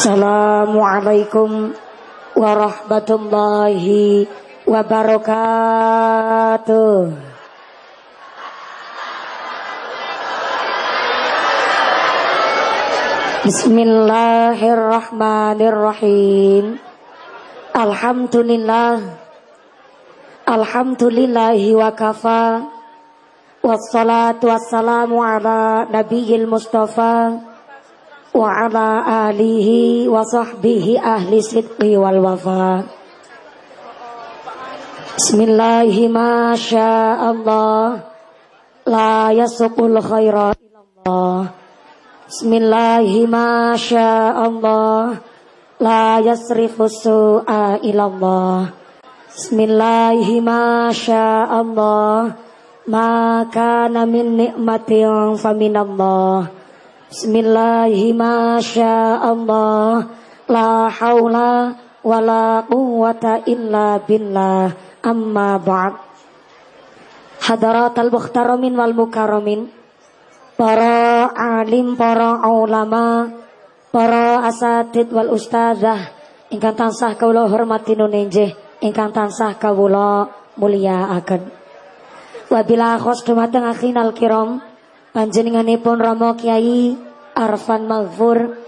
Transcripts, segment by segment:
Assalamualaikum warahmatullahi wabarakatuh. Bismillahirrahmanirrahim. Alhamdulillah. Alhamdulillahi wa kafa. Wassalatu wassalamu ala nabiyil mustafa wa ala alihi wa sahbihi ahli sidqi wal wafa. Bismillahi masya Allah. La yasuqul khaira illallah. Bismillahi masya Allah. La yasrifu su'a ilallah. Bismillahi masya Allah. Ma kana min ni'matin faminallah Bismillahi masya Allah La hawla wa la illa billah. Amma ba'd. Hadarat al-muhtaramin wal para alim, para ulama, para asatid wal ustazah ingkang tansah kawula hormati nunenjih, ingkang tansah kawula mulyakaken. Wabila khos dumateng akhinal kiram panjenenganipun Rama Kiai Arfan Maghfur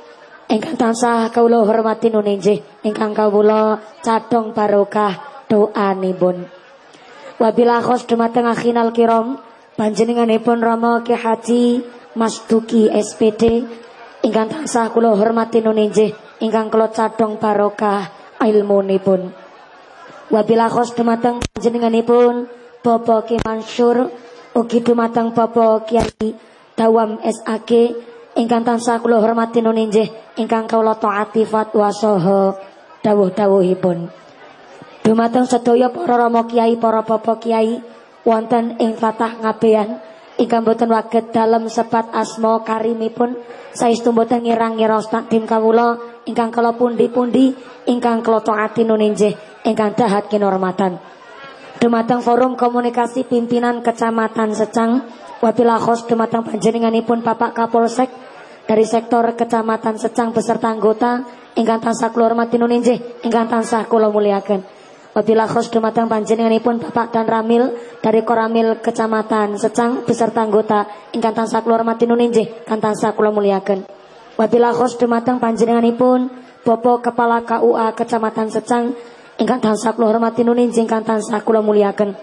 ingkang tansah kawula hormati nunenjih, ingkang kawula cadong barokah doanipun. Wabila khos dumateng akhinal kiram Panjenenganipun Rama Ki Haji Mas Duki SPD ingkang tansah kula hormati nuninjih ingkang kula cadhong barokah ilmunipun. Wabila khos dumateng panjenenganipun Bapak Ki Mansur ugi dumateng Bapak Kiai Dawam SAG ingkang tansah kula hormati nuninjih ingkang kula taati fatwa saha dawuh-dawuhipun. Dumateng sedaya para rama kiai, para bapak kiai, wonten ing tatah ngabean ingkang boten waget dalem sebat asma karimipun saestu boten ngirang-ngira takdim kawula ingkang kala pundi-pundi ingkang kala taati nuninjih ingkang dahat kinormatan dumateng forum komunikasi pimpinan kecamatan Secang wabila khos dumateng panjenenganipun Bapak Kapolsek dari sektor kecamatan Secang beserta anggota ingkang tansah kula hormati nuninjih ingkang tansah kula muliaken Wabila khos panjenenganipun Bapak dan Ramil dari Koramil Kecamatan Secang beserta anggota ingkang tansah kula hormati nuninjih kan tansah kula muliaken. Wabila khos dumateng panjenenganipun Bapak Kepala KUA Kecamatan Secang ingkang tansah kula hormati nuninjih kan tansah kula muliaken.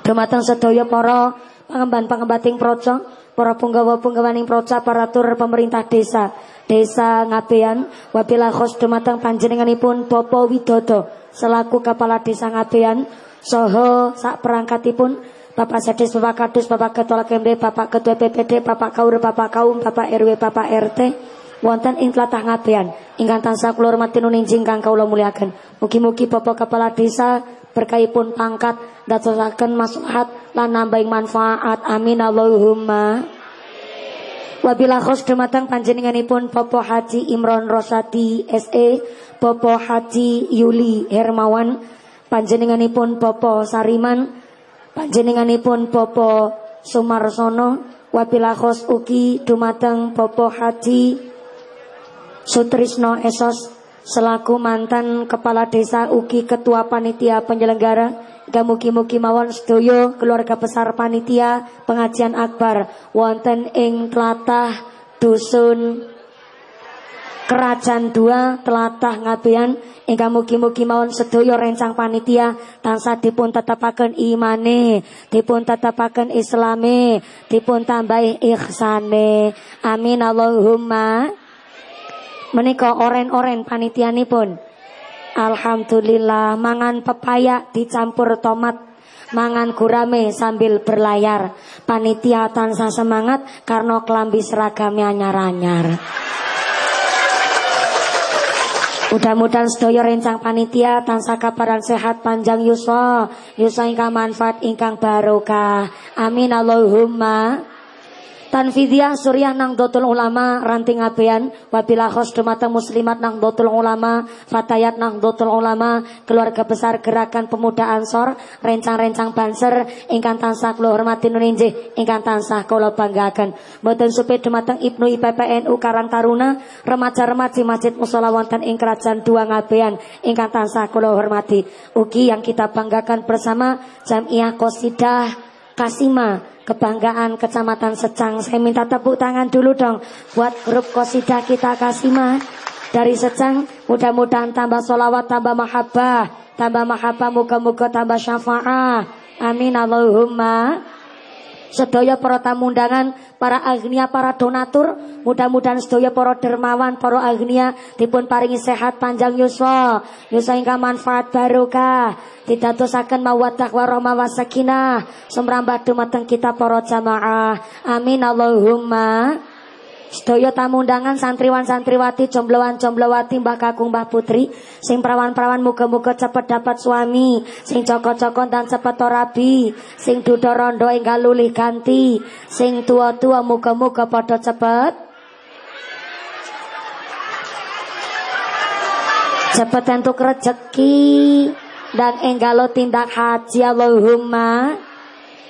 Dumateng sedaya para pangemban-pangembating proco, para punggawa-punggawaning proca paratur pemerintah desa, desa Ngabean, wabila khos dumateng panjenenganipun Bapak Widodo selaku kepala desa Ngabean soho sak perangkatipun Bapak Sedis, Bapak Kadus, Bapak Ketua KMD, Bapak Ketua PPD, Bapak Kaur, Bapak Kaum, Bapak RW, Bapak RT, wonten ing tlatah ngabean ingkang tansah kula hormati nuninjing kang kawula muliaken. Mugi-mugi Bapak Kepala Desa berkahipun pangkat dadosaken maslahat lan nambahing manfaat. Amin Allahumma. Wabila khos dumateng panjenenganipun Bapak Haji Imron Rosadi SE, Bapak Haji Yuli Hermawan, panjenenganipun Bapak Sariman, panjenenganipun Bapak Sumarsono, wabila khos ugi dumateng Bapak Haji Sutrisno Esos selaku mantan kepala desa ugi ketua panitia penyelenggara Gamugi-mugi mawon sedoyo keluarga besar panitia pengajian akbar wonten ing tlatah dusun Kerajaan dua telatah ngabean ingkang mugi-mugi mawon sedoyo rencang panitia tansah dipun tetapaken imane, dipun tetapaken islame, dipun tambahi ihsane. Amin Allahumma. Menika oren-oren panitianipun. Alhamdulillah mangan pepaya dicampur tomat mangan gurame sambil berlayar. Panitia tansah semangat karena kelambi seragamnya anyar-anyar. Mudah-mudahan sedaya rencang panitia tansah kabaran sehat panjang yuswa yuswa ingkang manfaat ingkang barokah. Amin Allahumma Tanfidiyah Suriah nang Dotul Ulama ranting abean wabila khos dumateng muslimat nang Dotul Ulama fatayat nang Dotul Ulama keluarga besar gerakan pemuda Ansor rencang-rencang banser ingkang tansah kula hormati nuninjih ingkang tansah kula banggaken. Mboten supe dumateng Ibnu IPPNU Karang Taruna remaja-remaji Masjid Musala wonten ing Kerajaan Dua Ngabean ingkang tansah kula hormati. Ugi yang kita banggakan bersama Jamiah Qosidah Kasima kebanggaan Kecamatan Secang. Saya minta tepuk tangan dulu dong buat grup kosidah kita Kasima dari Secang. Mudah-mudahan tambah solawat, tambah mahabbah, tambah mahabbah, muka-muka tambah syafaat. Amin Allahumma. Sedaya para tamu undangan, para agnia, para donatur, mudah-mudahan sedaya para dermawan, para agnia dipun paringi sehat panjang yuswa, yuswa ingkang manfaat barokah, didatosaken mawaddah warahmah wasakinah, sumrambah dumateng kita para jamaah. Amin Allahumma. Sedaya tamu undangan santriwan santriwati jombloan jomblowati mbah kakung mbah putri sing perawan-perawan muga-muga cepet dapat suami sing coko-coko dan cepet rabi sing duda rondo enggal lulih ganti sing tua-tua muga-muga padha cepet. Cepet entuk rezeki dan enggalo tindak haji Allahumma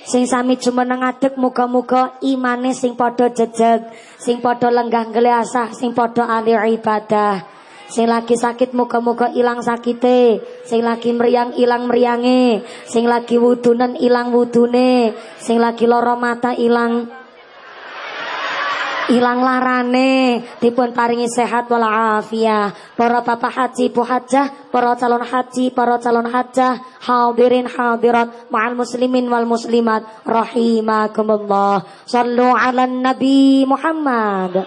Sing sami jumeneng adek muga-muga imane sing padha jejeg, sing padha lenggah geleasah, sing padha ahli ibadah. Sing lagi sakit muga-muga ilang sakite, sing lagi meriang ilang meriange, sing lagi wudunen ilang wudune, sing lagi lara mata ilang ilang larane. Dipun paringi sehat walafiat para bapak haji bu hajah para calon haji para calon hajah. Hadirin hadirat ma'al muslimin wal muslimat. Rahimakumullah. Sallu ala nabi Muhammad.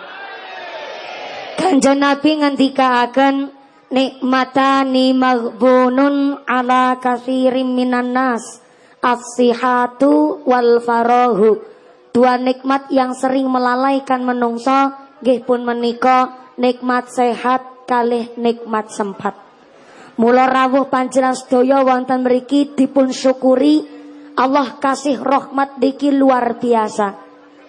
Kanjeng Nabi ngendikaaken nikmatani maghbunun ala kathirin minan nas. As-sihatu wal farahu Dua nikmat yang sering melalaikan menungso nggih pun menika nikmat sehat kalih nikmat sempat. Mula rawuh panjenengan sedaya wonten mriki dipun syukuri Allah kasih rahmat diki luar biasa.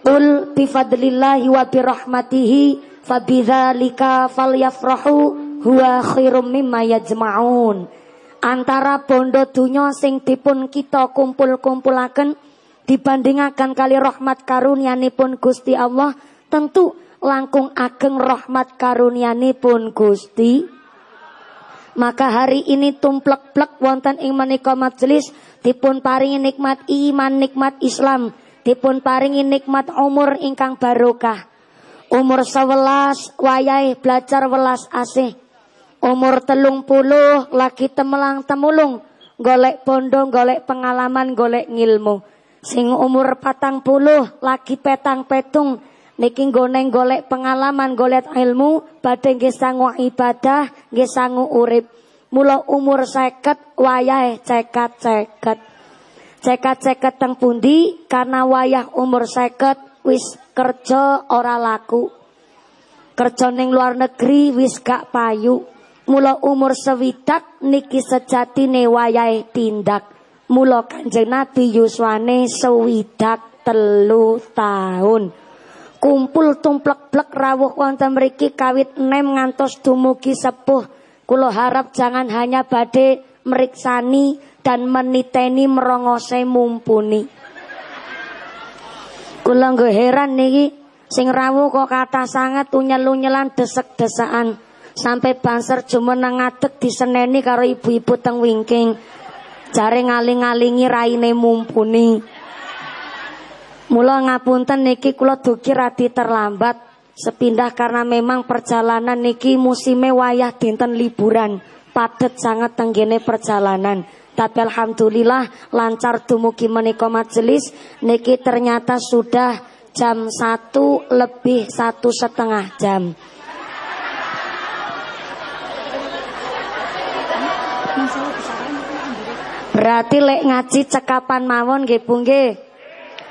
Qul bi fadlillahi wa bi rahmatihi fabidzalika falyafrahu huwa khairum mimma yajma'un. Antara bondo dunya sing dipun kita kumpul-kumpulaken dibandingkan kali rahmat pun Gusti Allah tentu langkung ageng rahmat pun Gusti. Maka hari ini tumplek-plek wonten ing menika majelis dipun paringi nikmat iman nikmat Islam dipun paringi nikmat umur ingkang barokah. Umur sewelas wayai belajar welas asih. Umur telung puluh lagi temelang temulung golek bondo golek pengalaman golek ngilmu Sing umur patang puluh lagi petang petung niki goneng golek pengalaman golek ilmu badhe nggih ibadah nggih sangu urip. Mula umur seket wayah cekat ceket. Cekat ceket teng pundi karena wayah umur seket wis kerja ora laku. Kerja ning luar negeri wis gak payu. Mula umur sewidak niki sejatine wayahe tindak. Mula Kanjeng Nabi yuswane sewidak telu tahun. Kumpul tumplek-plek rawuh wonten mriki kawit nem ngantos dumugi sepuh. Kula harap jangan hanya badhe meriksani dan meniteni merongose mumpuni. Kula nggo heran niki sing rawuh kok kata sangat unyel-unyelan desek-desaan sampai banser jumeneng ngadeg diseneni karo ibu-ibu teng wingking. Jare ngaling-alingi raine mumpuni. Mula ngapunten niki kula dugi radi terlambat sepindah karena memang perjalanan niki musime wayah dinten liburan. Padet sangat tenggene perjalanan. Tapi alhamdulillah lancar dumugi menika majelis niki ternyata sudah jam satu lebih satu setengah jam. Berarti lek ngaji cekapan mawon nggih Bu nggih.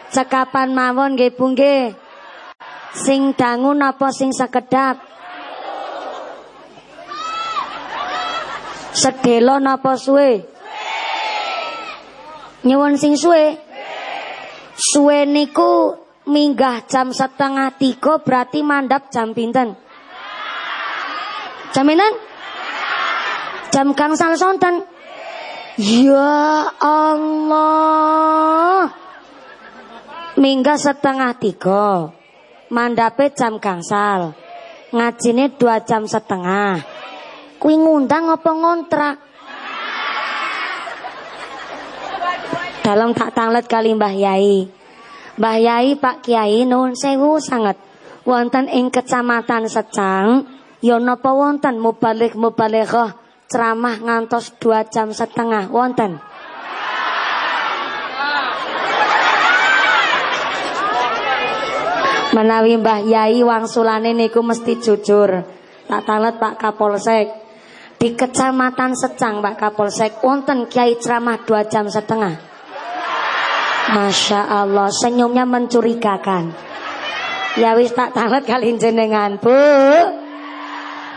Cekapan mawon nggih Bu nggih. Sing dangu napa sing sekedap? Sedelo napa suwe? Nyuwun sing suwe? Suwe niku minggah jam setengah tiga berarti mandap jam pinten? Jam pinten? Jam gangsal sonten. Ya Allah. Minggah setengah tiga. Mandape jam gangsal. Ngajine dua jam setengah. Kui ngundang apa ngontrak? Dalam tak tanglet kali Mbah Yai. Mbah Yai Pak Kiai nuwun sewu sangat wonten ing Kecamatan Secang ya napa wonten mubalik mubalighah ceramah ngantos dua jam setengah wonten Menawi Mbah Yai wangsulane niku mesti jujur. Tak talet Pak Kapolsek. Di Kecamatan Secang Pak Kapolsek wonten Kiai ceramah dua jam setengah. Masya Allah senyumnya mencurigakan Ya wis tak tamat kali jenengan bu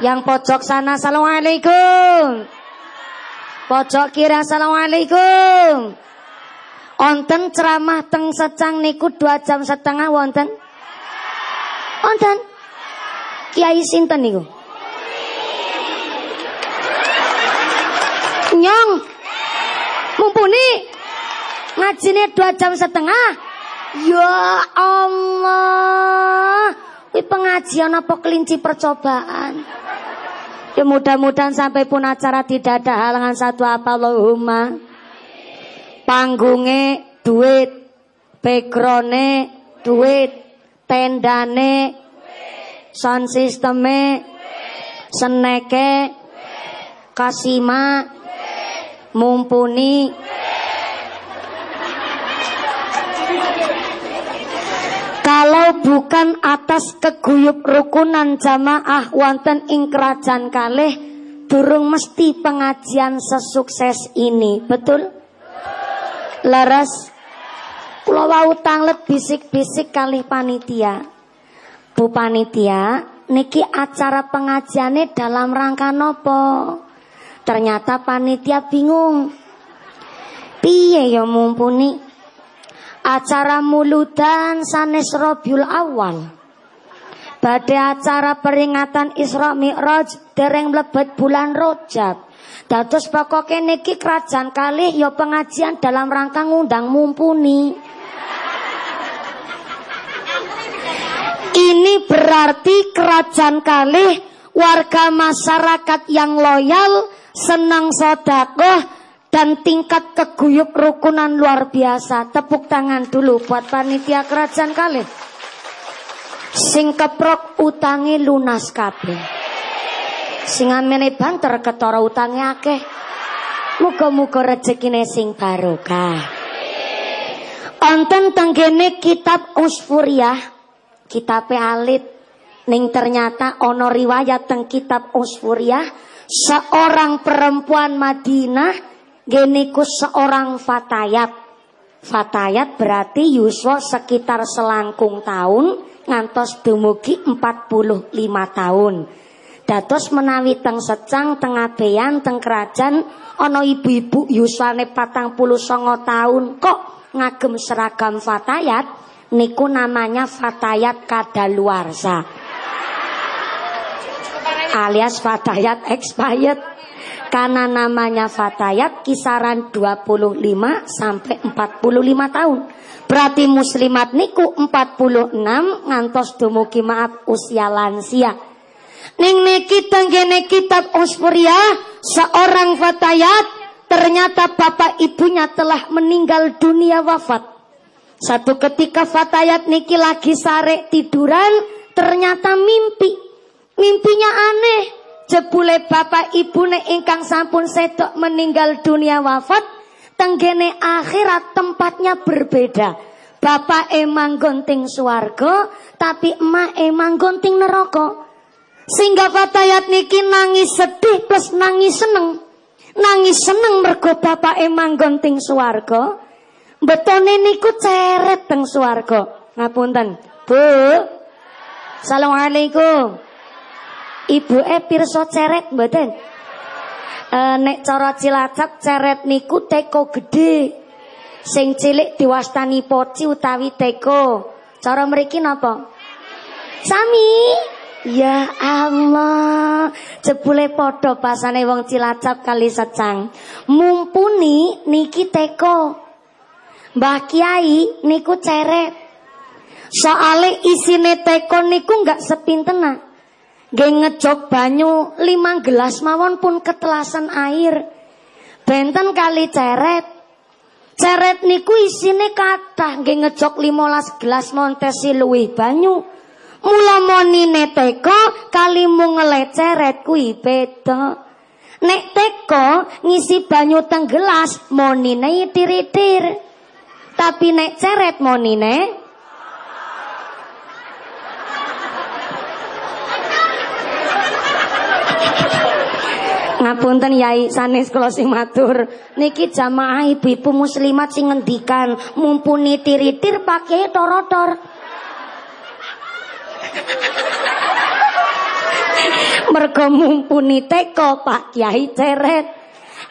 Yang pojok sana Assalamualaikum. Pojok kiri Assalamualaikum. Onten ceramah teng secang niku dua jam setengah wonten? Onten Kiai sinten niku? Nyong. Mumpuni. Ngajine dua jam setengah. Ya Allah. Ini pengajian apa kelinci percobaan? Mudah-mudahan sampai pun acara tidak ada halangan satu apa Allahumma. Panggungnya duit, backgroundnya duit, tendane, sound systemnya, seneke, kasima, mumpuni, Kalau bukan atas keguyup rukunan jamaah wonten ing kerajaan kalih durung mesti pengajian sesukses ini, betul? Laras Kula wau tanglet bisik-bisik kali panitia. Bu panitia, niki acara pengajiannya dalam rangka nopo? Ternyata panitia bingung. Piye ya mumpuni acara muludan sanes Robiul Awal. Badai acara peringatan Isra Mi'raj dereng mlebet bulan Rojab. Dados pokoke niki kerajaan kali ya pengajian dalam rangka ngundang mumpuni. Ini berarti kerajaan kali warga masyarakat yang loyal, senang sodakoh, dan tingkat keguyup rukunan luar biasa. Tepuk tangan dulu buat panitia kerajaan kali. Sing keprok utangi lunas kabeh. Sing amene banter ketara utangi akeh. Muga-muga rezekine sing barokah. Onten tenggene kitab Usfuriyah, kitab alit ning ternyata ono riwayat teng kitab Usfuriyah seorang perempuan Madinah Geniku seorang fatayat. Fatayat berarti yuswa sekitar selangkung tahun ngantos dumugi 45 tahun. Dados menawi teng secang tengah beyan teng kerajaan ana ibu-ibu yuswane patang puluh songo tahun kok ngagem seragam fatayat niku namanya fatayat kadaluarsa alias fatayat expired karena namanya fatayat kisaran 25 sampai 45 tahun. Berarti muslimat niku 46 ngantos dumugi maaf usia lansia. Ning niki tenggene kitab Usfuria seorang fatayat ternyata bapak ibunya telah meninggal dunia wafat. Satu ketika fatayat niki lagi sare tiduran ternyata mimpi. Mimpinya aneh. Jebule bapak ibune ingkang sampun sedok meninggal dunia wafat tenggene akhirat tempatnya berbeda. Bapak emang gonting suarga, tapi emak emang gonting neraka. Sehingga fatayat niki nangis sedih plus nangis seneng. Nangis seneng mergo bapak emang gonting suarga. Betone niku ceret teng suarga. Ngapunten. Bu. Assalamualaikum. Ibu e pirsa ceret mboten? E, nek cara Cilacap ceret niku teko gede. Sing cilik diwastani poci utawi teko. Cara mriki napa? Sami. Ya Allah, jebule padha pasane wong Cilacap kali secang. Mumpuni niki teko. Mbah Kiai niku ceret. Soale isine teko niku nggak sepintena. Nggih ngejok banyu lima gelas mawon pun ketelasan air. Benten kali ceret. Ceret niku isine kathah nggih ngejok 15 gelas montesi luwih banyu. Mula monine teko kali mung ngeleceret kuwi beda. Nek teko ngisi banyu teng gelas monine itir-itir. Tapi nek ceret monine Ngapunten Yai sanes kula sing matur. Niki jamaah ibu-ibu muslimat sing ngendikan mumpuni tiritir pakai torotor. Mergo mumpuni teko Pak Kiai ceret.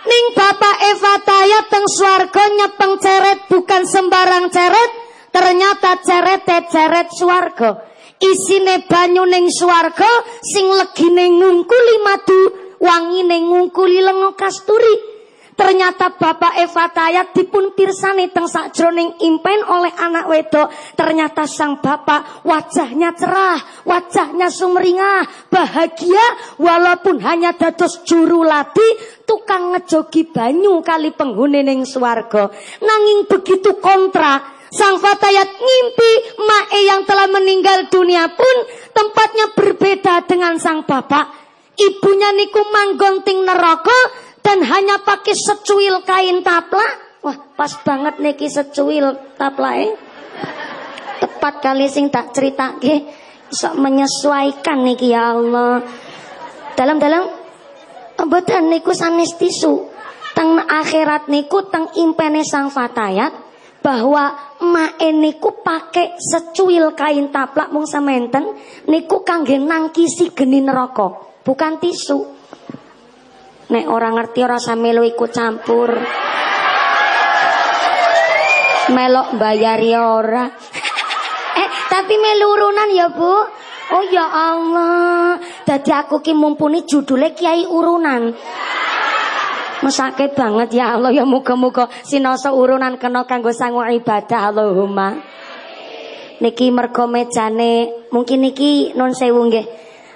Ning Bapak Eva Taya teng swarga nyepeng ceret bukan sembarang ceret, ternyata ceret ceret swarga. Isine banyu ning swarga sing legine ngungkuli madu, wangine ngungkuli lengo kasturi. Ternyata Bapak Eva Tayat dipun pirsani teng sakjroning impen oleh anak wedok. Ternyata sang bapak wajahnya cerah, wajahnya sumringah, bahagia walaupun hanya dados juru lati tukang ngejogi banyu kali penghuni ning swarga. Nanging begitu kontra Sang Fatayat ngimpi Mae yang telah meninggal dunia pun tempatnya berbeda dengan sang bapak. Ibunya niku manggon ting neraka dan hanya pakai secuil kain tapla. Wah, pas banget niki secuil eh. Tepat kali sing tak cerita ke, bisa menyesuaikan niki ya Allah. Dalam-dalam mboten niku sanis tisu. Teng akhirat niku teng impene sang fatayat bahwa mae niku pakai secuil kain taplak mung sementen niku kangge nangkisi geni neraka, bukan tisu. Nek orang ngerti rasa melu ikut campur. Melok bayar ya ora. eh, tapi melu urunan ya, Bu. Oh ya Allah. Dadi aku ki mumpuni judulnya Kiai Urunan. Mesake banget ya Allah ya muga-muga sinoso urunan kena kanggo sangu ibadah Allahumma. Niki mergo mejane mungkin niki non sewu nggih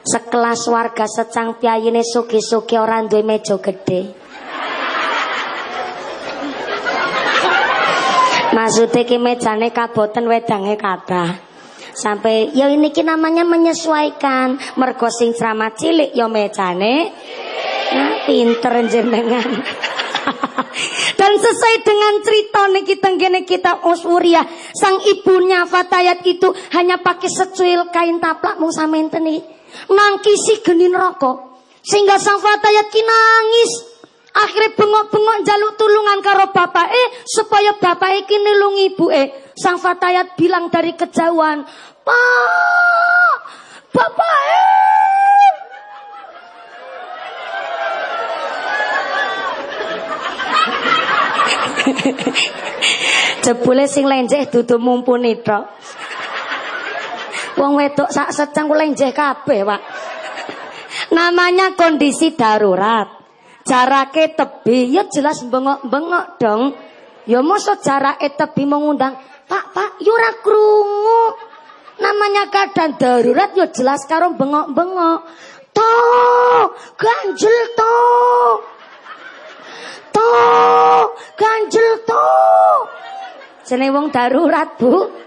sekelas warga secang piyayine sugi-sugi ora duwe meja gede. Maksudnya ki mejane kaboten wedange kata. Sampai ya ini ki namanya menyesuaikan. Mergo sing ceramah cilik ya mejane. Nah, pinter jenengan. Dan sesuai dengan cerita niki tenggene kita Uswuria, sang ibunya Fatayat itu hanya pakai secuil kain taplak mung samenten nih nangkisi geni neraka. Sehingga sang fatayat nangis. Akhirnya bengok-bengok jaluk tulungan karo bapak eh supaya bapak iki nulung ibu eh. Sang fatayat bilang dari kejauhan, Pak, bapak eh. Jebule sing lenjeh dudu mumpuni tok. Wong wedok sak secang kula lenjeh kabeh, Pak. Namanya kondisi darurat. Jarake tebi ya jelas bengok-bengok dong. Ya mosok jarake tebi mengundang, "Pak, Pak, yo ora krungu." Namanya keadaan darurat ya jelas karo bengok-bengok. To, ganjel to. To, ganjel to. Jeneng wong darurat, Bu.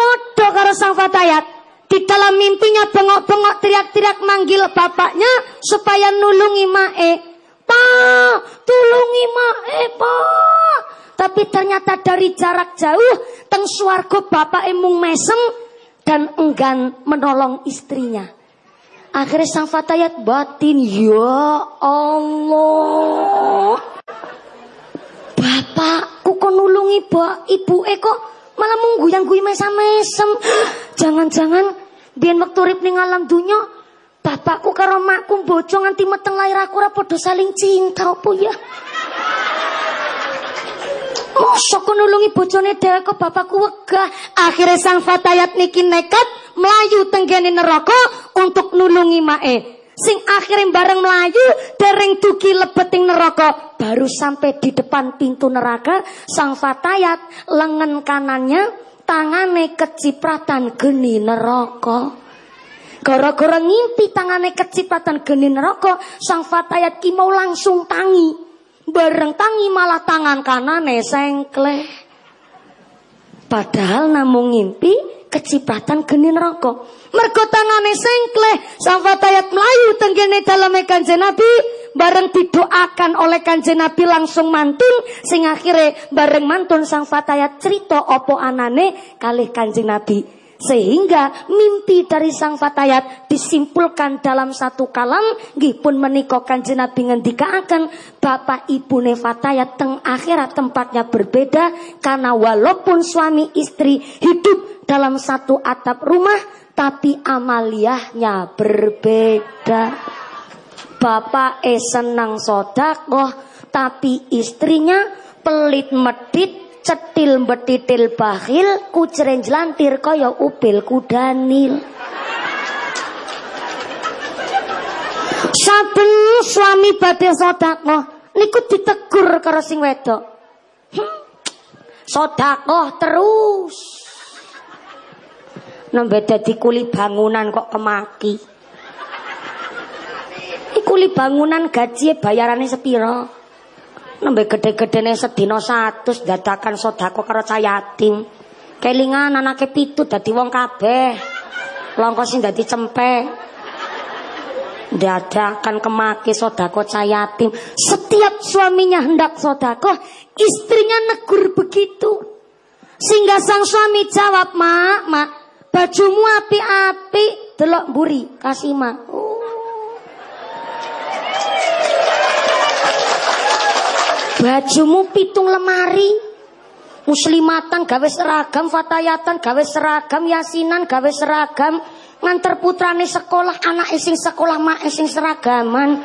Podo karo sang fatayat. Di dalam mimpinya bengok-bengok teriak-teriak manggil bapaknya supaya nulungi mae. Pak, tulungi mae, pak. Tapi ternyata dari jarak jauh, teng suargo bapak emung mesem dan enggan menolong istrinya. Akhirnya sang fatayat batin, ya Allah. Bapakku kok nulungi ibu eko Malah munggu yang gue mesam-mesem. Jangan-jangan biar waktu rip ning alam dunya bapakku karo makku bojo nganti meteng lahir aku ora saling cinta opo ya. Mosok nulungi bojone dhewe kok bapakku wegah. Akhirnya sang fatayat niki nekat melayu tenggene neraka untuk nulungi mae. Sing akhirnya bareng melayu dereng dugi lebeting neraka baru sampai di depan pintu neraka sang fatayat lengan kanannya tangane kecipratan geni neraka. Gara-gara ngimpi tangane kecipratan geni neraka, sang fatayat ki mau langsung tangi. Bareng tangi malah tangan kanane sengkleh. Padahal namung ngimpi kecipratan geni neraka. Mergo tangane sengkleh, sang fatayat melayu tenggene dalam kanjeng Nabi bareng didoakan oleh kanjeng Nabi langsung mantun sing akhirnya bareng mantun sang fatayat cerita opo anane kalih kanjeng Nabi. Sehingga mimpi dari sang fatayat disimpulkan dalam satu kalam pun menika Kanjeng Nabi ngendikaaken bapak ibu fatayat teng akhirat tempatnya berbeda karena walaupun suami istri hidup dalam satu atap rumah tapi amaliyahnya berbeda. Bapak eh senang sodakoh tapi istrinya pelit medit cetil betitil bakhil kuceren jelantir kaya upil kudanil. Saben suami badhe sedekah niku ditegur karo sing wedok. Hmm, terus. Nembe dadi kuli bangunan kok kemaki. Kuli bangunan gaji bayarane sepiro Nembe gede-gedene sedina 100 dadakan sedekah karo cah. Kelingan anake pitu dadi wong kabeh. Longko sing dadi cempe. Dadakan kemaki sedekah cah yatim. Setiap suaminya hendak sedekah, istrinya negur begitu. Sehingga sang suami jawab, "Mak, mak, bajumu api-api, delok buri, kasih mak." Oh. Bajumu pitung lemari. Muslimatan gawe seragam, fatayatan gawe seragam, yasinan gawe seragam, nganter putrane sekolah, anak sing sekolah, mak sing seragaman.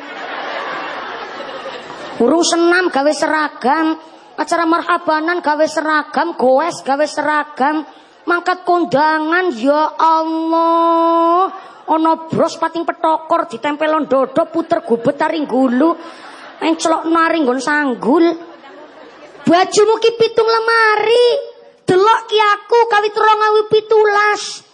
Urung senam gawe seragam, acara marhabanan gawe seragam, goes gawe seragam, mangkat kondangan ya Allah. Ono bros pating petokor ditempelon dodo puter gubet taring gulu. Encelok nari nggon sanggul. Bajumu ki pitung lemari. Delok ki aku kawit 2017.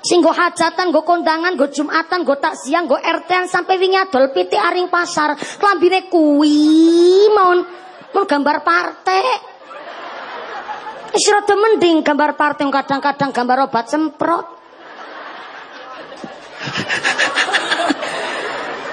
Sing go hajatan, go kondangan, go jumatan, go takziah, go RT sampai wingi adol aring pasar. Klambine kuwi mon mon gambar partai. Wis mending gambar partai kadang-kadang gambar obat semprot.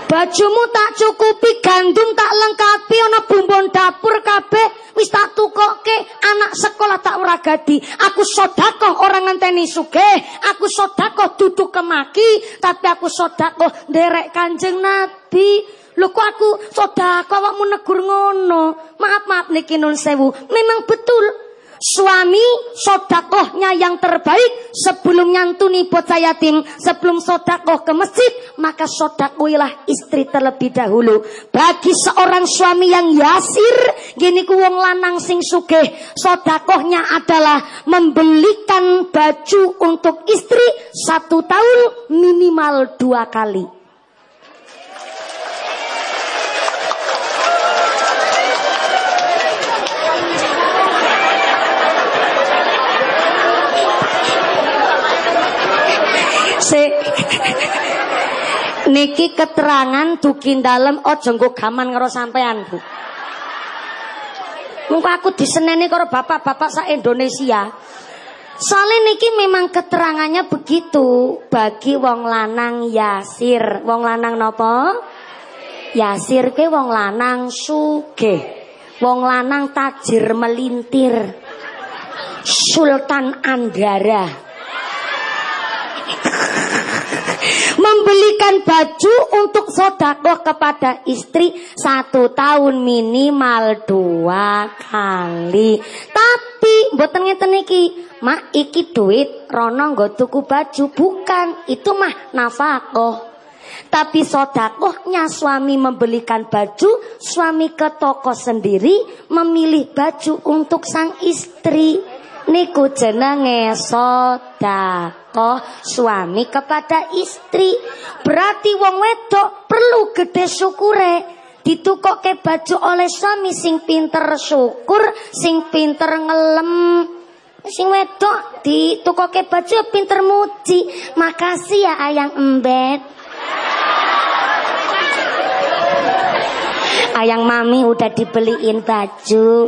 Bajumu tak cukupi, gandum tak lengkapi, ana bumbon dapur kabeh wis tak tukoke, anak sekolah tak ora gadi. Aku sedekah orang ngenteni sugih, aku sedekah duduk kemaki, tapi aku sedekah derek Kanjeng Nabi. Lho kok aku sedekah awakmu negur ngono. Maaf maaf niki nun sewu. Memang betul Suami sodakohnya yang terbaik sebelum nyantuni bocah yatim, sebelum sodakoh ke masjid, maka sodakohilah istri terlebih dahulu. Bagi seorang suami yang yasir, gini ku wong lanang sing sugih, sodakohnya adalah membelikan baju untuk istri satu tahun minimal dua kali. Se Niki keterangan dukin dalam ojo nggo gaman karo sampean, Bu. Muka aku diseneni karo bapak-bapak sa Indonesia. Soalnya niki memang keterangannya begitu bagi wong lanang yasir. Wong lanang nopo? Yasir ke wong lanang suge. Wong lanang tajir melintir. Sultan Andara membelikan baju untuk sodakoh kepada istri satu tahun minimal dua kali. Tapi buatan ngeten iki, mak iki duit rono nggo tuku baju bukan, itu mah nafkah. Tapi sodakohnya suami membelikan baju, suami ke toko sendiri memilih baju untuk sang istri. Niku jenenge sodakoh suami kepada istri. Berarti wong wedok perlu gede syukure ke baju oleh suami sing pinter syukur, sing pinter ngelem. Sing wedok ke baju pinter muji. Makasih ya ayang embet. Ayang mami udah dibeliin baju.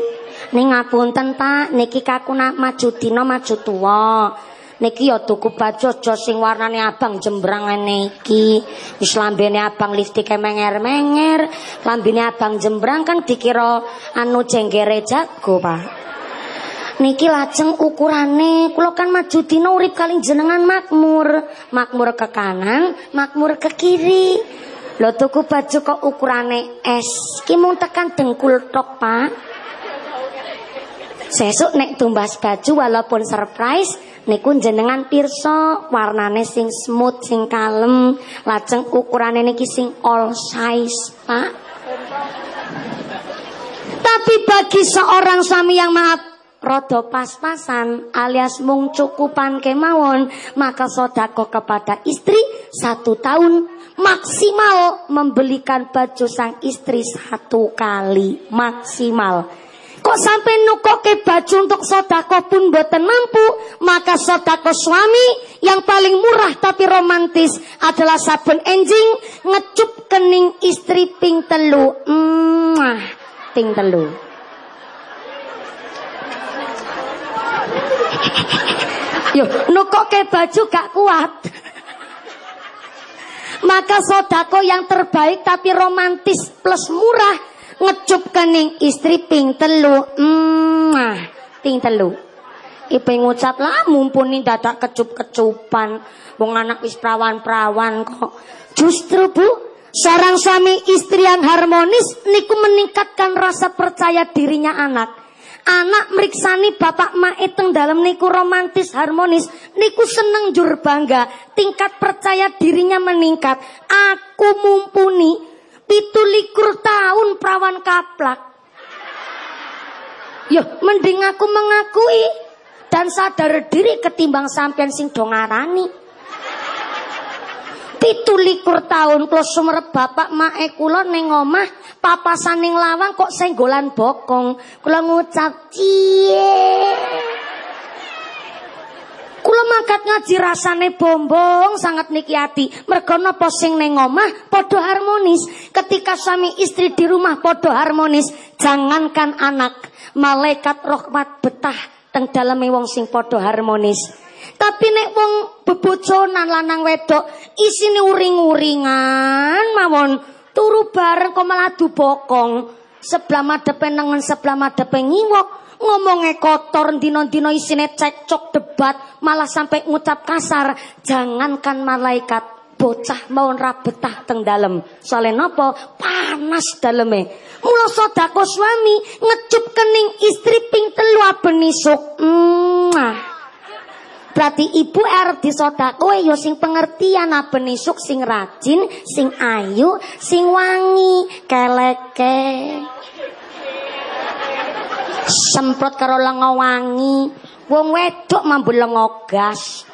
Ning ngapunten Pak, niki kaku nak maju dina maju tuwa. Niki ya tuku baju aja sing warnane abang jembrang niki. Wis lambene abang listike menger-menger, lambene abang jembrang kan dikira anu jenggere jago, Pak. Niki lajeng ukurane kula kan maju dina urip kali jenengan makmur, makmur ke kanan, makmur ke kiri. Lho tuku baju kok ukurane es, ki mung tekan dengkul tok, Pak. Sesuk nek tumbas baju walaupun surprise niku jenengan pirsa warnane sing smooth sing kalem lajeng ukurane niki sing all size Pak. Tapi bagi seorang suami yang maaf rodo pas-pasan alias mung cukupan kemawon maka sodako kepada istri satu tahun maksimal membelikan baju sang istri satu kali maksimal Kok sampai ke baju untuk sodako pun boten mampu, maka sodako suami yang paling murah tapi romantis adalah sabun enjing ngecup kening istri ping telu. Mwah, ping telu. Yo, ke baju gak kuat. Maka sodako yang terbaik tapi romantis plus murah ngecup kening istri ping telu. Mm, ping telu. Ipe ngucap lah mumpuni dadak kecup-kecupan. Wong anak wis prawan-prawan kok. Justru Bu, seorang suami istri yang harmonis niku meningkatkan rasa percaya dirinya anak. Anak meriksani bapak mak teng dalam niku romantis harmonis, niku seneng jur bangga, tingkat percaya dirinya meningkat. Aku mumpuni Pitu likur tahun perawan kaplak. Yo, mending aku mengakui dan sadar diri ketimbang sampean sing dongarani. Pitu likur tahun plus sumerep bapak mae kula ning omah papasan ning lawang kok senggolan bokong. Kula ngucap cie. Kula mangkat ngaji rasane bombong sangat niki ati. Mergo napa sing ning omah padha harmonis. Ketika suami istri di rumah padha harmonis, jangankan anak, malaikat rahmat betah teng daleme wong sing padha harmonis. Tapi nek wong bebojonan lanang wedok isine uring-uringan mawon turu bareng kok malah bokong. Sebelah madepe nengen sebelah madepe ngiwok ngomongnya kotor dino-dino isine cekcok debat malah sampai ngucap kasar. Jangankan malaikat bocah mau rabetah teng dalem. Soalnya nopo? Panas daleme. Mula sodako suami ngecup kening istri ping telu abenisuk mm. Berarti ibu arep disodako yo sing pengertian abenisuk sing rajin, sing ayu, sing wangi, keleke semprot karo lenga wangi. Wong wedok mambu lenga gas.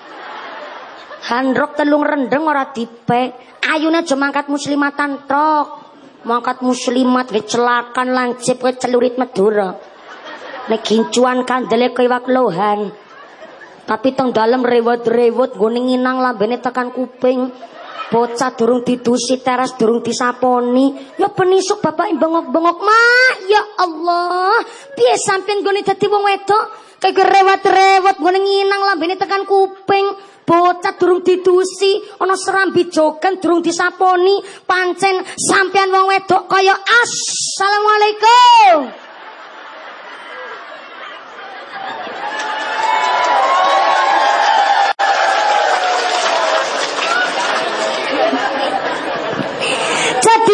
Handrok telung rendeng ora dipe ayune aja mangkat muslimatan tok. Mangkat muslimat ge celakan lancip ke celurit medura nek gincuan kandele kewak lohan. Tapi teng dalem rewot-rewot nggo nginang lambene tekan kuping Bocah durung didusi teras durung disaponi. Ya penisuk bapak bengok-bengok. Mak, ya Allah. Piye sampean gone dadi wong wedok? Kayak rewat-rewat gone nginang lambene tekan kuping. Bocah durung didusi, ana serambi jogan durung disaponi. Pancen sampean wong wedok kaya assalamualaikum.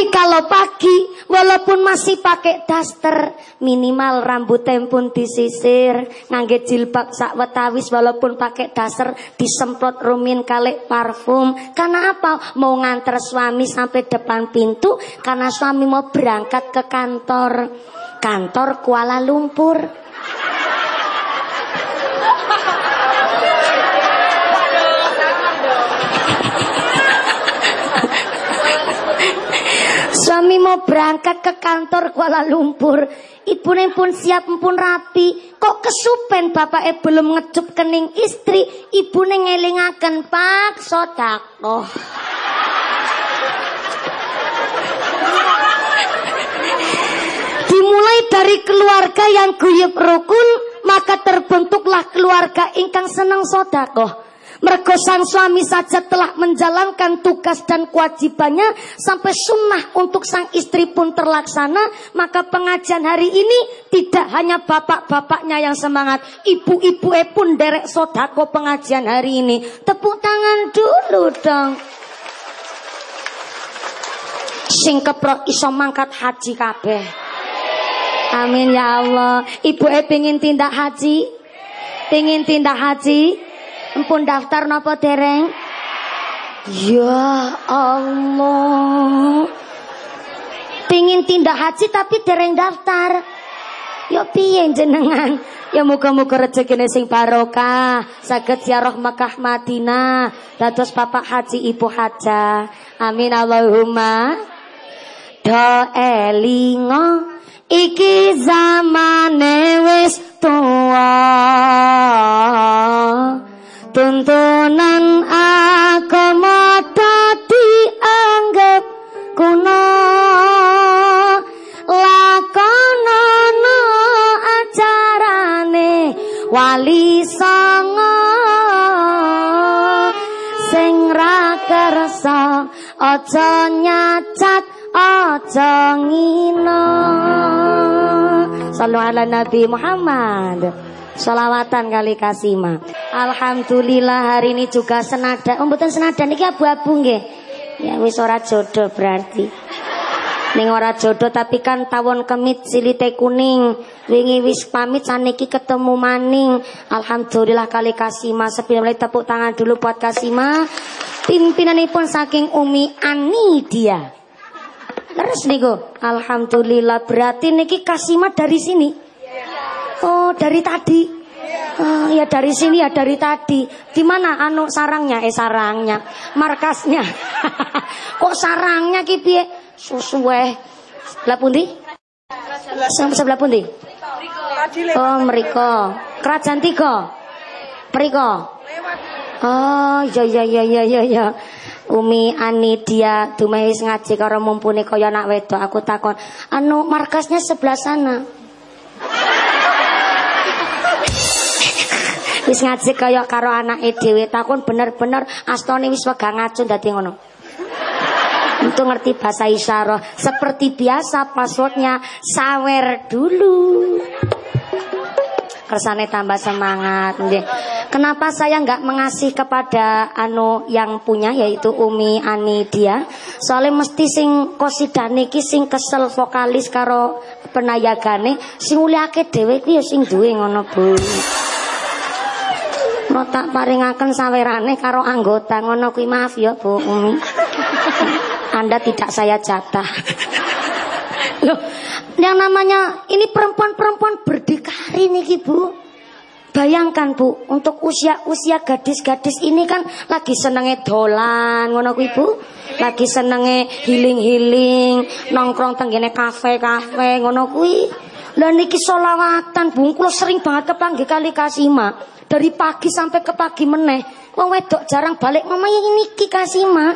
Jadi kalau pagi walaupun masih pakai daster, minimal rambutnya pun disisir, ngangge jilbab sak wetawis walaupun pakai daster disemprot rumin kali parfum. Karena apa? Mau nganter suami sampai depan pintu karena suami mau berangkat ke kantor. Kantor Kuala Lumpur. Suami mau berangkat ke kantor Kuala Lumpur. Ibu pun siap pun rapi. Kok kesupen bapak eh belum ngecup kening istri. Ibu ngelingaken pak sodako. Dimulai dari keluarga yang guyup rukun, maka terbentuklah keluarga ingkang senang sodako. Mergo sang suami saja telah menjalankan tugas dan kewajibannya sampai sunnah untuk sang istri pun terlaksana, maka pengajian hari ini tidak hanya bapak-bapaknya yang semangat, ibu-ibu pun derek sodako pengajian hari ini. Tepuk tangan dulu dong. Sing keprok iso mangkat haji kabeh. Amin ya Allah. Ibu e pingin tindak haji? Pingin tindak haji? Empun daftar napa dereng? Ya Allah. Pingin tindak haji tapi dereng daftar. Ya piye jenengan? Ya muga-muga rezekine sing barokah, saged ziarah Mekah Madinah, dados Bapak Haji Ibu Haja. Amin Allahumma. Do elingo iki zamane wis tuwa tuntunan agama tadi anggap kuno. Lakonono acarane wali songo. Sing ra kersa aja nyacat aja ngino. Sallu ala Nabi Muhammad Salawatan kali kasima. Alhamdulillah hari ini juga senada. Oh senada niki abu-abu nggih. Ya wis ora jodoh berarti. Ning ora jodoh tapi kan tawon kemit silite kuning. Wingi wis pamit saniki ketemu maning. Alhamdulillah kali Kasima. Sebelum tepuk tangan dulu buat Kasima. Pimpinanipun saking Umi Ani dia. Terus niku, alhamdulillah berarti niki Kasima dari sini. Oh, dari tadi. Oh, ya dari sini ya dari tadi. Di mana anu sarangnya? Eh sarangnya, markasnya. Kok sarangnya ki piye? Susuwe. Sebelah pundi? Sebelah pundi? Oh, mereka. Kerajaan tiga. Mereka. Oh, iya iya iya iya iya. Ya. Umi Ani dia dumais ngaji karo mumpuni kaya anak wedok aku takon anu markasnya sebelah sana wis ngaji kaya karo anake dhewe takon bener-bener astone wis wega ngacun dadi ngono untuk ngerti bahasa isyarah seperti biasa passwordnya sawer dulu kersane tambah semangat Kenapa saya nggak mengasih kepada anu yang punya yaitu Umi Ani dia? Soalnya mesti sing kosidane ki sing kesel vokalis karo penayagane sing uliake dhewe ki ya sing duwe ngono Bu. Kula tak paringaken sawerane karo anggota ngono kuwi maaf ya Bu Umi. Anda tidak saya jatah. Loh, yang namanya ini perempuan-perempuan berdikari nih Bu. Bayangkan Bu, untuk usia-usia gadis-gadis ini kan lagi senenge dolan, ngono kuwi Bu. Lagi senenge healing-healing, nongkrong tenggene kafe-kafe, ngono kuwi. Lah niki solawatan, Bu, kula sering banget kepanggih kali Kasima dari pagi sampai ke pagi meneh. Wong wedok jarang balik mamanya ini Ki Kasima.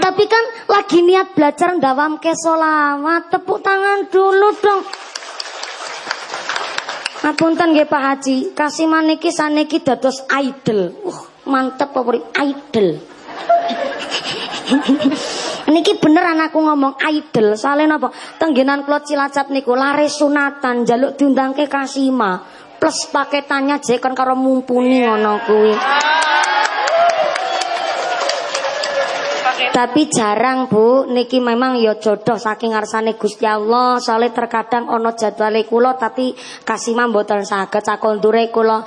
Tapi kan lagi niat belajar ndawam ke solawat, tepuk tangan dulu dong. Ngapunten nggih Pak Haji, Kasima niki saniki dados idol. Uh, mantep favorit idol. Niki bener anakku ngomong idol. Soalnya napa? Tenggenan kula Cilacap niku lare sunatan jaluk diundangke Kasima plus paketannya jekon karo mumpuni ngono kuwi. Tapi jarang Bu, niki memang ya jodoh saking ngarsane Gusti Allah. Soalnya terkadang ono jadwale kula tapi kasih mah mboten saged. Sakondure kula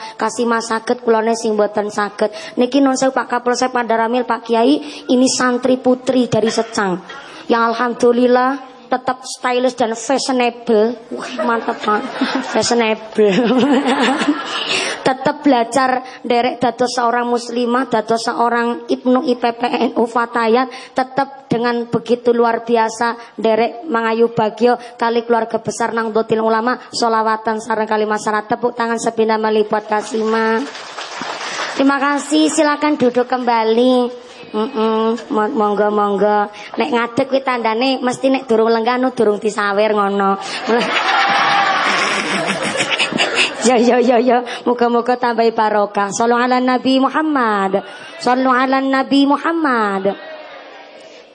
mah saged kulone sing mboten saged. Niki non sewu Pak Kapolsek Pandaramil Pak Kiai, ini santri putri dari Secang. Yang alhamdulillah tetap stylish dan fashionable. Wah, mantap Pak. fashionable. tetap belajar derek dados seorang muslimah, dados seorang Ibnu IPPNU Fatayat, tetap dengan begitu luar biasa derek mangayu bagio kali keluarga besar nang dotil ulama solawatan sarang kali masyarakat tepuk tangan sepindah melipat kasima. Terima kasih, silakan duduk kembali. Mm -mm, monggo monggo. Nek ngadeg kuwi tandane mesti nek durung lenggah durung disawer ngono. Ya ya ya ya. Muka-muka tambah barokah. Sallu ala Nabi Muhammad. Sallu ala Nabi Muhammad.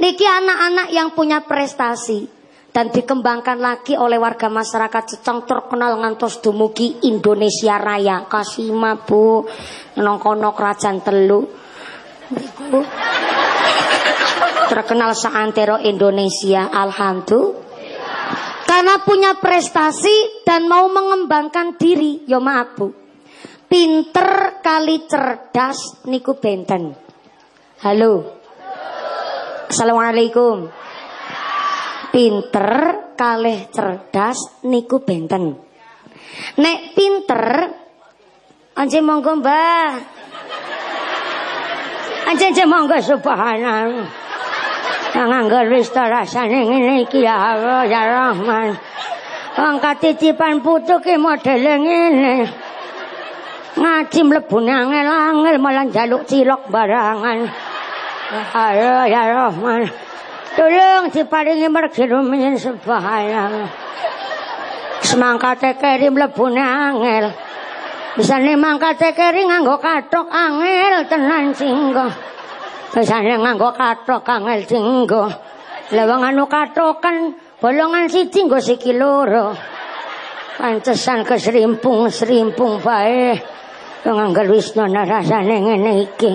Niki anak-anak yang punya prestasi dan dikembangkan lagi oleh warga masyarakat Secang terkenal ngantos dumugi Indonesia Raya. Kasima Bu, nongkono kerajaan telu. Terkenal seantero Indonesia. Alhamdulillah karena punya prestasi dan mau mengembangkan diri. Yo maaf bu. Pinter kali cerdas niku benten. Halo. Assalamualaikum. Pinter kali cerdas niku benten. Nek pinter anje monggo mbah. Anje anje monggo subhanallah. Nganggo wis ta rasane ngene iki ya Allah ya Rahman. Wong katitipan putu ki modele ngene. Ngaji mlebu angel-angel malah jaluk cilok barangan. Ayo ya Rahman. Tolong diparingi mergi rumiyin subhanallah. Semangkate keri mlebu angel. Bisa nih mangkate keri nganggo katok angel tenan singgo. Biasane nganggo kathok angel dinggo. Lah wong anu kathokan bolongan siji nggo siki loro. Pantesan keserimpung-serimpung bae. Nganggo Wisnu rasane ngene iki.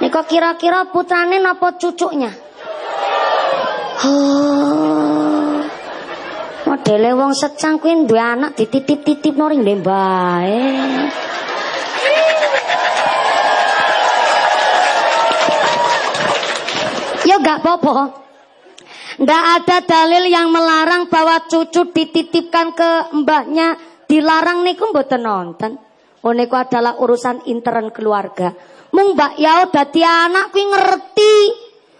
Nika kira-kira putrane napa cucuknya? Oh. Modele wong secang kuwi duwe anak dititip-titip noring bae. Ya gak apa-apa. Ndak ada dalil yang melarang bahwa cucu dititipkan ke mbahnya dilarang niku mboten nonton. Oh niku adalah urusan intern keluarga. Mung mbak yao dadi anak kuwi ngerti.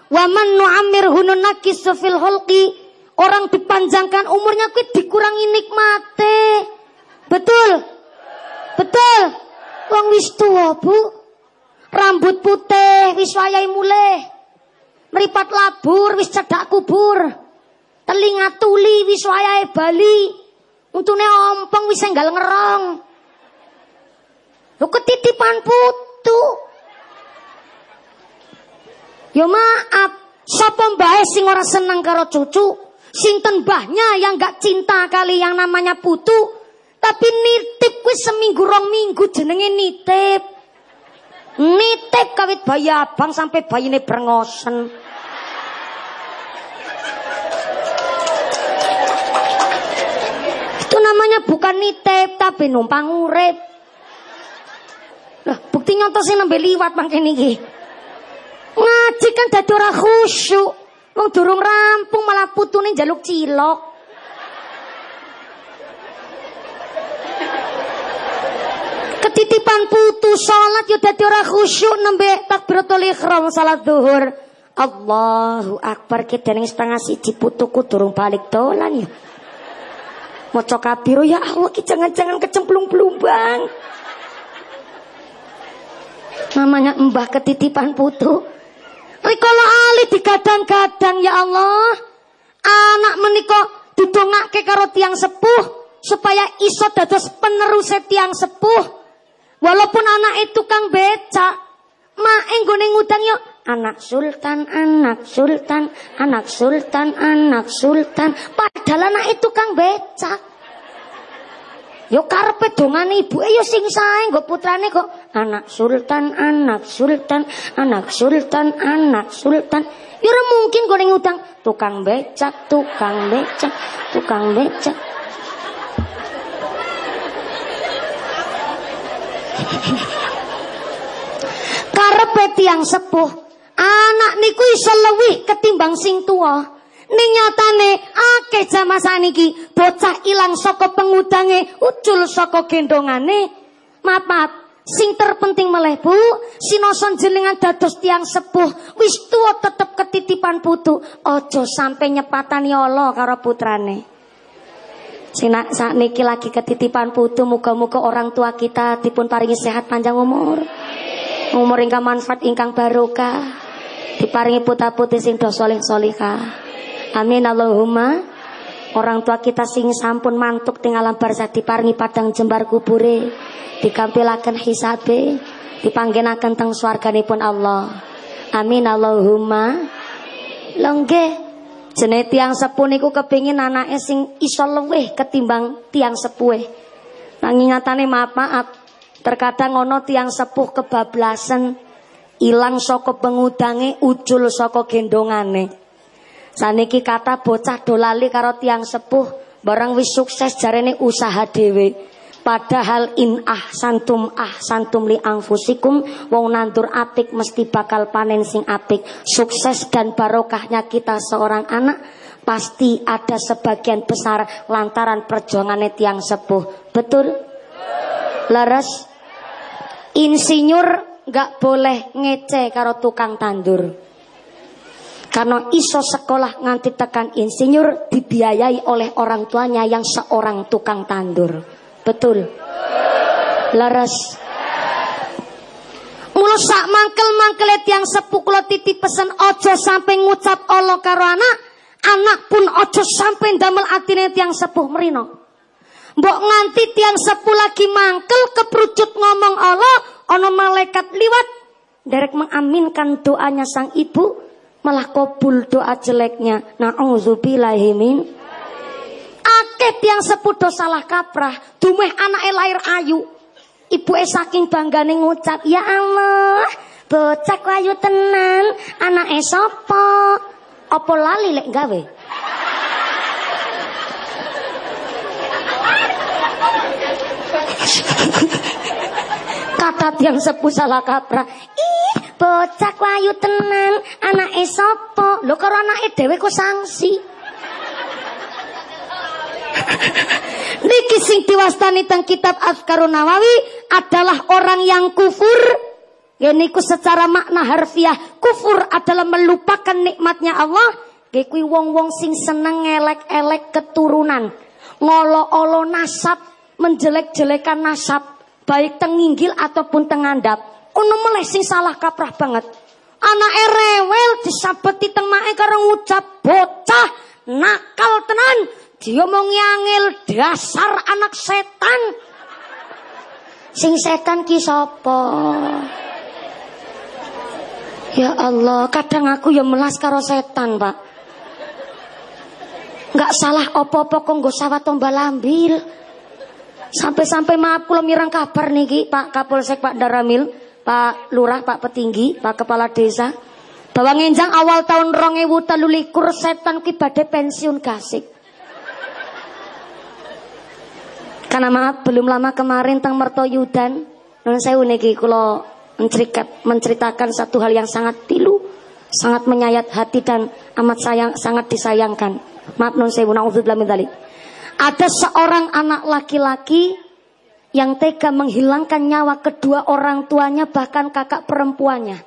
Wa man nu'ammir hunun nakisu fil hulqi. Orang dipanjangkan umurnya kuwi dikurangi nikmate. Betul? Betul? Wong wis tuwa, Bu. Rambut putih wis wayahe mulih. Meripat labur wis cedak kubur. Telinga tuli wis wayahe bali. Untune ompong wis enggal ngerong. Lho ketitipan putu. Yo maaf, sapa mbae sing ora seneng karo cucu? Sinten mbahnya yang gak cinta kali yang namanya putu? Tapi nitip kuwi seminggu rong minggu jenenge nitip. Nitip kawit bayi abang sampai bayine brengosen. namanya bukan nitip tapi numpang urip. Lah, bukti nyontos sing nembe liwat mangke niki. Ngaji kan dadi khusyuk. Wong durung rampung malah putune jaluk cilok. Ketitipan putu salat yo dadi ora khusyuk nembe takbiratul ihram salat zuhur. Allahu Akbar kita ning setengah siji putuku durung balik dolan ya. Moco kabiru ya Allah jangan-jangan kecemplung pelumbang. Namanya mbah ketitipan putu. Rikala ali digadang-gadang ya Allah. Anak meniko didongake karo tiang sepuh supaya iso dados penerus tiang sepuh. Walaupun anak itu kang beca, ma enggone ngutang yo anak sultan, anak sultan, anak sultan, anak sultan. Padahal anak itu kang becak. Yo karepe dongane ibuke yo sing sae nggo putrane kok anak sultan, anak sultan, anak sultan, anak sultan. Yo ora mungkin gue utang tukang becak, tukang becak, tukang becak. Karepe tiang sepuh, anak niku iso ketimbang sing tua. Ning nyatane akeh jaman saniki bocah ilang saka pengudange, ucul saka gendongane. Maaf, Sing terpenting meleh Bu, sinoson jenengan dados tiang sepuh, wis tuwa tetep ketitipan putu, ojo sampai nyepatani Allah karo putrane. Sina saat niki lagi ketitipan putu, muka-muka orang tua kita dipun paringi sehat panjang umur. Umur ingkang manfaat ingkang barokah. Diparingi putra-putri sing do solih solihah. Amin Allahumma. Orang tua kita sing sampun mantuk tinggal alam barzah diparingi padang jembar kubure, dikampilaken hisabe, dipangginaken teng swarganipun Allah. Amin Allahumma. Lengge jene tiang sepuh niku kepingin anake sing iso luweh ketimbang tiang sepuh. Nanging nyatane maaf maaf, terkadang ono tiang sepuh kebablasan ilang saka pengudange ucul saka gendongane. Saniki kata bocah dolali karo tiang sepuh, barang wis sukses jarene usaha dhewe. Padahal in ah santum ah santum li angfusikum wong nandur apik mesti bakal panen sing apik. Sukses dan barokahnya kita seorang anak pasti ada sebagian besar lantaran perjuangannya tiang sepuh. Betul? Laras? Insinyur gak boleh ngece karo tukang tandur. Karena iso sekolah nganti tekan insinyur dibiayai oleh orang tuanya yang seorang tukang tandur. Betul. Laras. Mula sak mangkel-mangkel tiang sepuh kula titip pesen ojo sampai ngucap Allah karo anak, anak pun ojo sampai damel atine tiang sepuh merino. Mbok nganti tiang sepuh lagi mangkel keperucut ngomong Allah, ono malaikat liwat derek mengaminkan doanya sang ibu malah kabul doa jeleknya. Nauzubillahi min Akeh tiang sepudo salah kaprah, dumeh anake lahir ayu. Ibu e saking banggane ngucap, "Ya Allah, bocah ayu tenan, anake sapa?" Apa lali lek gawe? Kata tiang sepuh salah kaprah. Ih, bocah ayu tenan, anake sapa? Lho karo anake dhewe kok sanksi. Niki sing diwastani teng kitab Azkarun Nawawi adalah orang yang kufur. Geniku secara makna harfiah kufur adalah melupakan nikmatnya Allah. Gekui wong-wong sing seneng ngelek-elek keturunan. Ngolo-olo nasab, menjelek-jelekan nasab baik tenginggil ataupun tengandap. Ono meleh sing salah kaprah banget. Anak rewel disabeti teng mae karo ngucap bocah nakal tenan. Dia mau ngangil dasar anak setan. Sing setan ki sapa? Ya Allah, kadang aku ya melas karo setan, Pak. Enggak salah opo-opo kok nggo sawat tombal ambil. Sampai-sampai maaf kula mirang kabar niki Pak Kapolsek Pak Daramil, Pak Lurah, Pak Petinggi, Pak Kepala Desa. Bahwa ngenjang awal tahun telu likur setan ki badhe pensiun gasik. Karena maaf belum lama kemarin teng Mertoyudan, non saya niki kula menceritakan, satu hal yang sangat tilu, sangat menyayat hati dan amat sayang sangat disayangkan. Maaf non saya naudzubillah. Ada seorang anak laki-laki yang tega menghilangkan nyawa kedua orang tuanya bahkan kakak perempuannya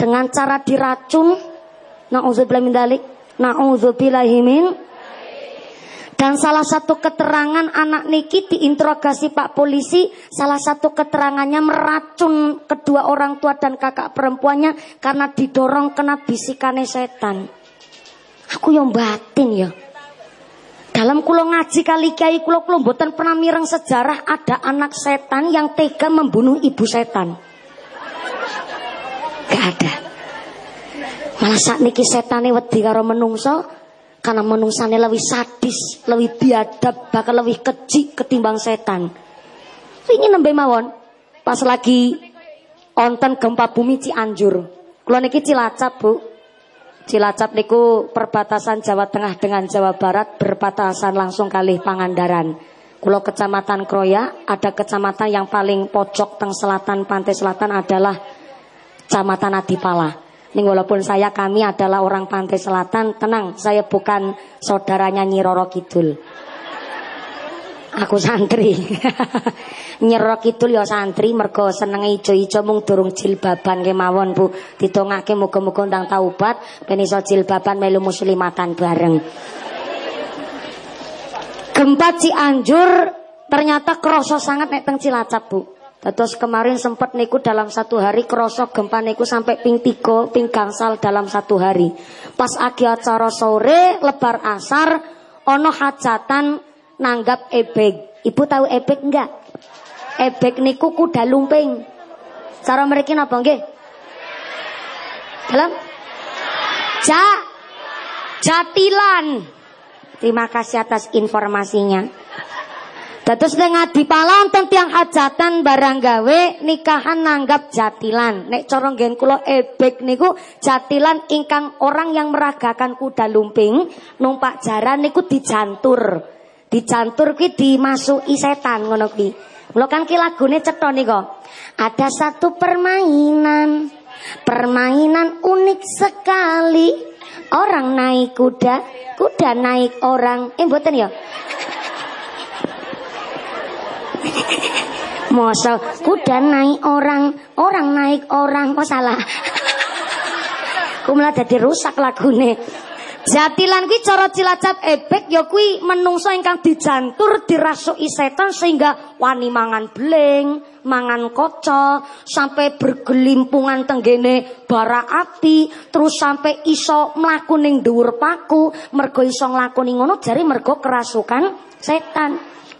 dengan cara diracun. Nauzubillah min dalik. Nauzubillahi min dan salah satu keterangan anak Niki diinterogasi Pak Polisi, salah satu keterangannya meracun kedua orang tua dan kakak perempuannya karena didorong kena bisikannya setan. Aku yang batin ya. Dalam kulo ngaji kali kiai kulo kulo mboten pernah mireng sejarah ada anak setan yang tega membunuh ibu setan. Gak ada. Malah saat niki setane wedi karo menungso, Karena menungsane lebih sadis, lebih biadab, bahkan lebih keji ketimbang setan. Ini nembe mawon. Pas lagi onten gempa bumi Cianjur. Kula niki Cilacap, Bu. Cilacap niku perbatasan Jawa Tengah dengan Jawa Barat berbatasan langsung kali Pangandaran. Kulo kecamatan Kroya, ada kecamatan yang paling pojok teng selatan pantai selatan adalah kecamatan Adipala. Ning walaupun saya kami adalah orang pantai selatan, tenang, saya bukan saudaranya Nyi Roro Kidul. Aku santri. Nyerok Kidul ya santri mergo senenge ijo-ijo mung durung jilbaban kemawon Bu. Ditongake muga-muga ndang taubat ben iso jilbaban melu muslimatan bareng. Gempa Cianjur ternyata kroso sangat nek teng Cilacap Bu. Terus kemarin sempat niku dalam satu hari kerosok gempa niku sampai ping tiga, ping gangsal dalam satu hari. Pas agi acara sore, lebar asar, ono hajatan nanggap ebek. Ibu tahu ebek enggak? Ebek niku kuda lumping. Cara mereka apa nggih? Dalam? Ja. Jatilan. Terima kasih atas informasinya. Dados ning Adipala wonten tiang hajatan barang gawe nikahan nanggap jatilan. Nek cara nggen kula ebek niku jatilan ingkang orang yang meragakan kuda lumping numpak jaran niku dijantur. Dijantur kuwi dimasuki setan ngono kuwi. Mula kan ki lagune cetha nika. Ada satu permainan. Permainan unik sekali. Orang naik kuda, kuda naik orang. Eh mboten ya? Masa kuda naik orang, orang naik orang, kok salah? Kumula jadi rusak lagune. Jatilan kuwi cara Cilacap ebek ya kuwi menungso ingkang dijantur dirasuki setan sehingga wani mangan bleng, mangan koco, sampai bergelimpungan tenggene bara api, terus sampai iso mlaku ning dhuwur paku, mergo iso nglakoni ngono jari mergo kerasukan setan.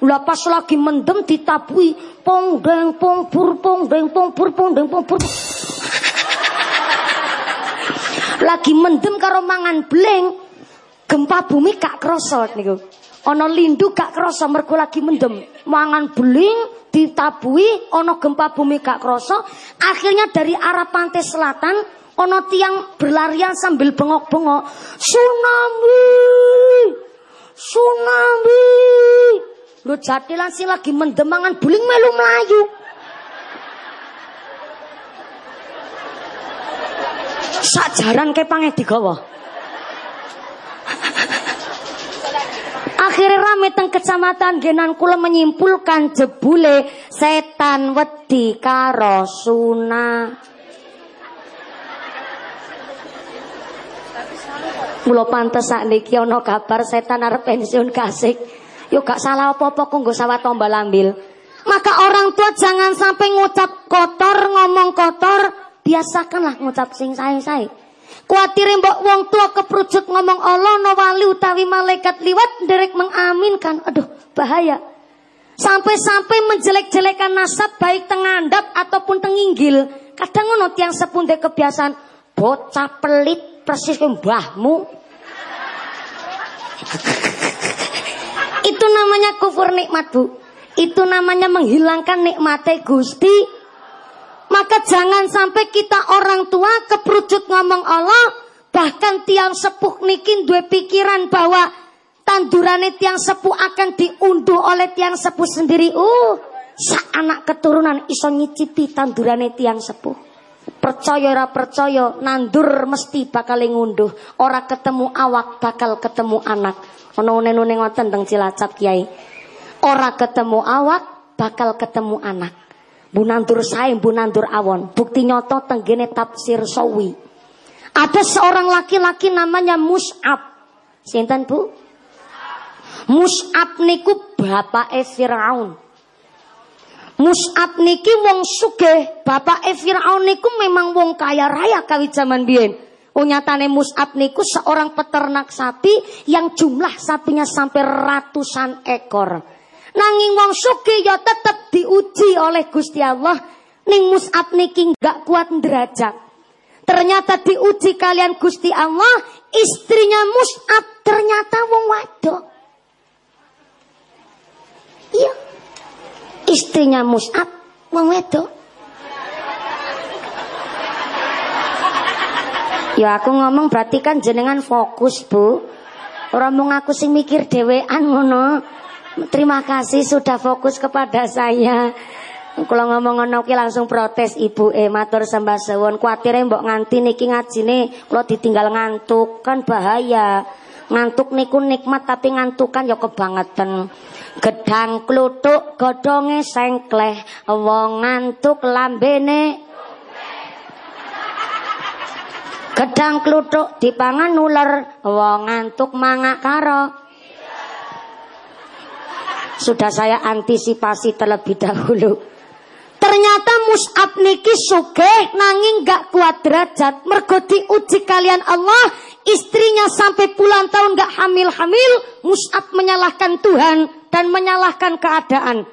Lah pas lagi mendem ditabui pong deng pong pur pong deng pong pur pong deng pong pur. Lagi mendem karo mangan bleng. Gempa bumi gak krasa niku. Ana lindu gak krasa mergo lagi mendem. Mangan bling ditabui ana gempa bumi gak krasa. Akhirnya dari arah pantai selatan ana tiang berlarian sambil bengok-bengok. Tsunami! Tsunami! Lu jatilan sih lagi mendemangan buling melu melayu. Sajaran ke pange digawa. Akhirnya rame teng kecamatan Genan kula menyimpulkan jebule setan wedi karo suna. Mula pantes sakniki ana kabar setan arep pensiun kasih. Yuk gak salah apa-apa kok nggo tombal ambil. Maka orang tua jangan sampai ngucap kotor, ngomong kotor, biasakanlah ngucap sing sae-sae. Kuatir mbok wong tua keperucut ngomong Allah no wali utawi malaikat liwat derek mengaminkan. Aduh, bahaya. Sampai-sampai menjelek-jelekan nasab baik tengandap ataupun tenginggil. Kadang ngono tiang sepunde kebiasaan bocah pelit persis ke mbahmu. Itu namanya kufur nikmat bu. Itu namanya menghilangkan nikmatnya Gusti. Maka jangan sampai kita orang tua keperucut ngomong Allah. Bahkan tiang sepuh nikin dua pikiran bahwa tandurane tiang sepuh akan diunduh oleh tiang sepuh sendiri. Uh, sa anak keturunan iso nyicipi tandurane tiang sepuh. Percaya ora percaya, nandur mesti bakal ngunduh. Ora ketemu awak bakal ketemu anak. Ono une-une ngoten teng Cilacap Kiai. Ora ketemu awak, bakal ketemu anak. Bu nandur sae, bu nandur awon. Bukti nyoto tenggene tafsir sawi. Ada seorang laki-laki namanya Mus'ab. Sinten Bu? Mus'ab niku bapake Firaun. Mus'ab niki wong sugih, bapake Firaun niku memang wong kaya raya kawit zaman biyen. Oh nyatane Mus'ab niku seorang peternak sapi yang jumlah sapinya sampai ratusan ekor. Nanging wong suki ya tetep diuji oleh Gusti Allah. Ning Mus'ab niki nggak kuat derajat. Ternyata diuji kalian Gusti Allah, istrinya Mus'ab ternyata wong wadok. Iya. Istrinya Mus'ab wong wedok. Ya aku ngomong berarti kan jenengan fokus, Bu. Orang mau ngaku sing mikir dewean ngono. Terima kasih sudah fokus kepada saya. Kalau ngomong ngono ki langsung protes ibu eh matur sembah sewon kuatir mbok nganti niki ngajine kalau ditinggal ngantuk kan bahaya. Ngantuk niku nikmat tapi ngantukan ya kebangetan. Gedang klutuk godonge sengkleh wong ngantuk lambene Gedang klutuk dipangan ular wong ngantuk mangak karo sudah saya antisipasi terlebih dahulu. Ternyata Mus'ab niki sugih nanging gak kuat derajat. Mergo diuji kalian Allah, istrinya sampai puluhan tahun gak hamil-hamil, Mus'ab menyalahkan Tuhan dan menyalahkan keadaan.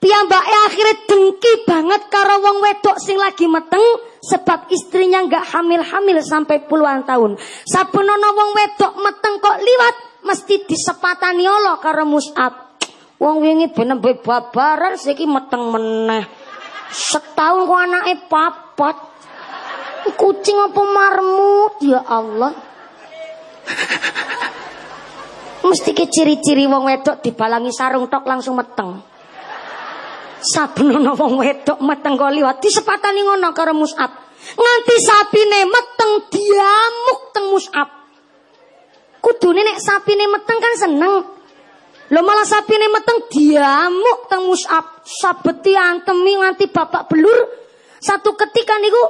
Piyambake akhirnya dengki banget karo wong wedok sing lagi meteng sebab istrinya gak hamil-hamil sampai puluhan tahun. Sabunono wong wedok meteng kok liwat mesti disepatani Allah karo Mus'ab. Wong wingi bener babaran saiki meteng meneh. Setahun kok anaknya papat. Kucing apa marmut ya Allah. Mesti ke ciri-ciri wong wedok dibalangi sarung tok langsung meteng. Sabenono wong wedok meteng kok liwat disepatani ngono karo Mus'ab. Nganti sapine meteng diamuk teng Mus'ab. Kudune nek sapine meteng kan seneng. Lo malah sapi ini meteng diamuk teng musab. Sabeti antemi nganti bapak belur. Satu ketika niku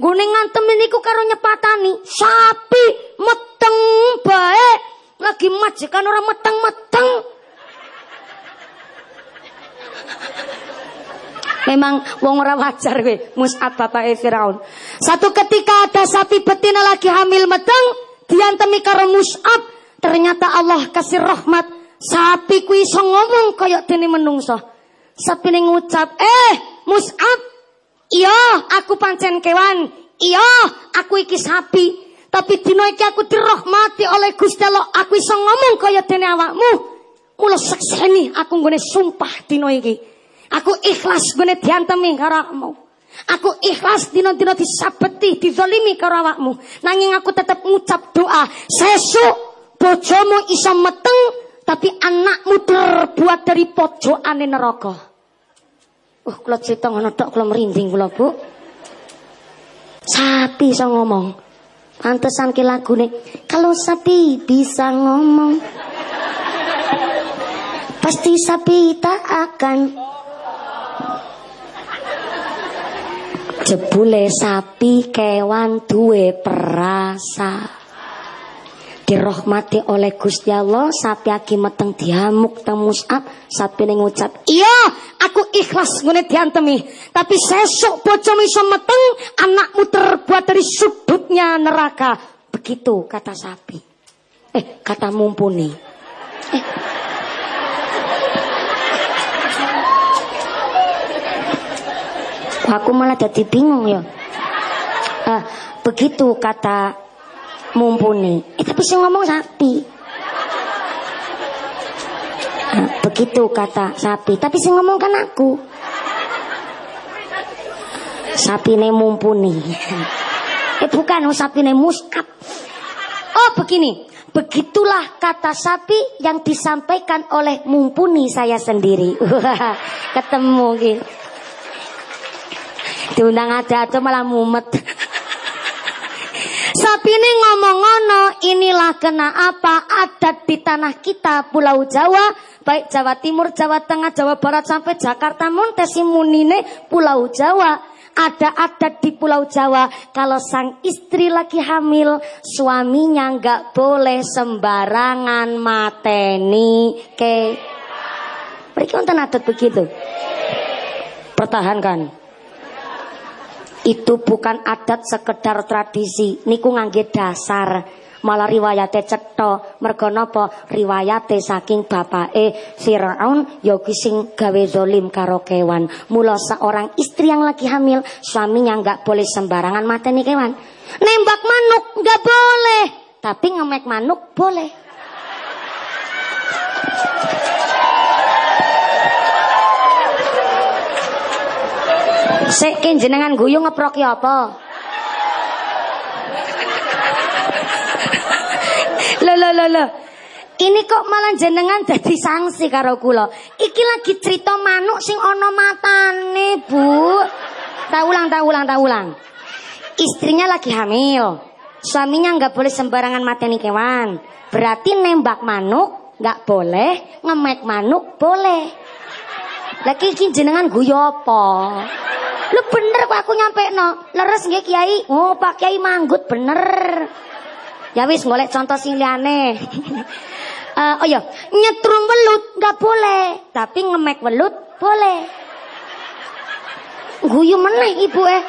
gune ngantem niku karo nyepatani. Sapi meteng baik. Lagi majikan orang meteng-meteng. Memang wong ora wajar kowe, Mus'ab bapak Firaun. Satu ketika ada sapi betina lagi hamil meteng, diantemi karo Mus'ab, ternyata Allah kasih rahmat Sapi ku iso ngomong kaya dene menungso. Sapi ning ngucap, "Eh, Mus'ab, iya aku pancen kewan. Iya, aku iki sapi. Tapi dino iki aku dirahmati oleh Gusti Allah. Aku iso ngomong kaya dene awakmu. Mula sekseni aku nggone sumpah dino iki. Aku ikhlas nggone diantemi karo awakmu. Aku ikhlas dino-dino disabeti, dizalimi karo awakmu. Nanging aku tetep ngucap doa. Sesuk bojomu iso meteng tapi anakmu terbuat dari pojokane neraka. Uh, kula cerita ngono tok kula merinding kula, Bu. Sapi iso ngomong. Pantesan ki lagune kalau sapi bisa ngomong. Pasti sapi tak akan Jebule sapi kewan duwe perasa dirahmati oleh Gusti Allah sapi aki meteng diamuk teng musab sapi ning ngucap iya aku ikhlas ngene diantemi tapi sesuk bojomu iso meteng anakmu terbuat dari sudutnya neraka. Begitu kata sapi. Eh kata mumpuni. Eh. Aku malah jadi bingung ya? Uh, begitu kata mumpuni. Eh tapi sih ngomong sapi. Nah, begitu kata sapi, tapi sih ngomong kan aku. Sapi ne mumpuni. Eh bukan, oh ne musab. Oh begini, begitulah kata sapi yang disampaikan oleh mumpuni saya sendiri. Ketemu gitu. Diundang ada atau malah mumet. Sapi ini ngomong ngono, inilah kena apa adat di tanah kita Pulau Jawa, baik Jawa Timur, Jawa Tengah, Jawa Barat sampai Jakarta Montesi Munine Pulau Jawa. Ada adat di Pulau Jawa kalau sang istri lagi hamil, suaminya nggak boleh sembarangan mateni ke. Mereka nonton adat begitu. Pertahankan. Itu bukan adat sekedar tradisi, niku ngangge dasar. Malah riwayate cetha, mergo napa? Riwayate saking bapake Firaun ya sing gawe zalim karo kewan. Mula seorang istri yang lagi hamil, suaminya nggak boleh sembarangan mateni kewan. Nembak manuk nggak boleh, tapi ngemek manuk boleh. Sik jenengan guyu ngeprok ya apa? Lho lho lho lho. Ini kok malah jenengan jadi sanksi karo kula. Iki lagi cerita manuk sing ana matane, Bu. Tak ulang, tak ulang, tak ulang. Istrinya lagi hamil. Suaminya nggak boleh sembarangan mateni kewan. Berarti nembak manuk nggak boleh, ngemek manuk boleh. Lagi iki jenengan guyu apa? Lu bener kok aku nyampe no. Leres nggih Kiai. Oh, Pak Kiai manggut bener. Ya wis golek contoh sing liyane. uh, oh ya, nyetrum welut nggak boleh, tapi ngemek welut boleh. Guyu meneh ibu eh.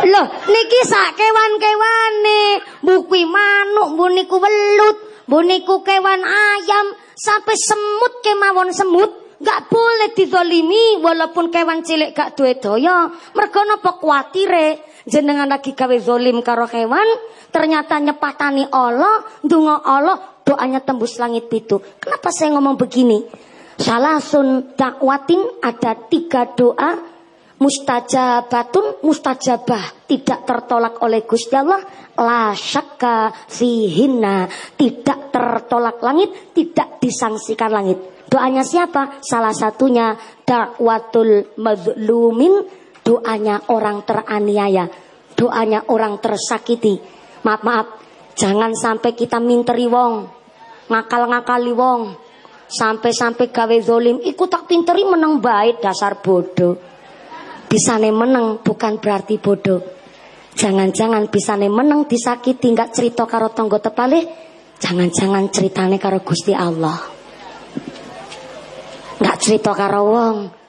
Loh, niki sak kewan-kewane, bukui manuk, buniku welut, buniku kewan ayam, sampai semut kemawon semut gak boleh dizolimi walaupun kewan cilik gak duwe doya mergo napa kuatire? Jenengan lagi gawe zolim karo kewan ternyata nyepatani Allah ndonga Allah doanya tembus langit itu kenapa saya ngomong begini? Salah sun dakwatin ada tiga doa mustajabatun mustajabah tidak tertolak oleh Gusti Allah. La syakka fihinna tidak tertolak langit tidak disangsikan langit. Doanya siapa? Salah satunya dakwatul mazlumin doanya orang teraniaya doanya orang tersakiti. Maaf maaf jangan sampai kita minteri wong ngakal-ngakali wong sampai-sampai gawe zolim. Ikut tak pinteri menang baik dasar bodoh bisa nih menang bukan berarti bodoh. Jangan-jangan bisa nih menang disakiti nggak cerita karo tonggo tepale. Jangan-jangan ceritane karo Gusti Allah. Nggak cerita karo wong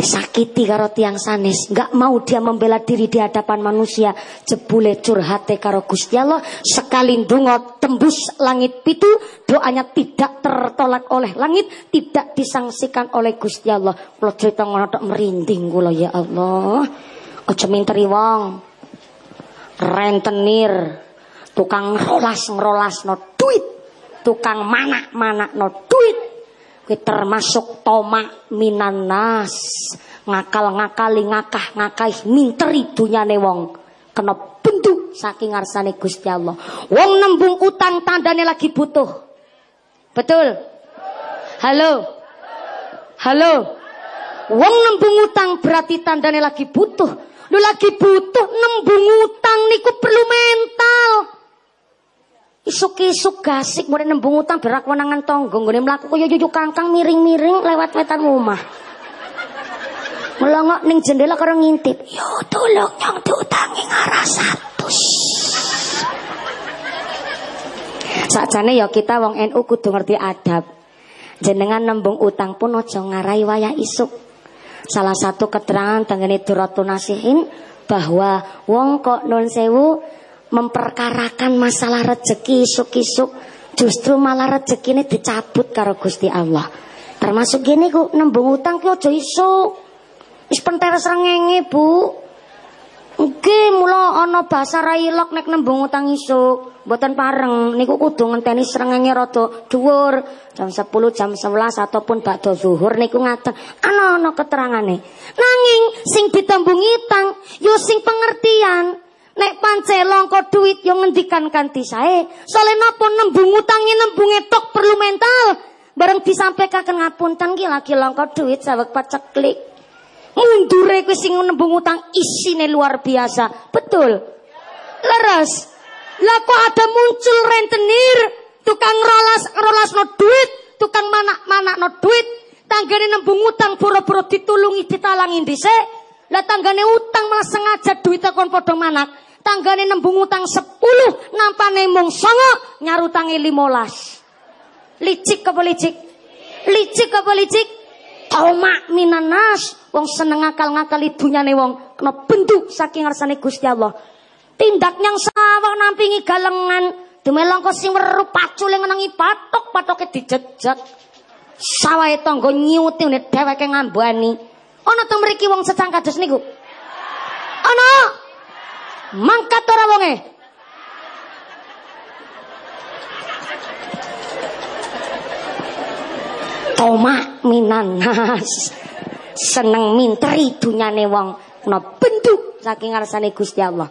disakiti karo tiang sanis nggak mau dia membela diri di hadapan manusia. Jebule curhate karo Gusti Allah. Sekali dungo tembus langit pitu doanya tidak tertolak oleh langit tidak disangsikan oleh Gusti Allah. Kalau cerita ngono tok merinding kula ya Allah. Aja minteri wong. Rentenir. Tukang rolas ngerolas no duit. Tukang mana mana no duit termasuk tomak minanas ngakal ngakali ngakah ngakai minteri dunyane wong. Kena bentuk saking ngarsane Gusti Allah. Wong nembung utang tandane lagi butuh. Betul? Halo? Halo? Wong nembung utang berarti tandane lagi butuh. Lu lagi butuh nembung utang niku perlu mental Isuk-isuk gasik mulai nembung utang berak wenangan tonggo nggone mlaku kaya yuyu kangkang miring-miring lewat wetan rumah. Melongok ning jendela karo ngintip. Yo tolong yang diutangi ngarah satu. Sakjane ya kita wong NU kudu ngerti adab. Jenengan nembung utang pun aja ngarai wayah isuk. Salah satu keterangan tengene Duratun Nasihin bahwa wong kok non sewu memperkarakan masalah rezeki isuk-isuk justru malah rezeki ini dicabut karo Gusti Allah. Termasuk gini ku nembung utang ki aja isuk. Wis penteres rengenge, Bu. Nggih, mula ana basa railok nek nembung utang isuk. Mboten pareng, niku kudu ngenteni srengenge rada dhuwur, jam 10, jam 11 ataupun bakdo zuhur niku ngaten. Ana-ana keterangane. Nanging sing ditembung utang yo sing pengertian. Nek pancelong kok duit yang ngendikan kanti sae. Soalnya napa nembung utangi nembung etok perlu mental. Bareng disampaikan ngapunten ki lagi longko duit sawek paceklik. Mundure kuwi sing nembung utang isine luar biasa. Betul. Leres. Lah ada muncul rentenir, tukang rolas rolas no duit, tukang manak-manak no duit, tanggane nembung utang boro-boro ditulungi ditalangi dhisik. Lah tanggane utang malah sengaja duit kon padha manak. Tanggane nembung utang 10, nampane mung 9, nyarutangi 15. Licik apa licik? Licik apa licik? Tomak minanas, wong seneng ngakal-ngakali dunyane wong kena bentuk saking ngarsane Gusti Allah. Tindak nyang sawah nampingi galengan, demelong kok sing weru pacule ngenangi patok, patoke dijejak. Sawahe tangga nyuti dheweke ngambani. Ono teng mriki wong secang kados niku. Ono. Mangkat ora wonge? Tomak minan. Seneng minteri dunyane wong. Ono bentuk saking ngarsane Gusti Allah.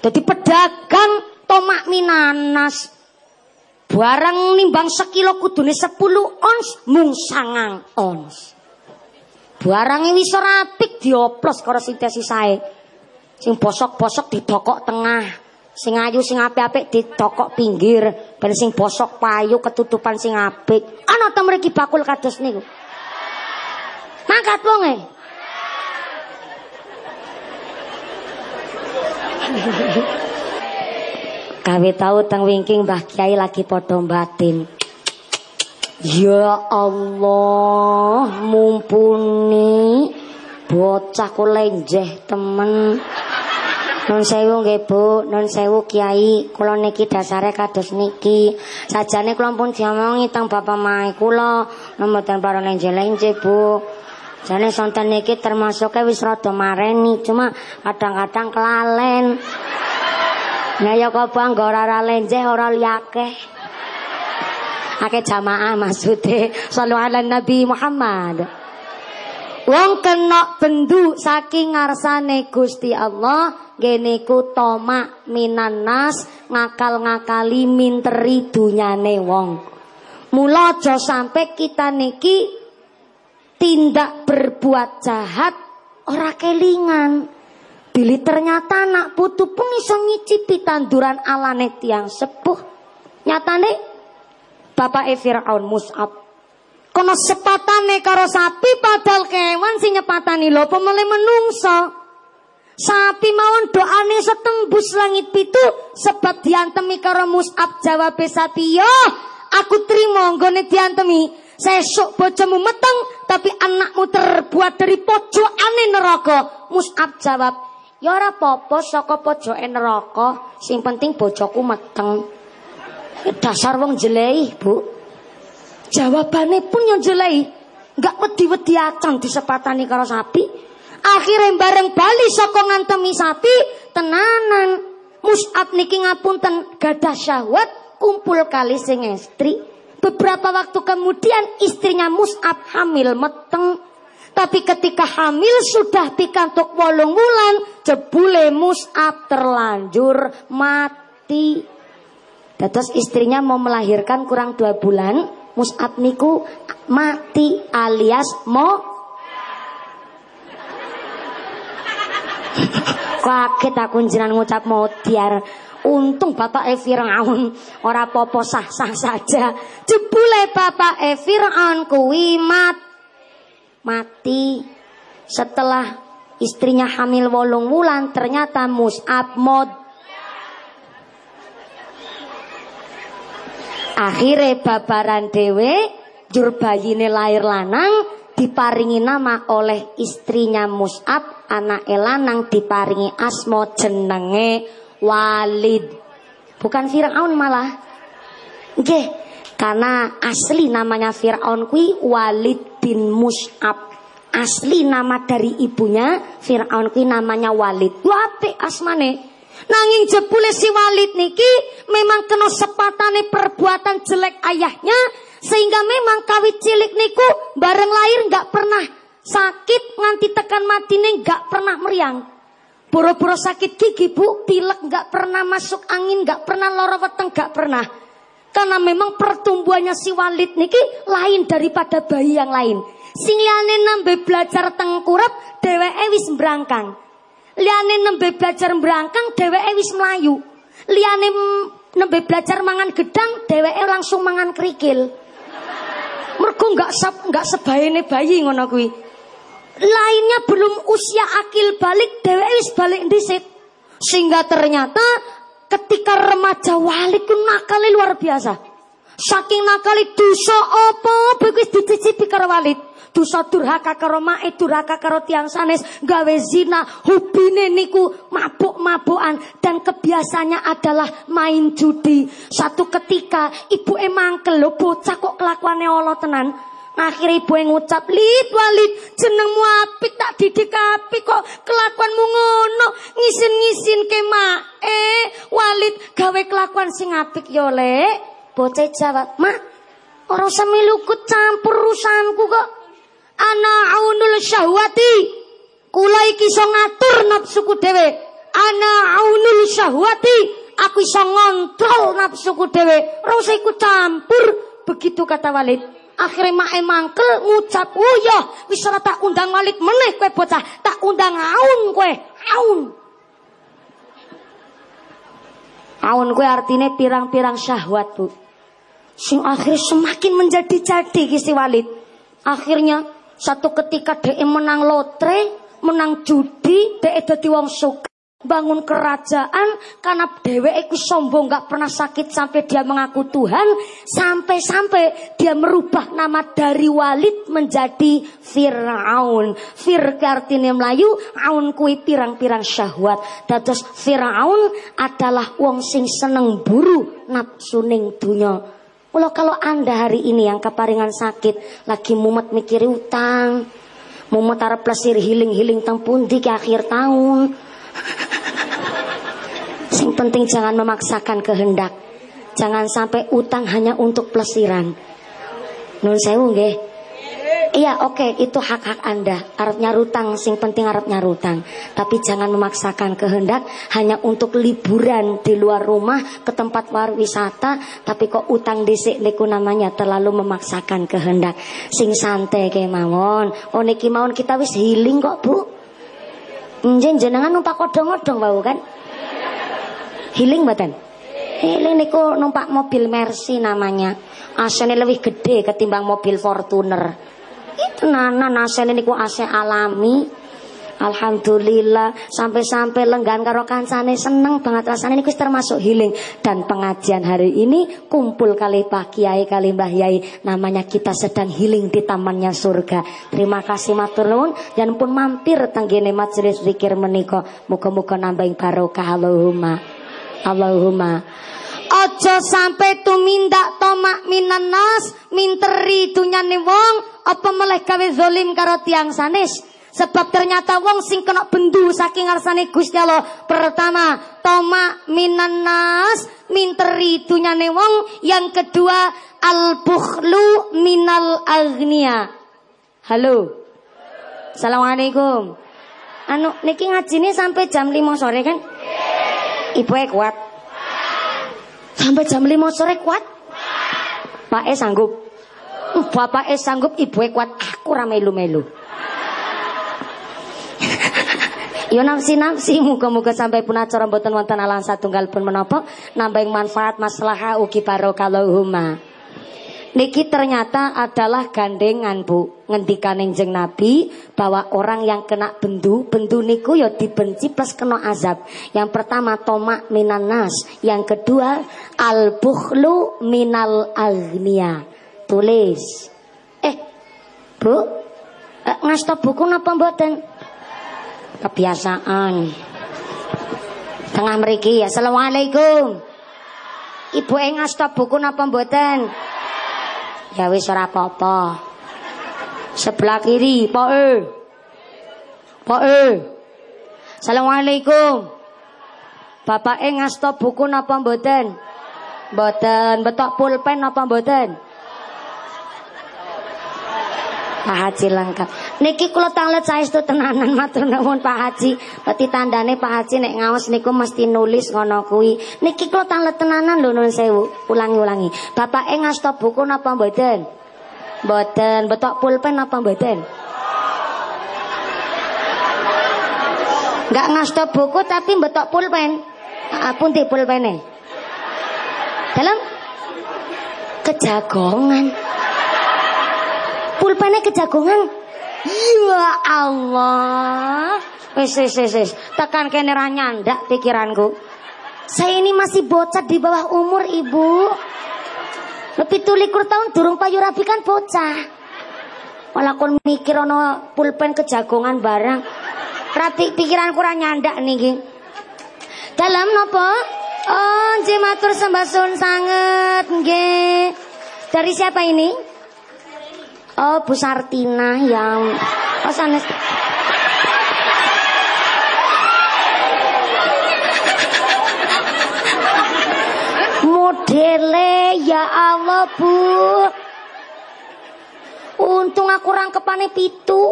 Dadi pedagang tomak minanas. Barang nimbang sekilo kudune 10 ons mung sangang ons. Barang wis rapik dioplos karo sae. Sing bosok-bosok didokok tengah. Sing ayu sing apik-apik didokok pinggir. Ben sing bosok payu ketutupan sing apik. Ana ta mriki bakul kados niku. Mangkat wong e. Kawe tahu teng wingking Mbah Kiai lagi podo batin. Ya Allah, mumpuni bocah ku lenjeh temen. Non sewu nggih Bu, non sewu Kiai, kula niki dasare kados niki. Sajane kula pun diomongi teng bapak mae kula, mboten para lenje-lenje Bu. Jane sonten niki termasuknya wis rada mareni, cuma kadang-kadang kelalen. Nah ya kok bang ora ora lenjeh ora liake. Ake jamaah maksude sallu Nabi Muhammad. Wong kena bendu saking ngarsane Gusti Allah gene ku toma minanas ngakal-ngakali minteri dunyane wong. Mula aja sampai kita niki tindak berbuat jahat ora kelingan. Bila ternyata anak putu pun iso ngicipi tanduran alane tiang sepuh. Nyatane Bapak E Fir'aun Mus'ab. Kono sepatane karo sapi padahal kewan sing nyepatani lho pemele menungso. Sapi mawon doane setembus langit pitu sebab diantemi karo Mus'ab jawab sapi yo aku terima nggone diantemi sesuk bojomu meteng tapi anakmu terbuat dari pojokane neraka Mus'ab jawab Ya ora apa-apa saka pojoke neraka, sing penting bojoku meteng. Dasar wong jelei, Bu. Jawabane pun yo jelei. Enggak wedi-wedi acan disepatani karo sapi. Akhirnya bareng bali saka ngantemi sapi, tenanan. Mus'ab niki ngapunten gadah syahwat kumpul kali sing istri. Beberapa waktu kemudian istrinya Mus'ab hamil meteng. Tapi ketika hamil sudah pikantuk wolung wulan, jebule Mus'ab terlanjur mati. Terus istrinya mau melahirkan kurang dua bulan, Mus'ab niku mati alias mau Kaget aku jenengan ngucap modiar. Untung Bapak Fir'aun ora popo sah-sah saja. Jebule Bapak Fir'aun kuwi mati mati setelah istrinya hamil wolong wulan ternyata Mus'ab mod akhirnya babaran dewe jur bayine lahir lanang diparingi nama oleh istrinya Mus'ab anak elanang diparingi asmo jenenge Walid bukan Fir'aun malah Oke, karena asli namanya Fir'aun kui Walid bin Mus'ab. Asli nama dari ibunya Fir'aun kuwi namanya Walid. Wape asmane. Nanging jebule si Walid niki memang kena sepatane perbuatan jelek ayahnya sehingga memang kawit cilik niku bareng lahir nggak pernah sakit nganti tekan matine nggak pernah meriang. Boro-boro sakit gigi bu, pilek nggak pernah masuk angin, nggak pernah loro weteng, nggak pernah. Karena memang pertumbuhannya si Walid niki lain daripada bayi yang lain. Sing liyane nembe belajar tengkurap, dheweke wis mbrangkang. Liyane nembe belajar mbrangkang, dheweke wis melayu. Liyane nembe belajar mangan gedang, dheweke langsung mangan kerikil. Mergo nggak sab nggak sebaene bayi ngono kuwi. Lainnya belum usia akil balik, dheweke wis balik dhisit. Sehingga ternyata ketika remaja wali ku nakali luar biasa. Saking nakali dosa apa begitu dicicipi karo Walid. Dosa durhaka karo mae, durhaka karo tiang sanes, gawe zina, hubine niku mabuk-mabukan dan kebiasaannya adalah main judi. Satu ketika ibu emang kelo bocah kok kelakuannya Allah tenan. Akhirnya ibu yang ngucap, Lid walid, jenengmu apik tak didik apik kok kelakuanmu ngono. Ngisin-ngisin ke Eh, walid gawe kelakuan sing apik yo le. Bocah jawab, mak Ora semilu campur urusanku kok. Ana aunul syahwati. Kula iki iso ngatur nafsuku dhewe. Ana aunul syahwati. Aku iso ngontrol nafsuku dhewe. Ora usah ikut campur. Begitu kata Walid. Akhirnya mae mangkel ngucap, "Oh ya, wis tak undang Walid meneh kowe bocah, tak undang Aun kowe." Aun. Aun kowe artinya pirang-pirang syahwat, Bu. Sing akhirnya semakin menjadi-jadi si Walid. Akhirnya satu ketika dia menang lotre, menang judi, dia dadi wong suka bangun kerajaan karena dewe iku sombong gak pernah sakit sampai dia mengaku Tuhan sampai-sampai dia merubah nama dari Walid menjadi Fir'aun. Fir artinya Melayu Aun kui pirang-pirang syahwat. Dados Fir'aun adalah wong sing seneng buru nafsu ning kalau kalau anda hari ini yang keparingan sakit lagi mumet mikiri utang mumet arep plesir healing-healing teng pundi ke akhir tahun Sing penting jangan memaksakan kehendak. Jangan sampai utang hanya untuk pelesiran. Nun sewu nggih. Iya oke okay, itu hak-hak anda Arab nyarutang sing penting Arab nyarutang Tapi jangan memaksakan kehendak Hanya untuk liburan di luar rumah Ke tempat wisata Tapi kok utang disik niku namanya Terlalu memaksakan kehendak Sing santai kayak mawon Oh niki mawon kita wis healing kok bu Njen jenengan numpak kodong-kodong bau kan Healing badan. Healing niku numpak mobil Mercy namanya. AC-ne lebih gede ketimbang mobil Fortuner. Itu nana AC-ne niku AC alami. Alhamdulillah. Sampai-sampai lenggan karo kancane seneng banget ini termasuk healing. Dan pengajian hari ini kumpul kali Pak Kiai kali Mbah Yai. Namanya kita sedang healing di tamannya surga. Terima kasih matur nuwun. Dan pun mampir tanggene majelis zikir menika. Muga-muga nambah barokah. Allahumma. Allahumma Ojo sampai tumindak tomak minan nas minteri dunyane wong apa meleh gawe zalim karo tiang sanes? Sebab ternyata wong sing kena bendu saking ngarsane Gusti Allah. Pertama tomak minan nas minteri dunyane wong. Yang kedua al bukhlu minal agnia halo. Assalamualaikum. Anu niki ngajine sampai jam 5 sore kan? Ibu e kuat. Sampai jam 5 sore kuat? Pak E sanggup. Bapak E sanggup, ibu e kuat. Aku ora melu-melu. Yo nafsi-nafsi muga-muga sampai pun acara mboten wonten alang satunggal pun menapa nambah manfaat masalah ugi barokah Allahumma. Niki ternyata adalah gandengan bu Ngendikaning jeng Nabi Bahwa orang yang kena bendu Bendu niku ya dibenci plus kena azab. Yang pertama tomak minan nas. Yang kedua Al-bukhlu minal agnia Tulis. Eh Bu? Eh, Ngasta buku napa mboten? Kebiasaan. Tengah meriki Assalamualaikum. Ibu e ngasta buku napa mboten? Ya wis ora apa-apa. Sebelah kiri, poe. Poe. Assalamualaikum. Bapak e ngasto buku napa mboten? Mboten, betok pulpen napa mboten? Pak Haji lengkap. Niki kula tanglet saestu tenanan matur nuwun Pak Haji. Berarti tandane Pak Haji nek ngaos niku mesti nulis ngono kuwi. Niki kula tanglet tenanan lho nuwun sewu. Ulangi-ulangi. Bapake ngasto buku napa mboten? Mboten. Betok pulpen napa mboten? Enggak ngasto buku tapi betok pulpen. Apun di pulpene? Dalam kejagongan. Pulpene kejagongan. Ya Allah. Wis wis wis. Tekan kene ra nyandak pikiranku. Saya ini masih bocah di bawah umur ibu. Lebih tulikur tahun durung payu rapi kan bocah. Malah kon mikir ono pulpen kejagongan barang. Rapi pikiran kurang nyandak nih Dalam nopo? Oh, jematur sembah sun nggih. Dari siapa ini? Oh, Bu Sartina yang oh sanes. Modele ya Allah Bu. untung aku rangkepane pitu.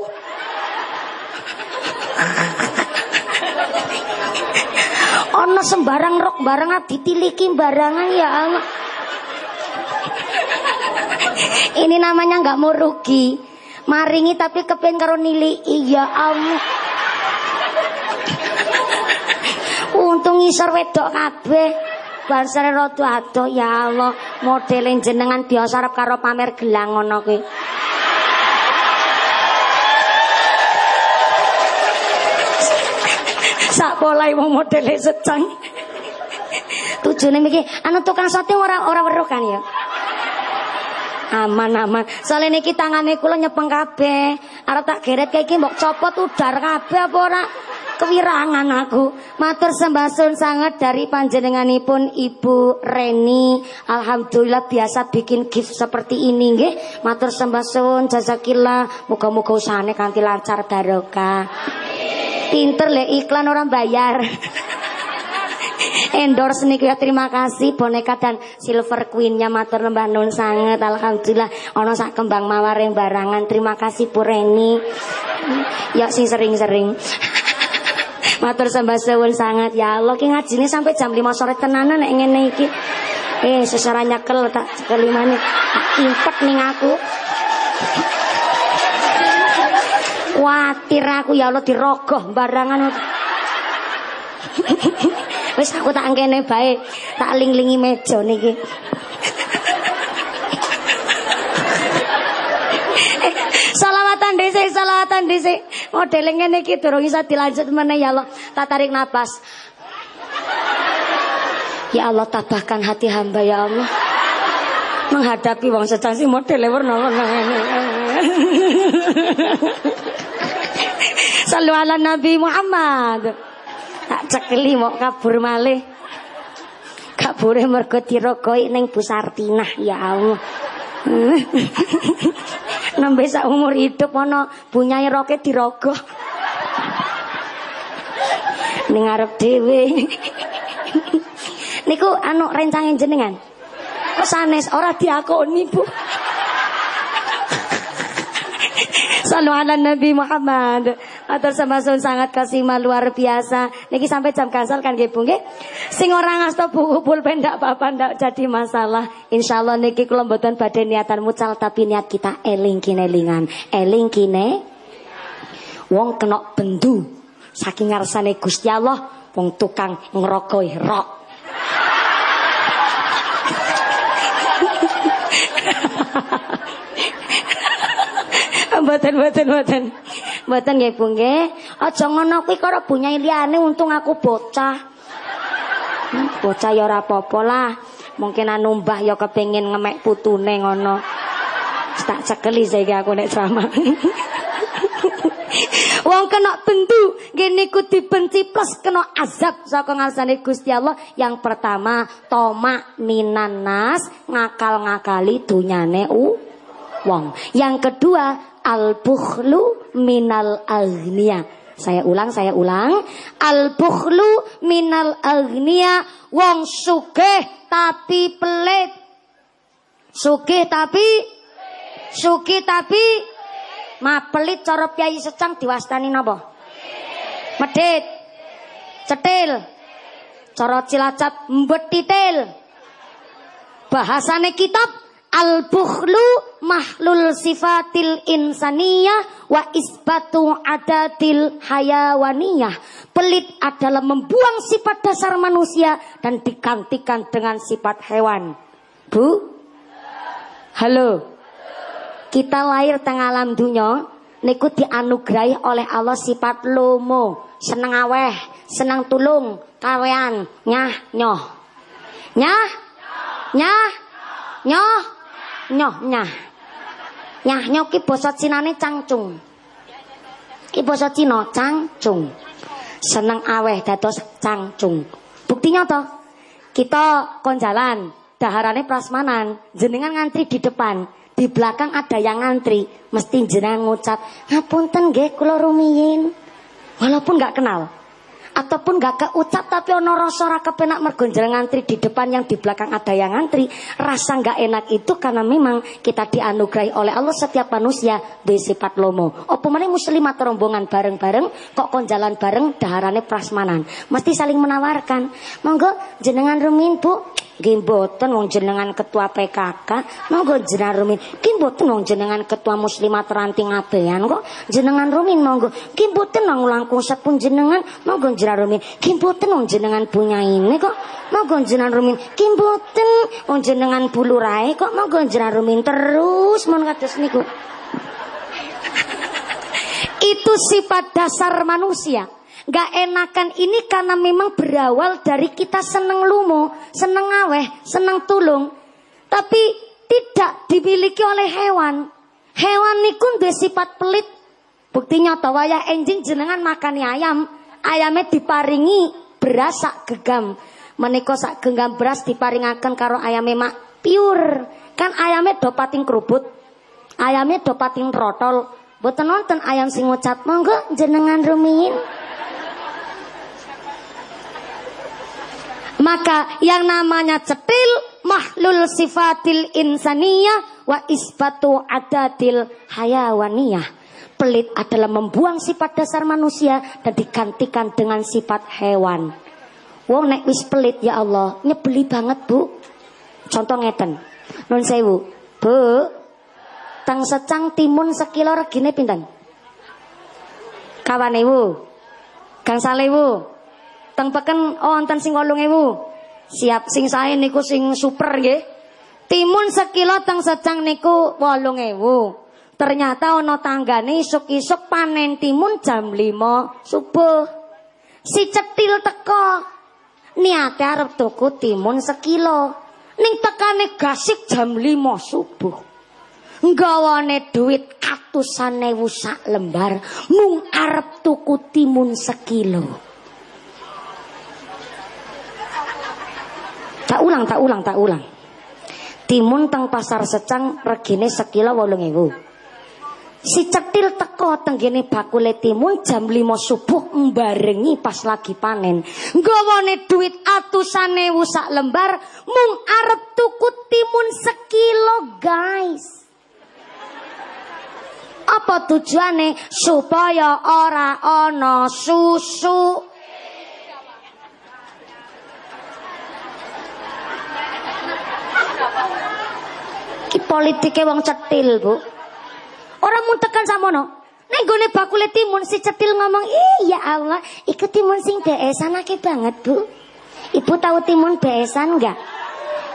Ono sembarang rok barang ditiliki barangan ya Allah. Ini namanya nggak mau rugi. Maringi tapi kepen karo nili iya Allah. Untung isor wedok kabeh. Bansare rada adoh ya Allah. Modele jenengan biasa arep karo pamer gelang ngono kuwi. Sak polai wong modele secang. Tujune mikir, anu tukang sate ora ora weruh kan ya. Aman aman. Soalnya niki tangane kula nyepeng kabeh. Arep tak geret kayak iki mbok copot udar kabeh apa ora? Kewirangan aku. Matur sembah sangat dari panjenenganipun Ibu Reni. Alhamdulillah biasa bikin gift seperti ini nggih. Matur sembah sun jazakillah. Muga-muga usahane kanthi lancar barokah. Pinter le iklan orang bayar. endorse nih ya terima kasih boneka dan silver queennya matur lembah nun sangat alhamdulillah ono sak kembang mawar yang barangan terima kasih Pureni ya sing sering-sering Matur sembah sewun sangat ya Allah ki ngajine sampai jam 5 sore tenanan nek ngene iki. Eh sesara nyekel tak kelimane. Impet ning aku. Kuatir aku ya Allah dirogoh barangan. Wis aku tak ngene bae, tak ling-lingi meja niki. Salawatan dhisik, salawatan dhisik. Modele ngene iki durung iso dilanjut meneh ya Allah. Tak tarik napas. Ya Allah tabahkan hati hamba ya Allah. Menghadapi wong secang si modele warna-warna ngene. Sallu ala Nabi Muhammad. Tak cekeli mau kabur malih. Kabure mergo dirogoi ning Bu Sartinah ya Allah. Nembe sak umur hidup ana bunyai roke dirogoh. Ning arep dhewe. Niku anu rencange jenengan. Sanes ora diakoni, Bu. Salu ala Nabi Muhammad. Atur sama sangat kasih luar biasa. Niki sampai jam kasar kan nggih Bu nggih. Sing ora ngasta buku pulpen ndak apa-apa ndak jadi masalah. Insyaallah niki kula mboten badhe niatan mucal tapi niat kita eling kinelingan. Eling kine wong kena bendu saking ngarsane Gusti Allah wong tukang ngrokoi rok. Mboten mboten mboten. Mboten nggih Bu nggih. Aja ngono kuwi karo bunyai liyane untung aku bocah. Hmm, bocah ya ora apa-apa lah. Mungkin anu mbah ya kepengin ngemek putune ngono. Tak cekeli saiki aku nek ceramah. Wong kena bendu gini ku dibenci plus kena azab saka ngarsane Gusti Allah. Yang pertama, tomak minanas ngakal-ngakali dunyane u wong. Yang kedua, al-bukhlu minal agnia. Saya ulang, saya ulang. Al-bukhlu minal agnia. Wong sugih tapi pelit. Sugih tapi Sugih tapi Ma pelit cara piyai secang diwastani napa? Medit. Cetil. Cara Cilacap mbetitil. Bahasane kitab Al-bukhlu mahlul sifatil insaniyah wa isbatu adatil hayawaniyah. Pelit adalah membuang sifat dasar manusia dan digantikan dengan sifat hewan. Bu? Halo? Kita lahir tengah alam dunia niku dianugerahi oleh Allah sifat lomo, seneng aweh, senang tulung, kawean, nyah, nyoh. Nyah? Nyah? Nyoh? Nyoh nyah. Nyah nyoh ki basa Cinane cangcung. Ki basa Cina cangcung. Seneng aweh dados cangcung. Buktinya toh kita kon jalan, daharane prasmanan, jenengan ngantri di depan, di belakang ada yang ngantri, mesti jenengan ngucap, "Ngapunten nggih kula rumiyin." Walaupun nggak kenal. Ataupun gak keucap tapi ono rasa ora kepenak mergo ngantri di depan yang di belakang ada yang ngantri. Rasa gak enak itu karena memang kita dianugerahi oleh Allah setiap manusia di sifat lomo. Apa mana muslimat rombongan bareng-bareng kok kon jalan bareng daharane prasmanan? Mesti saling menawarkan. Monggo jenengan rumin bu Nggih mboten wong jenengan ketua PKK, monggo jenengan rumin. Nggih mboten wong jenengan ketua muslimat ranting abean kok. Jenengan rumin monggo. Nggih mboten wong langkung sepun jenengan, monggo jenengan rumin. Nggih mboten wong jenengan punya ini kok. Monggo jenengan rumin. Nggih mboten wong jenengan bulurai kok. Monggo jenengan rumin terus mon kados niku. Itu sifat dasar manusia. Gak enakan ini karena memang berawal dari kita seneng lumo, seneng aweh, seneng tulung. Tapi tidak dimiliki oleh hewan. Hewan niku duwe sifat pelit. Bukti nyata wayah enjing jenengan makani ayam. Ayamnya diparingi beras sak gegam. Menika sak genggam beras diparingaken karo ayam mak pure. Kan ayamnya do pating kerubut. Ayamnya do pating rotol. Boten nonton ayam sing ngucat monggo jenengan rumiin. Maka yang namanya cetil mahlul sifatil insaniyah wa isbatu adatil hayawaniyah. Pelit adalah membuang sifat dasar manusia dan digantikan dengan sifat hewan. Wong nek wis pelit ya Allah, nyebeli banget bu. Contoh ngeten, non sewu, bu, tang secang timun sekilo regine pinten? Kawan ibu, kang salewu, Teng peken oh wonten sing 8000. Siap sing sae niku sing super nggih. Timun sekilo teng secang niku 8000. Ternyata ana tanggane isuk-isuk panen timun jam 5 subuh. Si cetil teko. Niate arep tuku timun sekilo. Ning tekane gasik jam 5 subuh. Nggawane duit atusan ewu sak lembar mung arep tuku timun sekilo. Tak ulang, tak ulang, tak ulang. Timun teng pasar secang regine sekilo wolong ewu. Si cetil teko tenggene bakule timun jam 5 subuh mbarengi pas lagi panen. Gawane duit atusan ewu sak lembar mung arep tuku timun sekilo guys. Apa tujuane supaya ora ana susu Ki politike wong cetil, Bu. Orang mau tekan samono. Nek gone bakule timun si cetil ngomong, "Iya Allah, iku timun sing beesan akeh banget, Bu." Ibu tahu timun beesan enggak?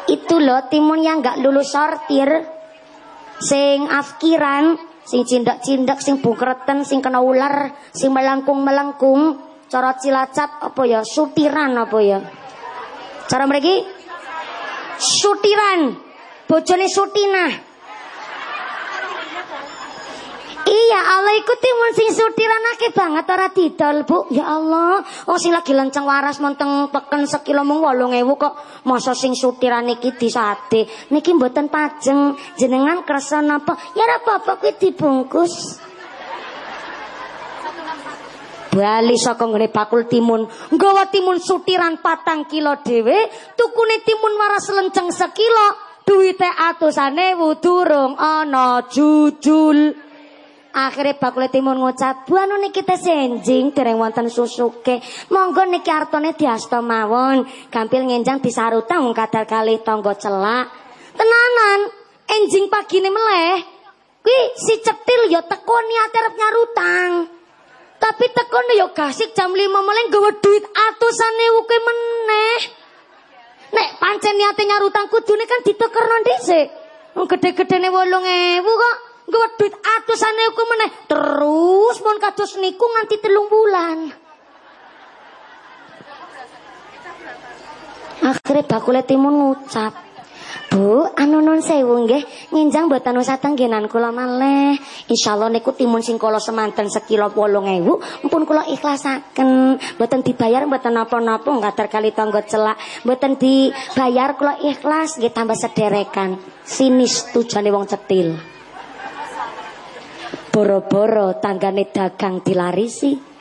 Itu loh timun yang enggak lulus sortir. Sing afkiran, sing cindak-cindak, sing bungkreten, sing kena ular, sing melengkung-melengkung, cara cilacap apa ya? Sutiran apa ya? Cara mereka? Sutiran. Bojone Sutina. Iya Allah ikut timun sing sutiran akeh banget ora didol Bu. Ya Allah, oh sing lagi lenceng waras monteng peken sekilo mung 8000 kok masa sing sutiran iki disate. Niki mboten pajeng. Jenengan kersa napa? Ya ora apa-apa kuwi dibungkus. Bali saka ngene bakul timun, nggawa timun sutiran patang kilo dhewe, tukune timun waras lenceng sekilo, duwite atusane durung ana jujul. Akhirnya bakule timun ngucap, "Bu anu niki teh senjing dereng wonten susuke. Monggo niki artone diasta mawon, gampil ngenjang disarutang kadal kali tangga celak." Tenanan, enjing pagine meleh. Kuwi si cetil ya teko niate arep nyarutang. Tapi teko ya gasik jam 5 meleng gawe duit atusane wuke meneh. Nek pancen niate nyarutang kudune kan ditekerno dhisik. Wong gede-gedene 8000 kok nggawa duit atusane ku meneh. Terus mon kados niku nganti telung bulan. Akhirnya bakule timun ngucap. Bu, anu non sewu nggih, nginjang mboten usah tenggenan kula malih. Insyaallah niku timun sing kula semanten sekilo 8000, mpun kula ikhlasaken. Mboten dibayar mboten napa-napa, ngatur kali tangga celak. Mboten dibayar kula ikhlas nggih tambah sederekan. Sinis tujane wong cetil. Boro-boro tanggane dagang dilarisi.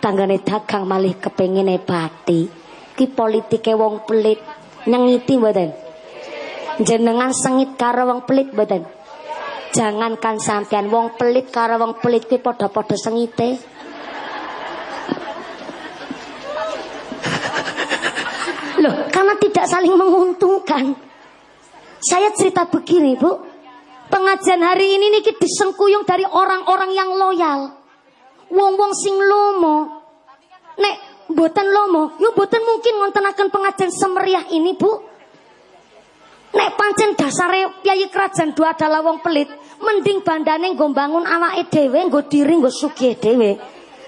tanggane dagang malih kepengine bati ki politike wong pelit nyengiti mboten jenengan sengit karo wong pelit mboten jangankan sampean wong pelit karo wong pelit ki padha-padha sengite Loh, karena tidak saling menguntungkan. Saya cerita begini, Bu. Pengajian hari ini nih disengkuyung dari orang-orang yang loyal. Wong-wong sing lomo. Nek boten lomo, yuk boten mungkin ngontenaken pengajian semeriah ini, Bu. Nek pancen dasare piyayi kerajaan dua adalah wong pelit, mending bandane nggo bangun awake dhewe, nggo diri, nggo sugih dhewe.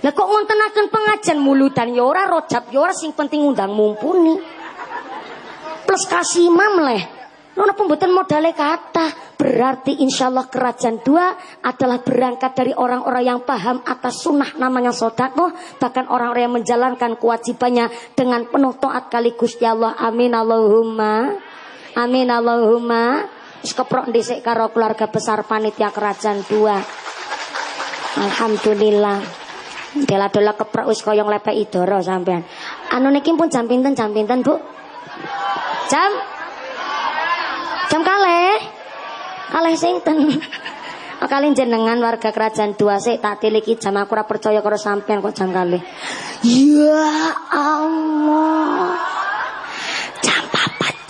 Lah kok ngontenaken pengajian mulutan ya ora rojab ya ora sing penting undang mumpuni. Plus kasih imam leh. Nona pembuatan modalnya kata Berarti insya Allah kerajaan dua Adalah berangkat dari orang-orang yang paham Atas sunnah namanya sodako Bahkan orang-orang yang menjalankan kewajibannya Dengan penuh taat kali Gusti Allah Amin Allahumma Amin Allahumma Sekeprok disik karo keluarga besar panitia kerajaan dua Alhamdulillah Dela-dela keprok wis koyong lepek idoro sampean Anu niki pun jam pinten jam pinten bu Jam Jam kalih. Kalih sinten? Oh, kalian jenengan warga kerajaan dua sih tak tiliki jam aku ora percaya karo sampean kok jam kali. Ya Allah.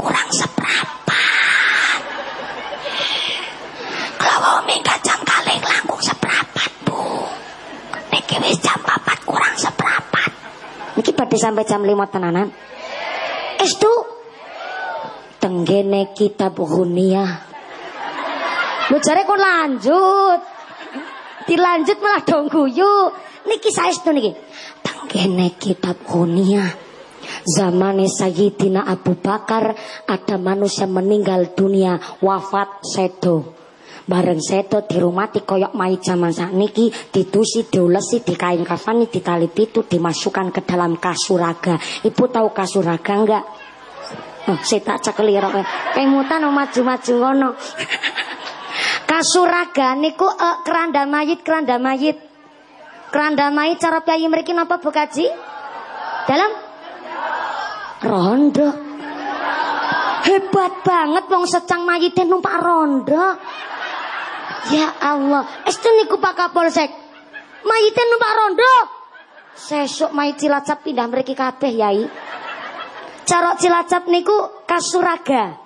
Kurang seprapat. Kalau minggat jam kali langkung seprapat bu. Niki wis jam papat kurang seprapat. Niki badhe sampai jam lima tenanan. Estu tenggene kitab hunia. Lu jare kok lanjut. Dilanjut malah dong guyu. Niki saestu niki. Tenggene kitab hunia. Zamane Sayyidina Abu Bakar ada manusia meninggal dunia wafat sedo. Bareng sedo dirumati koyok mai zaman niki ditusi diulesi di kain kafani ditali pitu dimasukkan ke dalam kasuraga. Ibu tahu kasuraga enggak? Oh, saya tak cekeli rok. Kemutan maju-maju ngono. Kasuraga niku uh, keranda mayit, keranda mayit. Keranda mayit cara piyayi mriki napa Bu Kaji? Dalam rondo. Hebat banget wong secang mayite numpak rondo. Ya Allah, estu niku Pak Kapolsek. Mayite numpak rondo. Sesuk mayit Cilacap pindah mriki kabeh, Yai. Cara Cilacap niku kasuraga.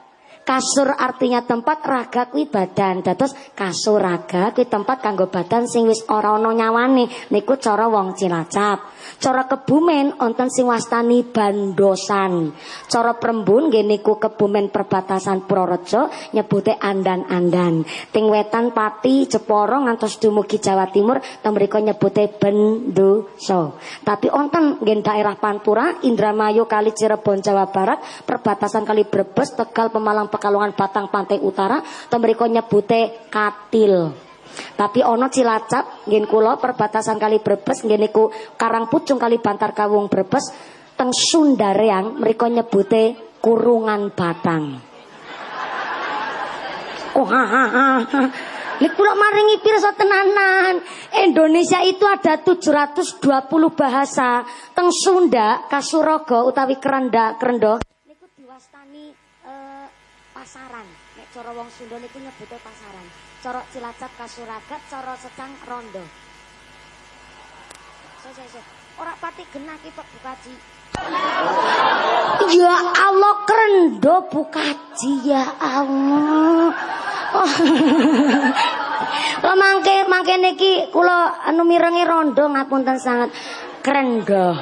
Kasur artinya tempat raga kuwi badan. Dados kasuraga kuwi tempat kanggo badan sing wis ora ana nyawane. Niku cara wong Cilacap. Cara Kebumen onten sing wastani Bandosan. Cara Prembun nggih niku Kebumen perbatasan Purworejo nyebute Andan-andan. Ting wetan Pati Jeporo ngantos dumugi Jawa Timur teng mriku nyebute Bendoso. Tapi onten nggih daerah Pantura, Indramayu kali Cirebon Jawa Barat, perbatasan kali Brebes, Tegal, Pemalang Pekalongan Batang Pantai Utara tembriko nyebute Katil. Tapi ono Cilacap nggih kula perbatasan kali Brebes nggih niku Karangpucung kali Bantar Kawung Brebes teng Sundareang mriku nyebute Kurungan Batang. Oh ha ha ha. Kula maringi pirsa tenanan. Indonesia itu ada 720 bahasa. Teng Sunda, Kasurogo utawi Kerenda, Kerendo pasaran. Nek cara wong Sunda niku nyebute pasaran. Cara Cilacap kasuragat, cara Secang rondo. So, so, so. Ora pati genah ki Pak Bukaji. Ya Allah krendo Bukaji ya Allah. Oh. Lo mangke mangke niki kula anu mirengi rondo ngapunten sangat krendo.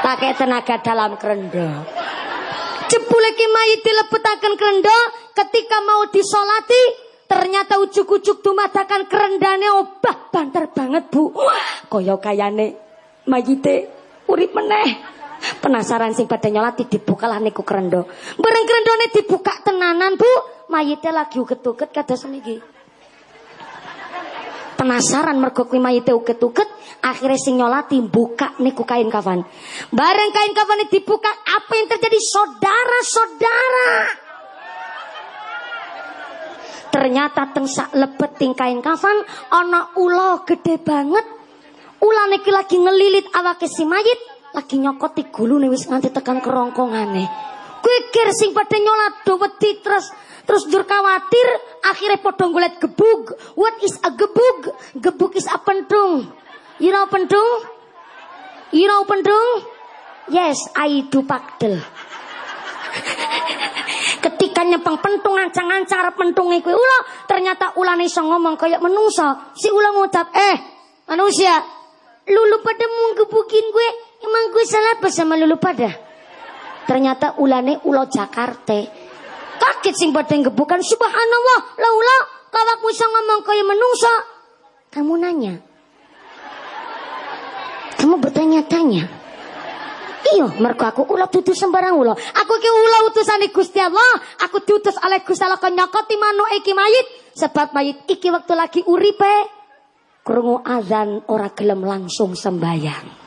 Pakai tenaga dalam krendo. Jebule ki mayit dilebetaken kerenda ketika mau disolati ternyata ujuk-ujuk dumadakan kerendane obah banter banget bu. Koyo kayane mayite urip meneh. Penasaran sing pada nyolati dibuka lah niku kerendo bareng kerendone dibuka tenanan bu. Mayite lagi uget-uget kados niki. Penasaran mergo kuwi mayite uget-uget akhirnya sing nyolati buka niku kain kafan. Bareng kain kafan dibuka apa yang terjadi? Saudara-saudara ternyata tengsak lebeting kain kafan ana ula gede banget Ulane ki lagi ngelilit awake si mayit, lagi nyokoti gulune wis nganti tekan kerongkongane. Kikir sing padha nyolat do wedi terus terus jur khawatir akhirnya padha golek gebug. What is a gebug? Gebug is a pentung. You know pentung? You know pentung? Yes, I do pakdel. Ketika nyepeng pentung ancang-ancang arep pentung kuwi ula, ternyata ulane iso ngomong kayak menungso. Si ula ngucap, "Eh, manusia, lulu pada mau gebukin gue. Emang gue salah apa sama lulu pada?" Ternyata ulane ulo Jakarta. Kaget sing pada gebukan, subhanallah, lah ula kawakmu iso ngomong kayak menungso. Kamu nanya. Kamu bertanya-tanya. Iya, mergo aku ula tutus sembarang ula. Aku ki ula utusane Gusti Allah. Aku diutus oleh Gusti Allah kon nyokoti manuk iki mayit sebab mayit iki waktu lagi uripe krungu azan ora gelem langsung sembayang.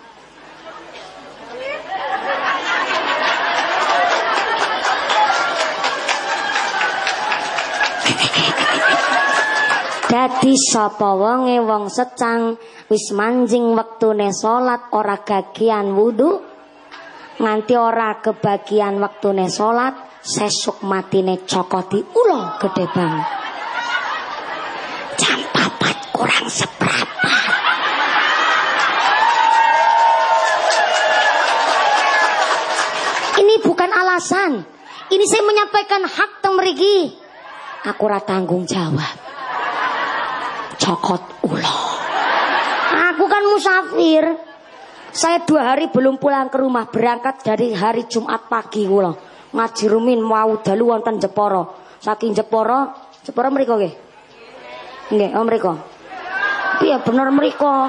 Dadi sapa wonge wong secang wis manjing wektune salat ora gagian wudu nganti ora kebagian waktune salat sesuk matine cokoti ulo gede banget. Jam papat kurang seberapa. Ini bukan alasan. Ini saya menyampaikan hak temerigi aku ora tanggung jawab. Cokot ulo. Aku kan musafir saya dua hari belum pulang ke rumah berangkat dari hari Jumat pagi kula. Ngaji rumin mau dalu wonten Jeporo. Saking Jeporo, Jeporo mriku nggih. Nggih, oh mriku. Iya bener mriku.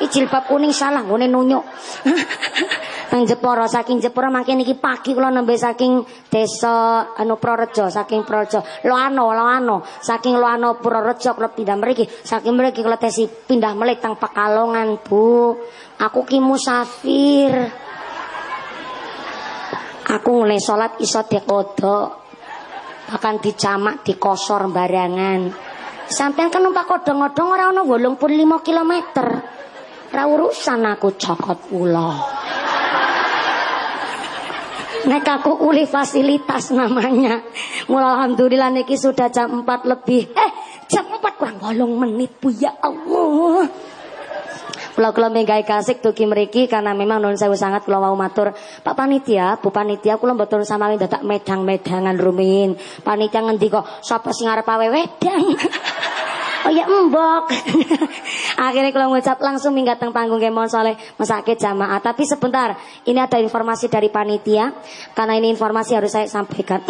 Ijilbab kuning salah ngene nunyuk. Teng Jepara saking Jepara mangke niki pagi kula nembe saking desa anu Prorejo saking Prorejo Loano Loano saking Loano Prorejo kula pindah mriki saking mriki kula tesi pindah melih teng Pekalongan Bu. Aku ki musafir. Aku ngene salat iso dikodok bahkan dicamak dikosor barangan sampean kan numpak kodong-kodong ora ana 85 km ora urusan aku cokot ulo Nek aku uli fasilitas namanya. Mula alhamdulillah niki sudah jam 4 lebih. Eh, jam 4 kurang 8 menit Bu ya Allah. Kula menggawe kasik dugi mriki karena memang nuwun sewu sangat kula wau matur. Pak panitia, Bu panitia kula mboten samawi dadak medang-medangan rumin. Panitia ngendika sapa sing arep awe wedang. Oh ya mbok. Akhirnya kalau ngucap langsung minggat teng panggung kemon soleh mesake jamaah. Tapi sebentar, ini ada informasi dari panitia. Karena ini informasi harus saya sampaikan.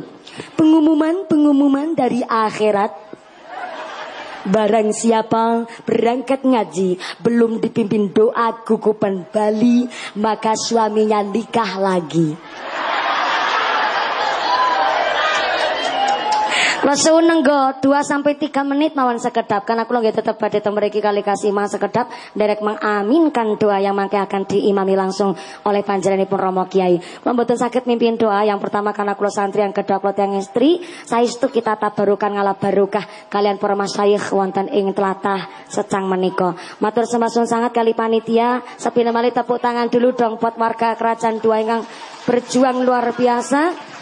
Pengumuman-pengumuman dari akhirat. Barang siapa berangkat ngaji belum dipimpin doa gugupan Bali maka suaminya nikah lagi. Lesu nenggo 2 sampai 3 menit mawon sekedap karena aku nggih tetep badhe temriki kali kasih mas sekedap derek mengaminkan doa yang mangke akan diimami langsung oleh panjenenganipun Romo Kiai. Kula sakit mimpin doa yang pertama karena kula santri yang kedua kula yang istri, itu kita tabarukan ngala barokah kalian para masyayikh wonten ing telatah secang menika. Matur sembah sangat kali panitia, sepi mali tepuk tangan dulu dong buat warga kerajaan dua yang berjuang luar biasa.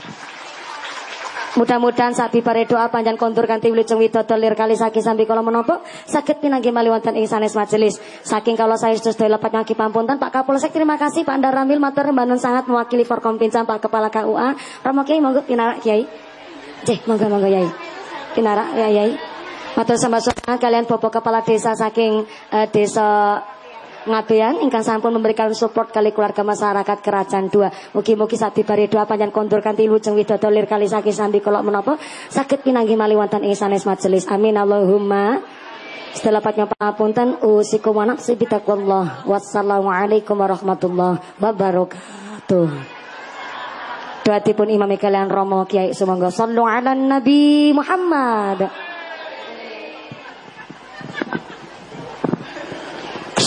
Mudah-mudahan sapi pare doa panjang kontur kanthi wilujeng widodo lir kali saki sambil kalau menopo sakit pinanggi mali wonten ing sanes majelis. Saking kalau saya sudah sedaya lepat nyaki pampunten Pak Kapolsek terima kasih Pak Andaramil matur rembanan sangat mewakili Forkompinsa Pak Kepala KUA. Romo Kiai monggo pinarak Kiai. Cih monggo monggo Kiai. Pinarak ya Kiai. Matur sembah kalian Bapak Kepala Desa saking uh, desa ngabean ingkang sampun memberikan support kali keluarga masyarakat kerajaan dua. Mugi-mugi sabi bari dua panjang kontur kanthi lujeng widodo lir kali saki sambi kolok menapa sakit pinanggi mali wonten ing sanes majelis. Amin Allahumma. Setelah patnya pangapunten usikum wa nafsi bitaqwallah. Wassalamualaikum warahmatullahi wabarakatuh. Doatipun Imam kalian Romo Kiai Sumangga sallu ala Nabi Muhammad.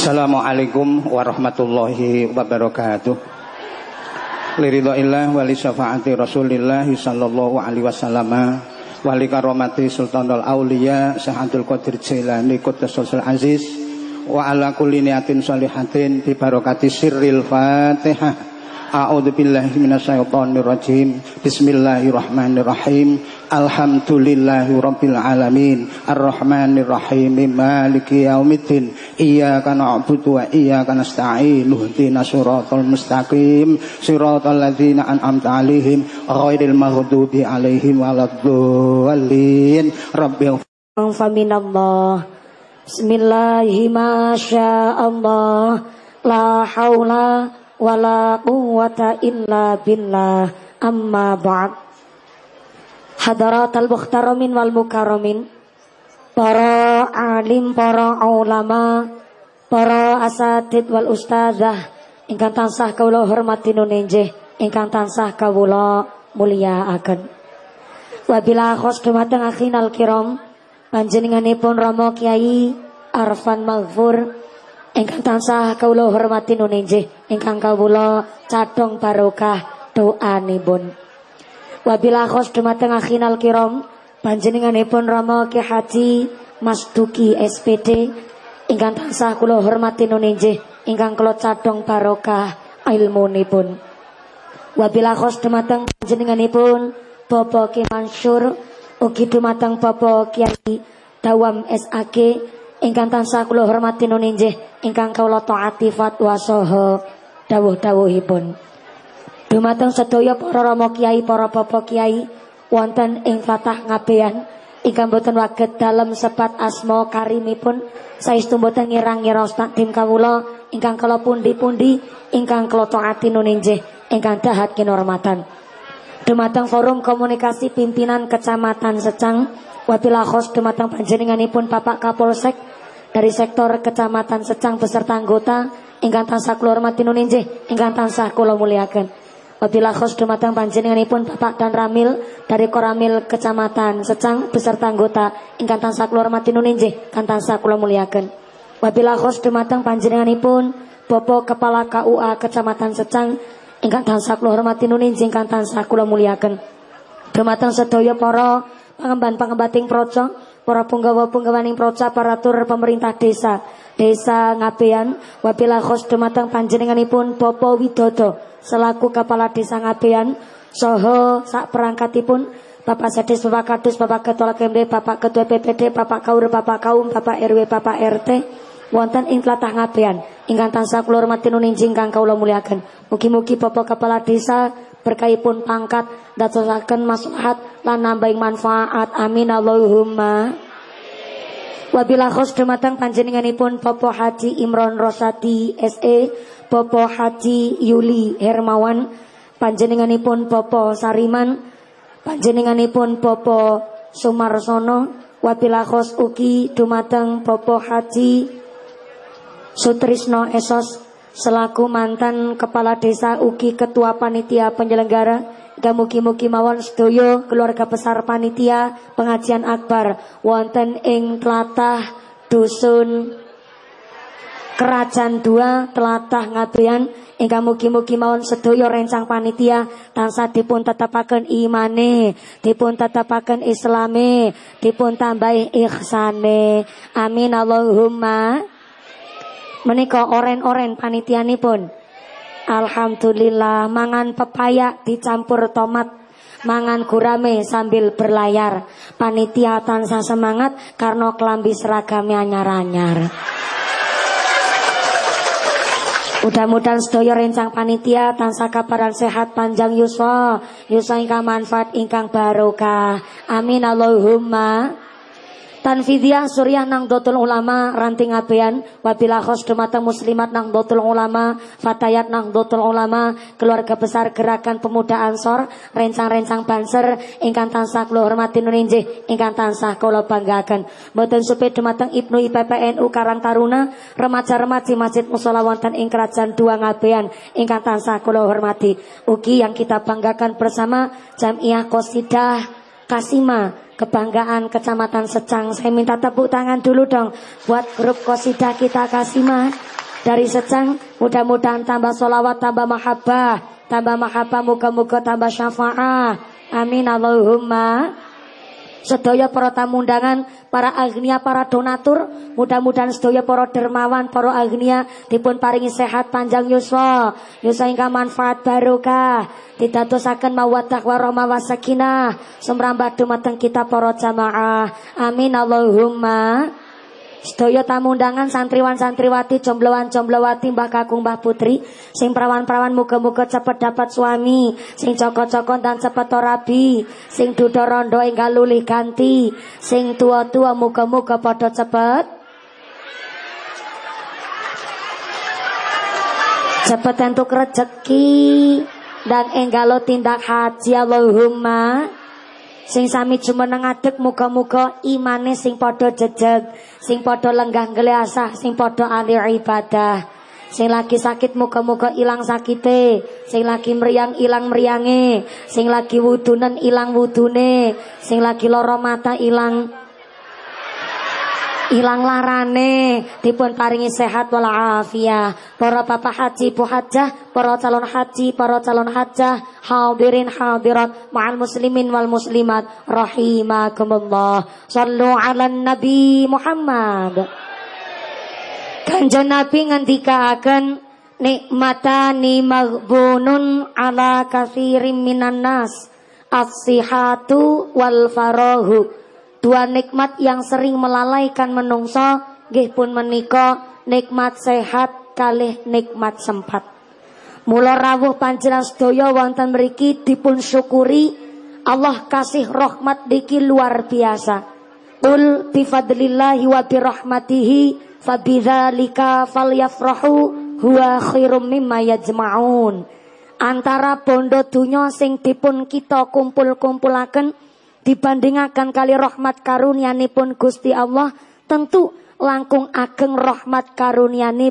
Assalamualaikum warahmatullahi wabarakatuh. Liridhaillah wali syafaati Rasulillah sallallahu alaihi wasallam wali karomati Sultanul Auliya Syahadul Qadir Jailani Quddasul Aziz wa ala kulli niyatin sholihatin bi barokati sirril Fatihah. A'udzu billahi minasyaitonir rajim. Bismillahirrahmanirrahim. Alhamdulillahi rabbil alamin. Arrahmanir rahim. Maliki yaumiddin. Iyyaka na'budu wa iyyaka nasta'in. Ihdinas siratal mustaqim. Siratal ladzina an'amta 'alaihim ghairil maghdubi 'alaihim waladdallin. Rabbil Faminallah. Bismillahirrahmanirrahim. La haula wala quwwata illa billah. Amma ba'd. Hadaratal mukhtaramin wal mukarramin para alim para ulama para asatid wal ustazah ingkang tansah kawula hormati nunenjih ingkang tansah kawula mulyakaken wabila khos dumateng akhinal kiram panjenenganipun Rama Kiai Arfan Maghfur Ingkang tansah kawula hormati nunenjih ingkang kawula cadhong barokah doanipun. Wabila khos dumateng akhinal kiram panjenenganipun Rama Ki Haji Mas Duki SPD ingkang tansah kula hormati nunenjih ingkang kula cadhong barokah ilmunipun. Wabila khos dumateng panjenenganipun Bapak Ki Mansur ugi dumateng Bapak Kiai Dawam SAG ingkang tansah kula hormati nuninjih ingkang kula taati fatwa saha dawuh-dawuhipun. Dumateng sedaya para rama kiai, para bapak kiai wonten ing fatah ngabean ingkang boten waget dalem sepat asma karimipun saestu boten ngira-ngira takdim kawula ingkang kala pundi-pundi ingkang kula taati nuninjih ingkang dahat kinormatan. Dumateng forum komunikasi pimpinan Kecamatan Secang Wabilah khos dumateng panjenenganipun Bapak Kapolsek dari sektor Kecamatan Secang beserta anggota ingkang tansah kula hormati nuninjih ingkang tansah kula muliakan. Wabilah khos panjenenganipun Bapak dan Ramil dari Koramil Kecamatan Secang beserta anggota ingkang tansah kula hormati nuninjih ingkang tansah kula muliakan. Wabilah khos panjenenganipun Bapak Kepala KUA Kecamatan Secang ingkang tansah kula hormati nuninjih ingkang tansah kula muliakan. Dumateng sedaya para pangemban-pangembating proco para punggawa-punggawaning proca paratur pemerintah desa desa Ngabean wabila khos dumateng panjenenganipun Bapak Widodo selaku kepala desa Ngabean soho sak perangkatipun Bapak Sedis, Bapak Kadus, Bapak Ketua KMD, Bapak Ketua PPD, Bapak Kaur, Bapak Kaum, Bapak RW, Bapak RT, wonten ing tlatah ngabean ingkang tansah kula hormati nuninjing kang kawula muliaken. Mugi-mugi Bapak Kepala Desa berkaipun pangkat dadosaken maslahat lan nambahing manfaat. Amin Allahumma. Wabila khos dumateng panjenenganipun Bapak Haji Imron Rosati SE, Bapak Haji Yuli Hermawan, panjenenganipun Bapak Sariman, panjenenganipun Bapak Sumarsono, wabila khos ugi dumateng Bapak Haji Sutrisno Esos selaku mantan kepala desa ugi ketua panitia penyelenggara Gamugi-mugi mawon sedoyo keluarga besar panitia pengajian akbar wonten ing tlatah dusun Kerajaan dua telatah ngabean ingkang mugi-mugi mawon sedaya rencang panitia tansah dipun tetepaken imane, dipun tetepaken islame, dipun tambahi ihsane. Amin Allahumma. Menika oren-oren panitianipun. Alhamdulillah mangan pepaya dicampur tomat mangan gurame sambil berlayar. Panitia tansah semangat karena kelambi seragamnya anyar-anyar. Mudah-mudahan sedaya rencang panitia tansah kabaran sehat panjang yuswa, yuswa ingkang manfaat ingkang barokah. Amin Allahumma. Tanfidiyah Suryah nang dotul ulama ranting abean. Wabila khos dumateng muslimat nang dotul ulama fatayat nang dotul ulama keluarga besar gerakan pemuda ansor rencang-rencang banser ingkang tansah kula hormati nuninjih ingkang tansah kula banggaken. Mboten supe dumateng Ibnu IPPNU Karang Taruna remaja-remaji Masjid Musala wonten ing kerajaan dua ngabean ingkang tansah kula hormati. Ugi yang kita banggakan bersama Jamiah Qasidah Kasima kebanggaan Kecamatan Secang. Saya minta tepuk tangan dulu dong buat grup Kosida kita Kasima dari Secang. Mudah-mudahan tambah solawat, tambah mahabbah, tambah mahabbah, muka-muka tambah syafaat. Amin Allahumma. Sedaya para tamu undangan, para agnia, para donatur, mudah-mudahan sedaya para dermawan, para agnia dipun paringi sehat panjang yuswa, yuswa ingkang manfaat barokah, didatosaken mawaddah warahmah wasakinah, sumrambah dumateng kita para jamaah. Amin Allahumma. Sedaya tamu undangan santriwan santriwati jombloan jomblowati mbah kakung mbah putri sing perawan-perawan muga-muga cepet dapat suami sing cokot-cokot dan cepet rabi sing duda rondo enggal lulih ganti sing tua-tua muga-muga padha cepet. Cepet entuk rezeki dan enggalo tindak haji Allahumma Sing sami jumeneng ngadeg muga-muga imane sing padha jejeg, sing padha lenggah geleasah, sing padha ahli ibadah. Sing lagi sakit muga-muga ilang sakite, sing lagi meriang ilang meriange, sing lagi wudunen ilang wudune, sing lagi loro mata ilang ilang larane. Dipun paringi sehat walafiat para bapak haji bu hajah para calon haji para calon hajah. Hadirin hadirat ma'al muslimin wal muslimat. Rahimakumullah. Sallu ala nabi Muhammad. Kanjeng Nabi ngendikaaken nikmatani maghbunun ala kathirin minan nas. As-sihatu wal farahu Dua nikmat yang sering melalaikan menungso nggih pun menika nikmat sehat kalih nikmat sempat. Mula rawuh panjenengan sedaya wonten mriki dipun syukuri Allah kasih rahmat diki luar biasa. Qul bi fadlillahi wa bi rahmatihi fabidzalika falyafrahu huwa khairum mimma yajma'un. Antara bondo dunya sing dipun kita kumpul-kumpulaken dibandingkan kali rahmat pun Gusti Allah tentu langkung ageng rahmat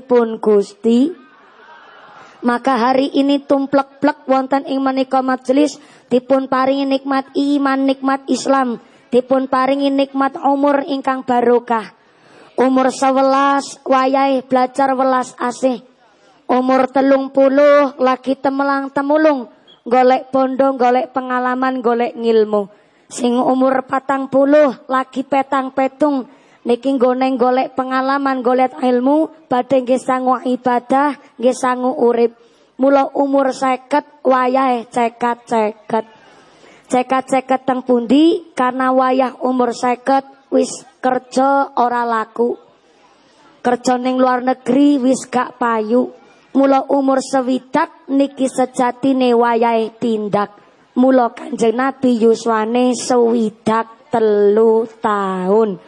pun Gusti. Maka hari ini tumplek-plek wonten ing menika majelis dipun paringi nikmat iman nikmat Islam dipun paringi nikmat umur ingkang barokah. Umur sewelas wayai belajar welas asih. Umur telung puluh lagi temelang temulung golek bondo golek pengalaman golek ngilmu Sing umur patang puluh lagi petang petung niki goneng golek pengalaman golek ilmu badhe nggih sangu ibadah nggih sangu urip. Mula umur seket wayahe cekat ceket. Cekat ceket teng pundi karena wayah umur seket wis kerja ora laku. Kerja ning luar negeri wis gak payu. Mula umur sewidak niki sejatine wayahe tindak. Mula Kanjeng Nabi yuswane sewidak telu tahun.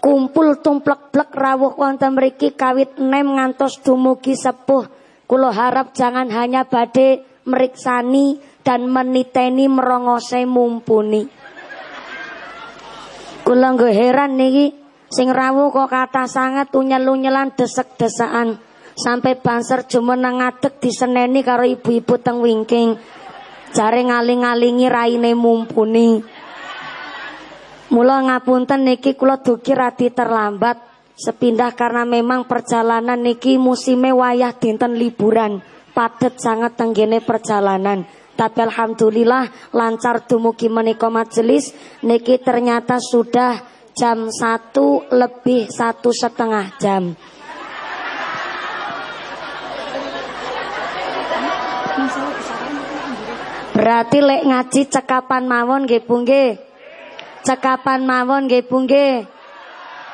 Kumpul tumplek-plek rawuh wonten mriki kawit nem ngantos dumugi sepuh. Kula harap jangan hanya badhe meriksani dan meniteni merongose mumpuni. Kula nggo heran niki sing rawuh kok kata sangat unyel-unyelan desek-desaan sampai banser jumeneng ngadeg diseneni karo ibu-ibu teng wingking. Jare ngaling-ngalingi raine mumpuni. Mula ngapunten niki kula dugi radi terlambat. Sepindah karena memang perjalanan niki musime wayah dinten liburan. Padet sangat tenggene perjalanan. Tapi alhamdulillah lancar dumugi menika majelis. Niki ternyata sudah jam satu lebih satu setengah jam Berarti lek ngaji cekapan mawon nggih Bu. Cekapan mawon nggih Bu.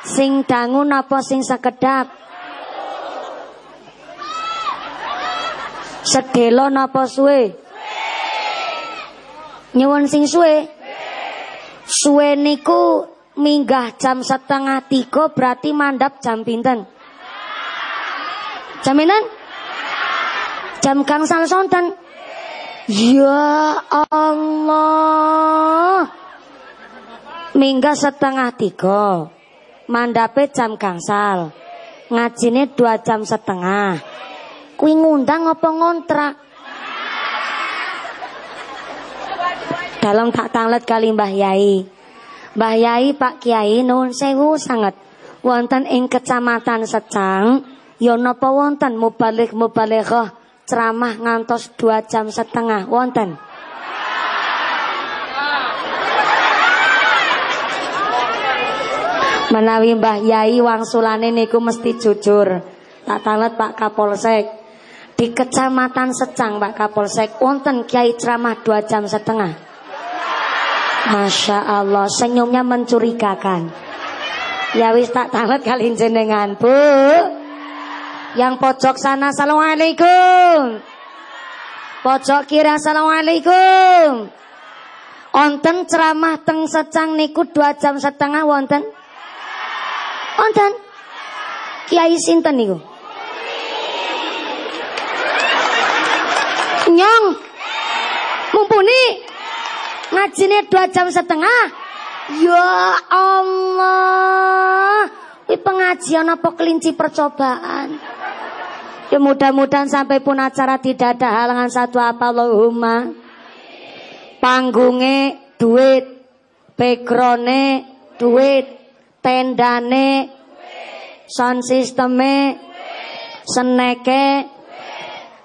Sing dangu napa sing sekedap? Sedelo napa suwe? Nyuwun sing suwe? Suwe niku minggah jam setengah tiga berarti mandap jam pinten? Jam pinten? Jam gangsal sonten. Ya Allah. Mingga setengah tiga. Mandape jam gangsal. Ngajine dua jam setengah. Kui ngundang apa ngontrak? Dalam tak tanglet kali Mbah Yai. Mbah Yai Pak Kiai nun sewu sangat. Wonten ing kecamatan Secang. Ya napa wonten mubalik mubalighah ceramah ngantos dua jam setengah wonten Menawi Mbah Yai wangsulane niku mesti jujur. Tak talet Pak Kapolsek. Di Kecamatan Secang Pak Kapolsek wonten Kiai ceramah dua jam setengah. Masya Allah senyumnya mencurigakan. Ya wis tak talet kali jenengan Bu. Yang pojok sana Assalamualaikum. Pojok kiri Assalamualaikum. Onten ceramah teng secang niku dua jam setengah wonten. Wonten. Kiai sinten niku? Nyong. Mumpuni. Ngajine dua jam setengah. Ya Allah. Ini pengajian apa kelinci percobaan? Ya mudah-mudahan sampai pun acara tidak ada halangan satu apa Allahumma. Panggungnya duit, backgroundnya duit, tendane, sound systemnya, seneke,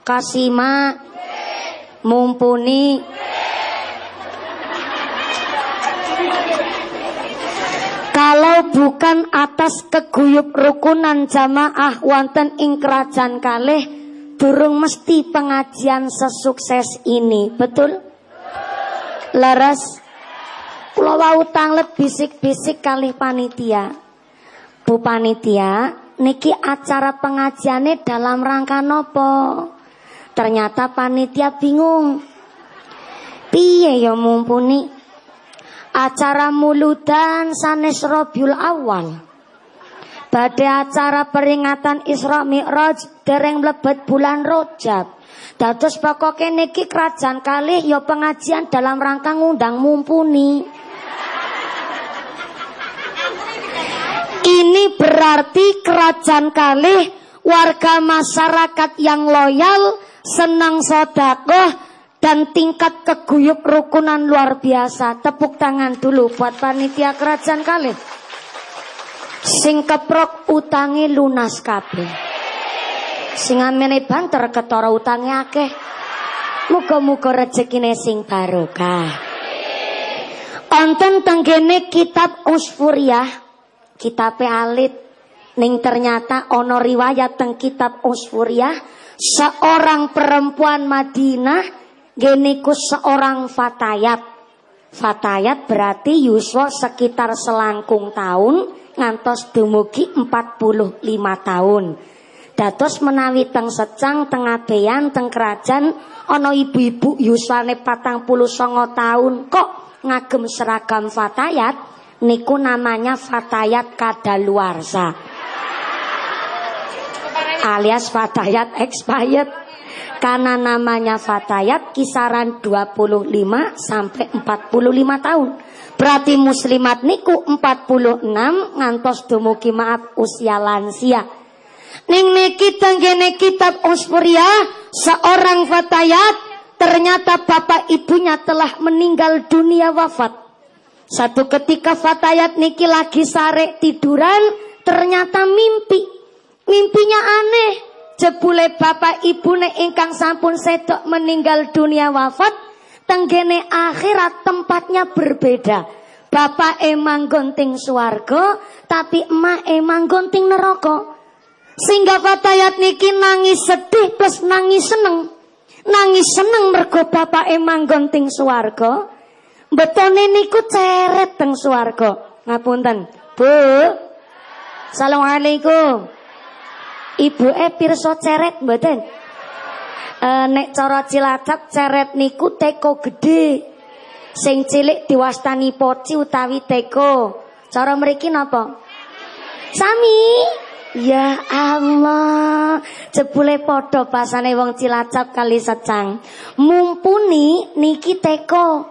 kasima, mumpuni, Kalau bukan atas keguyup rukunan jamaah wonten ing kerajaan kalih durung mesti pengajian sesukses ini, betul? Leres. Kula wau tanglet bisik-bisik kali panitia. Bu panitia, niki acara pengajiannya dalam rangka nopo? Ternyata panitia bingung. Piye ya mumpuni acara muludan sanes Robiul Awal. Pada acara peringatan Isra Mi'raj dereng mlebet bulan Rojab. Dados pokoke niki kerajaan kali ya pengajian dalam rangka ngundang mumpuni. Ini berarti kerajaan kali warga masyarakat yang loyal, senang sodakoh, dan tingkat keguyup rukunan luar biasa. Tepuk tangan dulu buat panitia kerajaan kali. Sing keprok utangi lunas kabeh. Sing amene banter utangi akeh. Muga-muga rezekine sing barokah. Onten tenggene kitab Usfuriyah, kitab alit ning ternyata ono riwayat teng kitab Usfuriyah seorang perempuan Madinah Geniku seorang fatayat. Fatayat berarti yuswa sekitar selangkung tahun ngantos dumugi 45 tahun. Dados menawi teng secang tengah beyan teng kerajaan ana ibu-ibu yuswane patang puluh songo tahun kok ngagem seragam fatayat niku namanya fatayat kadaluarsa alias fatayat expired karena namanya fatayat kisaran 25 sampai 45 tahun. Berarti muslimat niku 46 ngantos dumugi maaf usia lansia. Ning niki tenggene kitab Usfuria seorang fatayat ternyata bapak ibunya telah meninggal dunia wafat. Satu ketika fatayat niki lagi sare tiduran ternyata mimpi. Mimpinya aneh. Jebule bapak ibune ingkang sampun sedok meninggal dunia wafat tenggene akhirat tempatnya berbeda. Bapak emang gonting suarga, tapi emak emang gonting neraka. Sehingga fatayat niki nangis sedih plus nangis seneng. Nangis seneng mergo bapak emang gonting suarga. Betone niku ceret teng suarga. Ngapunten. Bu. Assalamualaikum. Ibu eh pirsa ceret mboten? E, nek cara Cilacap ceret niku teko gede. Sing cilik diwastani poci utawi teko. Cara mriki napa? Sami. Ya Allah, jebule padha basane wong Cilacap kali secang. Mumpuni niki teko.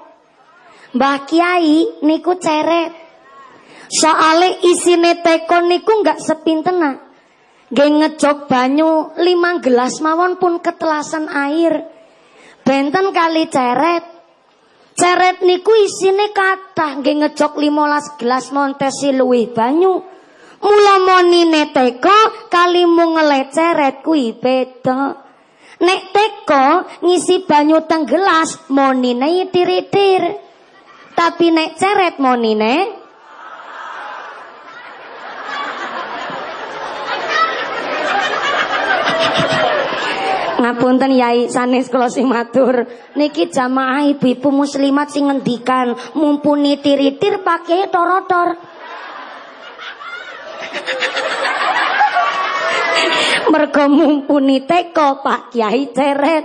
Mbah Kiai niku ceret. Soale isine teko niku enggak sepintenan. Nggih ngejok banyu lima gelas mawon pun ketelasan air. Benten kali ceret. Ceret niku isine kathah nggih ngejok 15 gelas montesi luwih banyu. Mula monine teko kali mung ceret kuwi beda. Nek teko ngisi banyu teng gelas monine yitir-yitir. Tapi nek ceret monine Ngapunten Yai sanes kula sing matur. Niki jamaah ibu-ibu muslimat sing ngendikan mumpuni tiritir pakai torotor. Mergo mumpuni teko Pak Kiai ceret.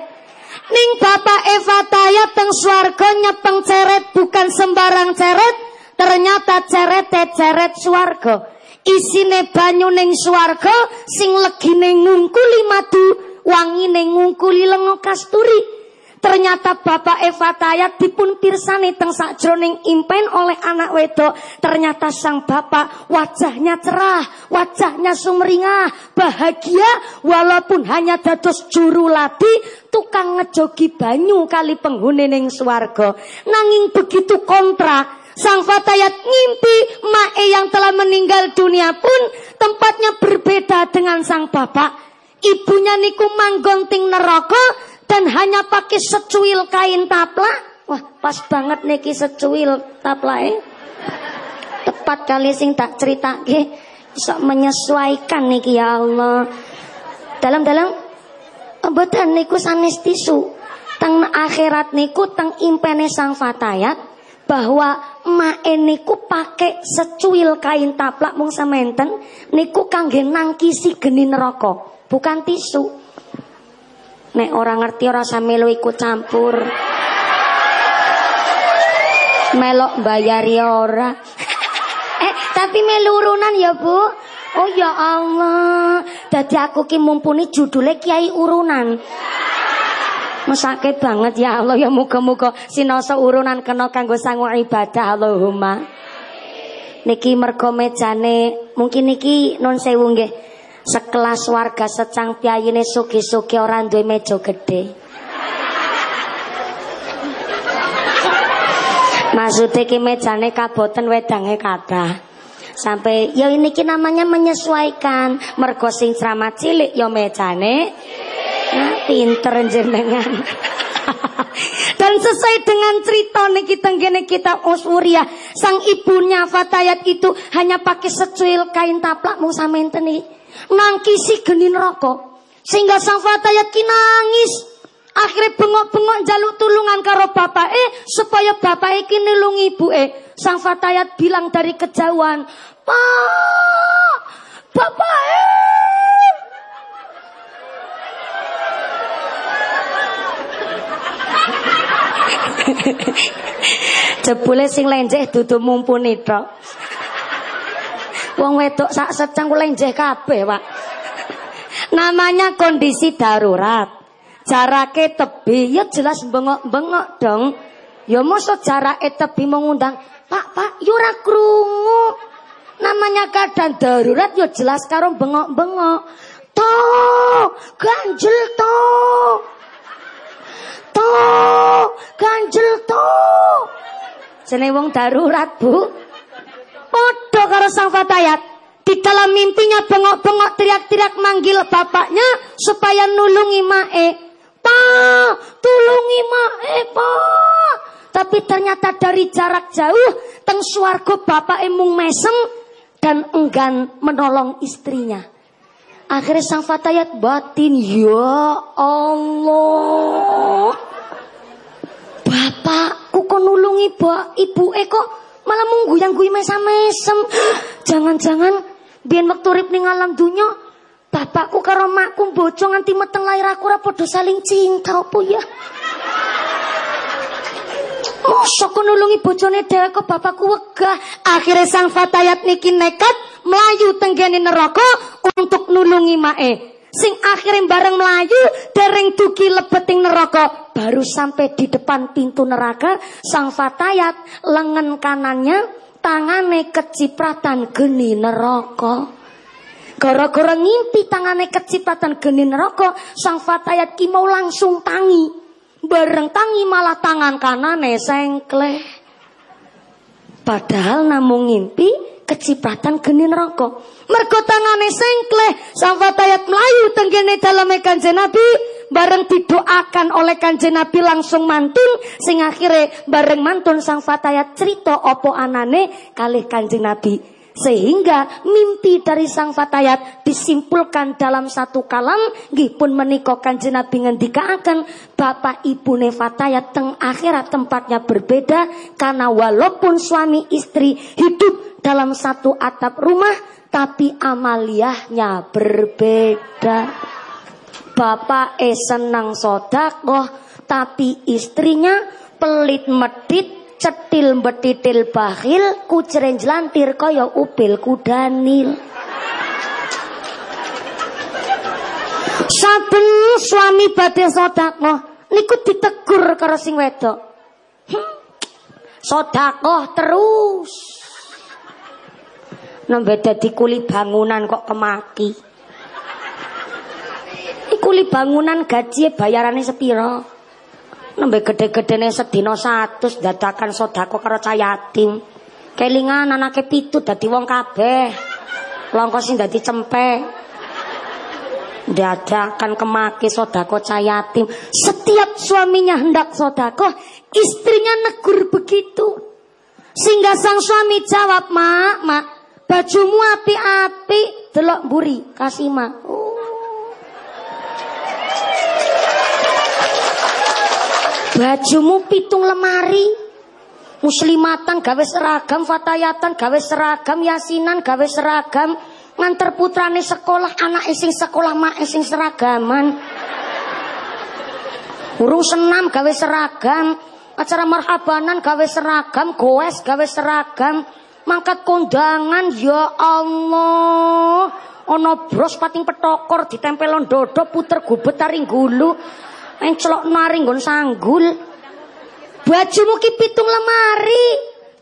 Ning Bapak Eva Tayat teng swarga nyepeng ceret bukan sembarang ceret, ternyata cerete ceret swarga. Isine banyu ning swarga sing legine ngungkuli madu, wangine ngungkuli lenga kasturi. Ternyata Bapak Eva Tayat dipun pirsani teng sakjroning impen oleh anak wedok. Ternyata sang bapak wajahnya cerah, wajahnya sumringah, bahagia walaupun hanya dados juru ladi tukang ngejogi banyu kali penghuni ning swarga. Nanging begitu kontra Sang Fatayat ngimpi Mae yang telah meninggal dunia pun tempatnya berbeda dengan sang bapak. Ibunya niku manggon ting neraka dan hanya pakai secuil kain tapla. Wah, pas banget niki secuil taplae. Tepat kali sing tak cerita ke. Bisa menyesuaikan niki ya Allah. Dalam-dalam mboten niku sanes tisu. Teng akhirat niku teng impene sang fatayat bahwa mae niku pakai secuil kain taplak mung sementen niku kangge nangkisi geni neraka, bukan tisu. Nek orang ngerti ora usah melu ikut campur. Melok bayari ora. eh, tapi melurunan ya, Bu. Oh ya Allah. Dadi aku ki mumpuni judulnya Kiai Urunan. Mesake banget ya Allah ya muga-muga sinoso urunan kena kanggo sangu ibadah Allahumma. Niki mergo mejane mungkin niki non sewu nggih sekelas warga secang piyayine sugi-sugi orang duwe meja gede. Maksudnya ki mejane kaboten wedange kata. Sampai ya ini namanya menyesuaikan. Mergo sing cilik ya mejane. Pinter jenengan. Dan sesuai dengan cerita niki tenggene kita Uswuria, sang ibunya Fatayat itu hanya pakai secuil kain taplak mau samenten nangkisi geni neraka. Sehingga sang fatayat ki nangis. Akhirnya bengok-bengok jaluk tulungan karo bapak eh supaya bapak iki nulung ibu eh. Sang fatayat bilang dari kejauhan, Pak, bapak eh. Jebule sing lenjeh dudu mumpuni tok. Wong wedok sak secang ku lenjeh kabeh, Pak. Namanya kondisi darurat. Jarake tebi, ya jelas bengok-bengok dong. Ya mosok jarake tebi mengundang, "Pak, Pak, yura krungu." Namanya keadaan darurat ya jelas karo bengok-bengok. To, ganjel to. To, ganjel to. Jeneng wong darurat, Bu. Podo karo sang fatayat. Di dalam mimpinya bengok-bengok teriak-teriak manggil bapaknya supaya nulungi mae. Pa, tulungi mae, pa. Tapi ternyata dari jarak jauh teng swargo bapak emung mesem dan enggan menolong istrinya. Akhirnya sang fatayat batin, ya Allah. Bapakku kok nulungi ibu kok malah munggu yang gue mesam-mesem. Jangan-jangan biar waktu rip ning alam dunya bapakku karo makku bocong nganti meteng lahir aku ora padha saling cinta apa ya. Mosok nulungi bojone dhewe kok bapakku wegah. Akhirnya sang fatayat niki nekat melayu tenggene neraka untuk nulungi mae. Sing akhirnya bareng melayu dereng dugi lebeting neraka baru sampai di depan pintu neraka sang fatayat lengan kanannya tangane kecipratan geni neraka gara-gara ngimpi tangane kecipratan geni neraka sang fatayat ki mau langsung tangi bareng tangi malah tangan kanane sengkleh padahal namung ngimpi kecipratan geni neraka. Mergo tangane sengkleh sang fatayat melayu tenggene dalam Kanjeng Nabi bareng didoakan oleh Kanjeng Nabi langsung mantun sing akhire bareng mantun sang fatayat cerita opo anane kalih Kanjeng Nabi. Sehingga mimpi dari sang fatayat disimpulkan dalam satu kalam nggih pun menika Kanjeng Nabi ngendikaaken bapak ibu fatayat teng akhirat tempatnya berbeda karena walaupun suami istri hidup dalam satu atap rumah tapi amaliyahnya berbeda. Bapak e senang sodakoh tapi istrinya pelit medit cetil betitil bakhil kuceren jelantir kaya upil kudanil saben suami badhe sedekah niku ditegur karo sing wedok. Hmm, sedekah terus. Nembe dadi kuli bangunan kok kemaki kuli bangunan gaji bayarane sepiro Nembe gede-gedene sedina 100 dadakan sodako karo cah yatim. Kelingan anake pitu dadi wong kabeh. Longko sing dadi cempek. Dadakan kemaki sodako cah yatim. Setiap suaminya hendak sodako, istrinya negur begitu. Sehingga sang suami jawab, "Mak, mak, bajumu api-api, delok buri, kasih mak." Oh. Bajumu pitung lemari. Muslimatan gawe seragam, fatayatan gawe seragam, yasinan gawe seragam, nganter putrane sekolah, anak sing sekolah, mak sing seragaman. Urung senam gawe seragam, acara marhabanan gawe seragam, goes gawe seragam, mangkat kondangan ya Allah. Ono bros pating petokor ditempelon dodo puter gubet taring gulu. Encelok nari nggon sanggul. Bajumu ki pitung lemari.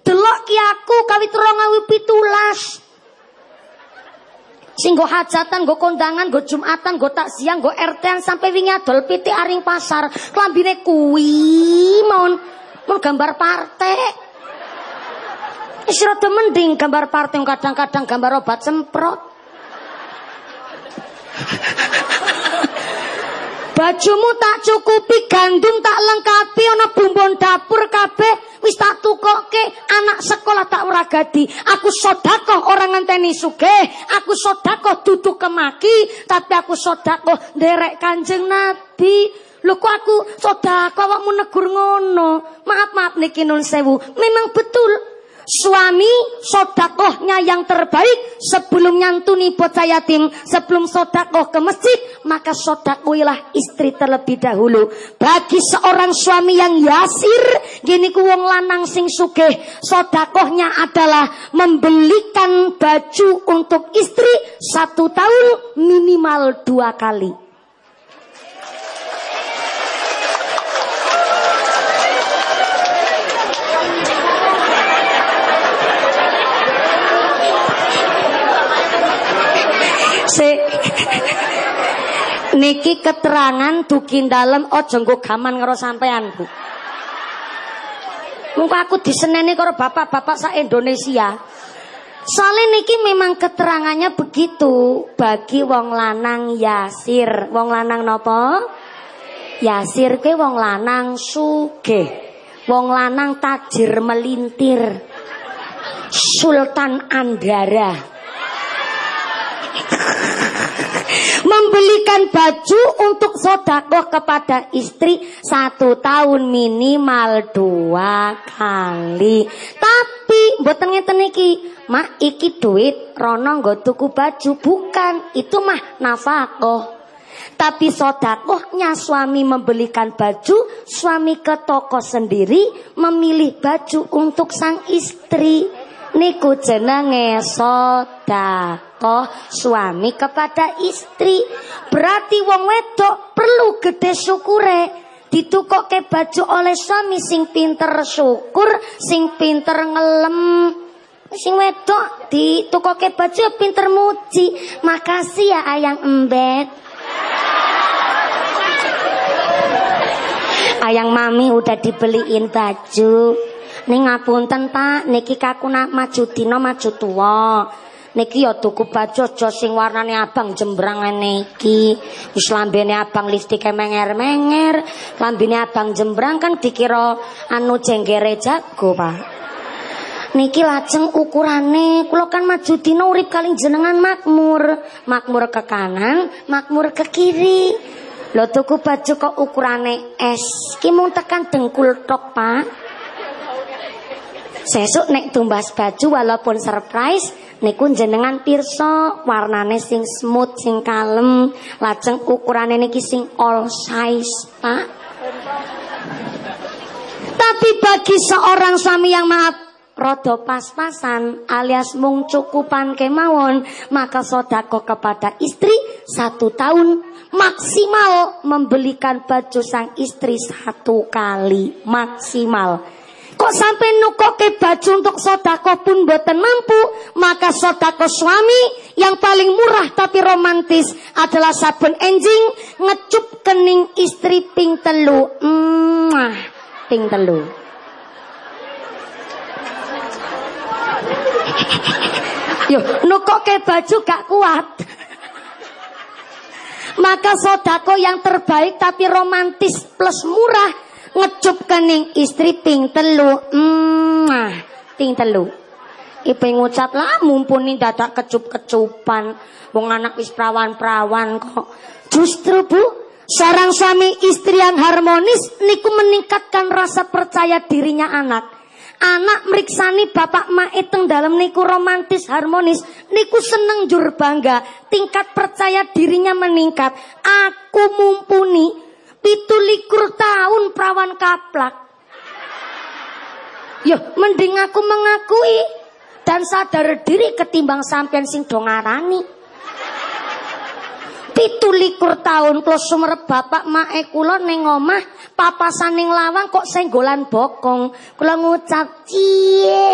Delok ki aku kawit 2017. Sing go hajatan, go kondangan, go jumatan, go takziah, go RT sampai wingi adol aring pasar. Klambine kuwi mon mon gambar partai. Wis rada mending gambar partai kadang-kadang gambar obat semprot. Bajumu tak cukupi, gandum tak lengkapi, ana bumbon dapur kabeh wis tak tukokke, anak sekolah tak uragadi. Aku sodakoh orang ngenteni sugih, aku sodakoh duduk kemaki, tapi aku sodakoh derek Kanjeng Nabi. Lho kok aku sodakoh awakmu negur ngono. Maaf maaf niki nun sewu. Memang betul Suami sodakohnya yang terbaik sebelum nyantuni bocah yatim, sebelum sodakoh ke masjid, maka sodakohilah istri terlebih dahulu. Bagi seorang suami yang yasir, gini ku wong lanang sing sugih, sodakohnya adalah membelikan baju untuk istri satu tahun minimal dua kali. Se Niki keterangan dukin dalam ojo nggo gaman karo sampean, Bu. Muka aku diseneni karo bapak-bapak sa Indonesia. Soalnya niki memang keterangannya begitu bagi wong lanang yasir. Wong lanang nopo? Yasir ke wong lanang suge. Wong lanang tajir melintir. Sultan Andara. Membelikan baju untuk sodakoh kepada istri satu tahun minimal dua kali. Tapi buat ngeten iki, mak iki duit rono nggo tuku baju bukan, itu mah nafkah. Tapi sodakohnya suami membelikan baju, suami ke toko sendiri memilih baju untuk sang istri. Niku jenenge sedekah suami kepada istri. Berarti wong wedok perlu gede syukure. Ditukoke baju oleh suami sing pinter syukur, sing pinter ngelem. Sing wedok ditukoke baju pinter muji. Makasih ya ayang embet. Ayang mami udah dibeliin baju. Ning ngapunten Pak, niki kaku nak maju dina maju tuwa. Niki ya tuku baju aja sing warnane abang jembrang niki. Wis lambene abang listike Niki lajeng ukurane kula kan maju dina urip kaling jenengan makmur. Makmur ke kanan, makmur ke kiri. Lho tuku baju kok ukurane S. Ki mung tekan dengkul tok, Pak. Sesuk nek tumbas baju walaupun surprise niku jenengan pirsa warnane sing smooth sing kalem. Lajeng ukurane niki sing all size Pak. Tapi bagi seorang suami yang maaf rodo pas-pasan alias mung cukupan kemawon maka sodako kepada istri satu tahun maksimal membelikan baju sang istri satu kali. Maksimal kok sampai nukoke baju untuk sodako pun buatan mampu maka sodako suami yang paling murah tapi romantis adalah sabun enjing ngecup kening istri ping telu mm, ping telu Yo, nukoke baju gak kuat. Maka sodako yang terbaik tapi romantis plus murah ngecup kening istri ping telu. Hmm, ping telu. Ibu ngucap lah mumpuni dadak kecup-kecupan. Wong anak wis prawan-prawan kok. Justru bu, seorang suami istri yang harmonis niku meningkatkan rasa percaya dirinya anak anak meriksani bapak mae teng dalam niku romantis harmonis niku seneng jur bangga tingkat percaya dirinya meningkat aku mumpuni pitulikur tahun perawan kaplak. Yo mending aku mengakui dan sadar diri ketimbang sampean sing dongarani pitulikur tahun kula sumerep bapak mae kula ning omah papasan ning lawang kok senggolan bokong. Kula ngucap cie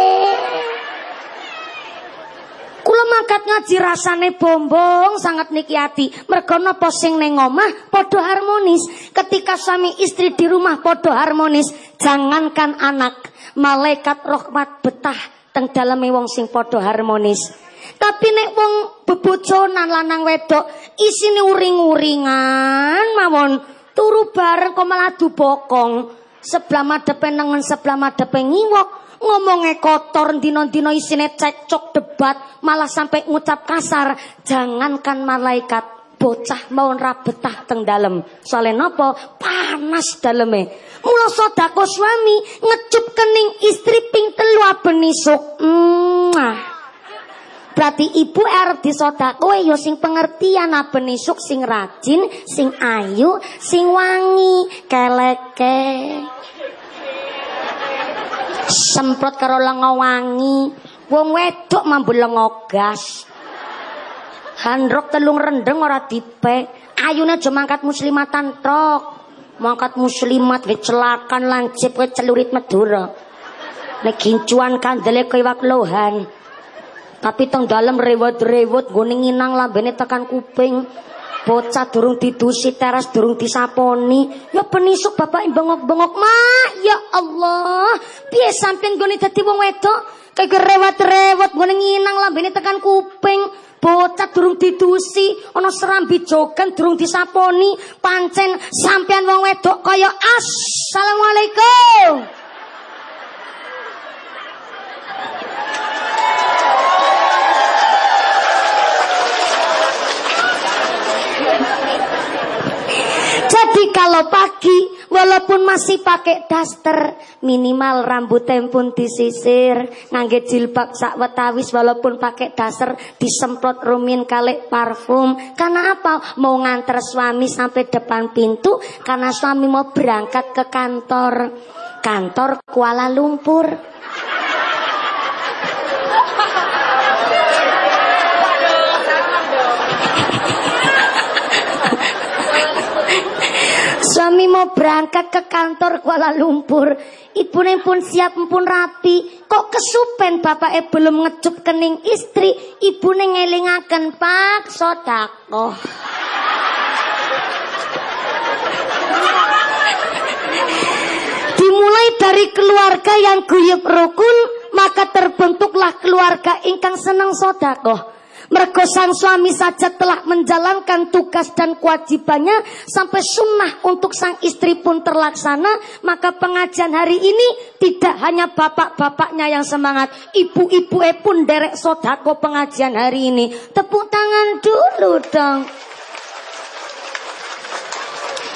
Kula mangkat ngaji rasane bombong sangat niki ati. Mergo napa sing ning omah padha harmonis. Ketika suami istri di rumah padha harmonis, jangankan anak, malaikat rahmat betah teng daleme wong sing padha harmonis. Tapi nek wong bebojonan lanang wedok isine uring-uringan mawon turu bareng kok malah bokong. Sebelah madepe nengen sebelah ngiwok. Ngomongnya kotor dino-dino isine cekcok debat malah sampai ngucap kasar. Jangankan malaikat bocah mau rabetah teng dalem. Soalnya nopo panas daleme. Mula sodako suami ngecup kening istri ping telu aben isuk. Mm Berarti ibu arep kowe yo sing pengertian apa nisuk sing rajin, sing ayu, sing wangi, keleke. Semprot karo lengo wangi. Wong wedok mambu lengo gas. Handrok telung rendeng ora dipe. Ayune aja mangkat muslimatan tok. Mangkat muslimat ge celakan lancip kowe celurit Madura. Nek gincuan kandele kowe lohan. Tapi tong dalam rewot-rewot gue nginang lambene tekan kuping. Bocah durung didusi teras durung disaponi. Ya penisuk bapak bengok-bengok. Ma, ya Allah. Piye sampean gue dadi wong wedok? Kayak rewot-rewot gue nginang lambene tekan kuping. Bocah durung didusi, ana serambi jogan durung disaponi, pancen sampean wong wedok kaya assalamualaikum. Jadi kalau pagi walaupun masih pakai daster minimal rambut pun disisir ngangge jilbab sak wetawis walaupun pakai daster disemprot rumin kali parfum. Karena apa? Mau nganter suami sampai depan pintu karena suami mau berangkat ke kantor. Kantor Kuala Lumpur Suami mau berangkat ke kantor Kuala Lumpur. Ibu pun siap pun rapi. Kok kesupen bapak eh belum ngecup kening istri. Ibu ngelingaken pak sodako. Dimulai dari keluarga yang guyup rukun, maka terbentuklah keluarga ingkang senang sodako. Mergo sang suami saja telah menjalankan tugas dan kewajibannya sampai sunnah untuk sang istri pun terlaksana, maka pengajian hari ini tidak hanya bapak-bapaknya yang semangat, ibu-ibu pun derek sodako pengajian hari ini. Tepuk tangan dulu dong.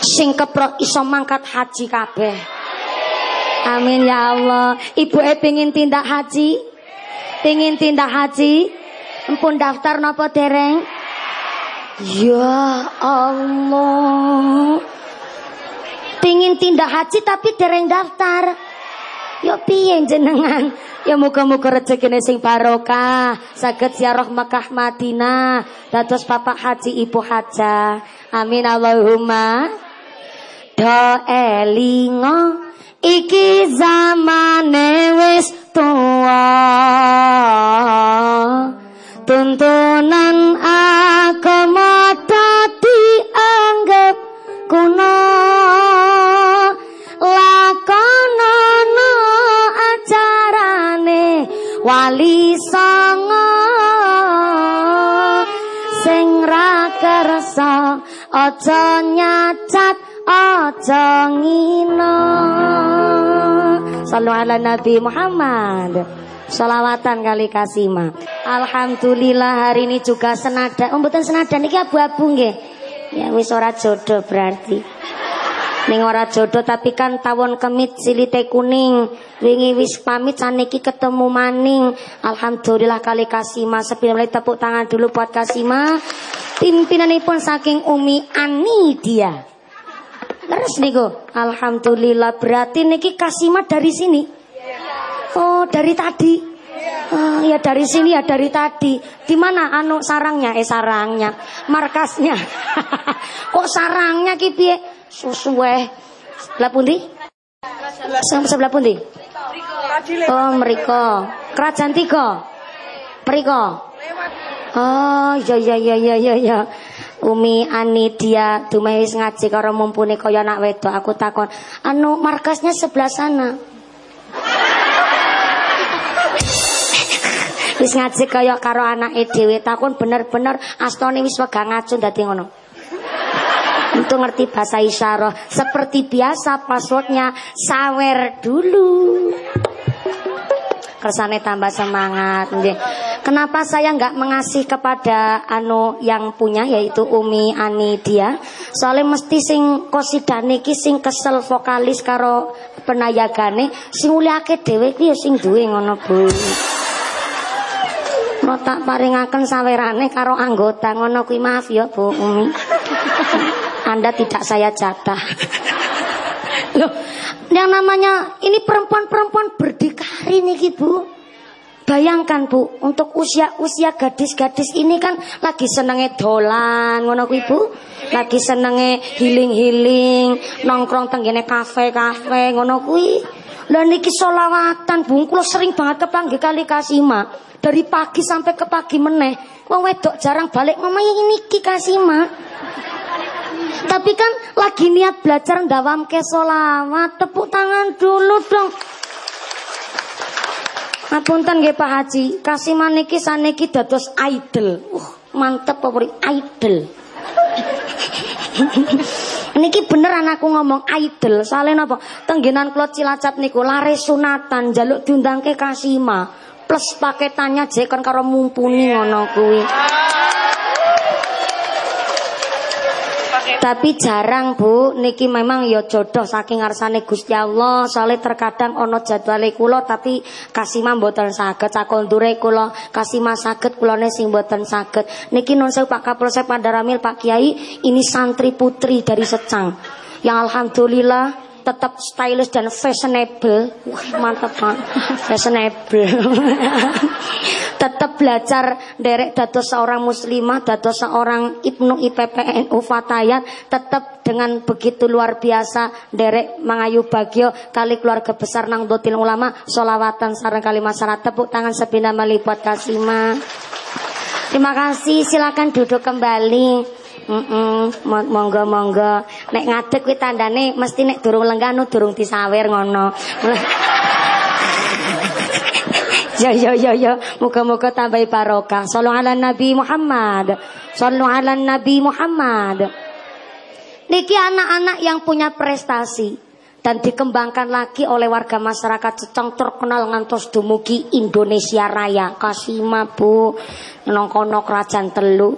Sing keprok iso mangkat haji kabeh. Amin ya Allah. Ibu e pingin tindak haji? Pingin tindak haji? Empun daftar napa dereng? Ya Allah. Pingin tindak haji tapi dereng daftar. Ya piye jenengan? Ya muga-muga rezekine sing barokah, saged ziarah Mekah Madinah, dados Bapak Haji Ibu Haja. Amin Allahumma. Do elingo iki zamane wis tuwa tuntunan agama dadi anggap kuno. Lakonono ajarane wali songo. Sing ra kersa aja nyacat aja ngina Sallu ala Nabi Muhammad Salawatan kali kasima. Alhamdulillah hari ini juga senada. Oh, senada niki abu-abu nggih. Ya wis ora jodoh berarti. Ning ora jodoh tapi kan tawon kemit silite kuning. Wingi wis pamit saniki ketemu maning. Alhamdulillah kali Kasima. Sebelum tepuk tangan dulu buat Kasima. Pimpinanipun saking Umi Ani dia. Terus niku, alhamdulillah berarti niki Kasima dari sini. Oh, dari tadi. Oh, ya dari sini ya dari tadi. Di mana anu sarangnya? Eh sarangnya, markasnya. Kok sarangnya ki piye? Susuwe. Sebelah pundi? Sebelah pundi? Oh, mereka. Kerajaan tiga. Mereka. Oh, iya iya iya iya iya. Ya. Umi Ani dia dumeh wis ngaji karo mumpuni kaya anak wedok aku takon. Anu markasnya sebelah sana. Wis ngaji kaya karo anake dhewe takon bener-bener astone wis wega ngacun dadi ngono. Untuk ngerti bahasa isyarah. Seperti biasa passwordnya Sawer dulu. Kersane tambah semangat Kenapa saya nggak mengasih kepada anu yang punya yaitu Umi Ani dia Soalnya mesti sing kosidane ki sing kesel vokalis karo penayagane sing uliake dhewe ki ya sing duwe ngono Bu Mau tak paringaken sawerane karo anggota ngono kuwi maaf ya Bu Umi. Anda tidak saya jatah. Loh, yang namanya ini perempuan-perempuan berdikari nih Bu. Bayangkan Bu, untuk usia-usia gadis-gadis ini kan lagi senenge dolan ngono kuwi Bu. Lagi senenge healing-healing, nongkrong tenggene kafe-kafe ngono kuwi. Lah niki solawatan Bu, kula sering banget kepanggih kali Kasima dari pagi sampai ke pagi meneh. Wong wedok jarang balik ngomong ini ki kasima. Tapi kan lagi niat belajar ndawam ke solawat, tepuk tangan dulu dong. Ngapunten nggih Pak Haji, kasih maniki saniki dados idol. Uh, mantep apa idol. Niki bener anakku ngomong idol. Soalnya napa? Tenggenan kula Cilacap niku lare sunatan jaluk diundangke Kasima plus paketannya jekon karo mumpuni ngono kuwi. Tapi jarang Bu, niki memang ya jodoh saking ngarsane Gusti Allah. Soalnya terkadang ono jadwale kula tapi kasima mboten saged, sakondure kula kasima saged kulone sing mboten saged. Niki nun sewu Pak Kapolsek Pandaramil Pak Kiai, ini santri putri dari Secang. Yang alhamdulillah tetap stylish dan fashionable. Wah, mantap, Pak. fashionable. tetap belajar derek dados seorang muslimah, dados seorang Ibnu IPPNU Fatayat, tetap dengan begitu luar biasa derek mengayu bagio kali keluarga besar nang dotil ulama solawatan sarang kali masyarakat tepuk tangan sebina melipat kasima. Terima kasih, silakan duduk kembali. Monggo monggo. Nek ngadeg kuwi tandane mesti nek durung lenggah durung disawer ngono. Ya ya ya ya, muka-muka tambah barokah. Sallu ala Nabi Muhammad. Sallu ala Nabi Muhammad. Niki anak-anak yang punya prestasi dan dikembangkan lagi oleh warga masyarakat Secang terkenal ngantos dumugi Indonesia Raya. Kasima Bu, nongkono kerajaan telu.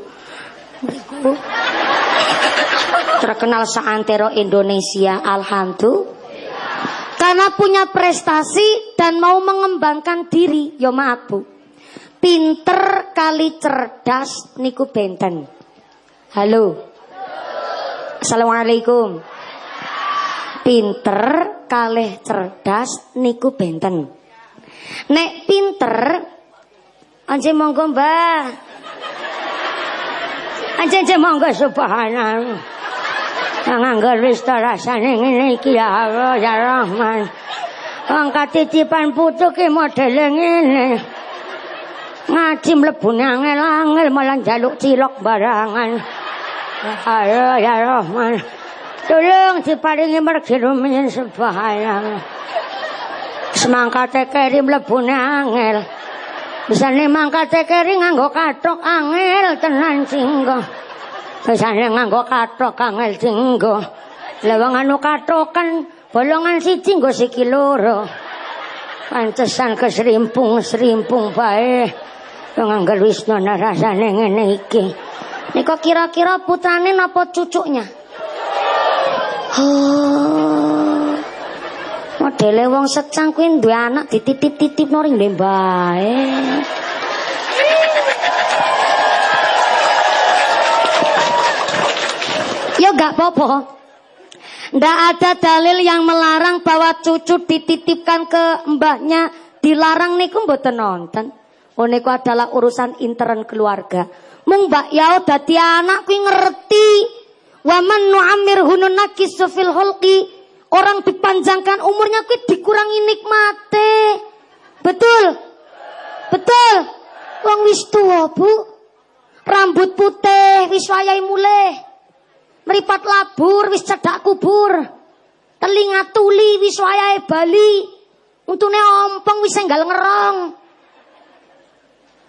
Terkenal seantero Indonesia, alhamdulillah karena punya prestasi dan mau mengembangkan diri. Yo maaf bu. Pinter kali cerdas niku benten. Halo. Assalamualaikum. Pinter kali cerdas niku benten. Nek pinter Anje monggo mbah. Anje anje monggo subhanallah. Nganggur wis rasane ngene iki ya Allah ya Rahman. Wong katitipan putu ki modele ngene. Ngaji mlebu angel-angel malah njaluk cilok barangan. Ayo ya Rahman. Tolong diparingi mergi rumiyin subhanallah. Semangkate keri mlebu angel. Bisane mangkate keri nganggo kathok angel tenan singgo. Biasanya nganggo katok angel dinggo. Lah wong anu katokan bolongan siji nggo siki loro. Pantesan keserimpung-serimpung bae. Wong angger Wisnu rasane ngene iki. Nika kira-kira putrane napa cucuknya? Oh. Modele wong secang kuwi duwe anak dititip-titip ning bae. Ya gak apa-apa. Ada dalil yang melarang bahwa cucu dititipkan ke mbahnya dilarang niku mboten nonton. Oh niku adalah urusan intern keluarga. Mung mbak yao dadi anak kuwi ngerti. Wa man nu'ammir nakisu fil hulqi. Orang dipanjangkan umurnya kuwi dikurangi nikmate. Betul? Betul? Wong wis tuwa, Bu. Rambut putih wis wayahe mulih. Meripat labur wis cedak kubur. Telinga tuli wis wayahe bali. Untune ompong wis enggal ngerong.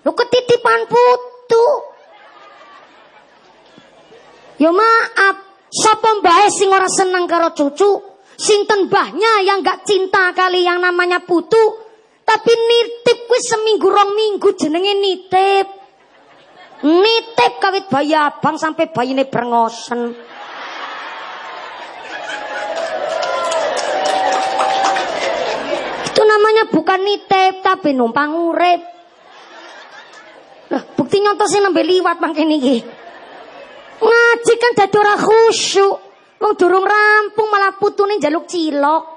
Lu ketitipan putu. Yo maaf, sapa mbae sing ora seneng karo cucu? Sinten mbahnya yang gak cinta kali yang namanya putu? Tapi nitip wis seminggu rong minggu jenenge nitip. Nitip kawit bayi abang sampai bayi ini brengosen. Namanya bukan nitip tapi numpang urip. Lah, bukti nyontosin nembe liwat mangke niki. Ngaji kan dadi ora khusyuk. Wong durung rampung malah putune jaluk cilok.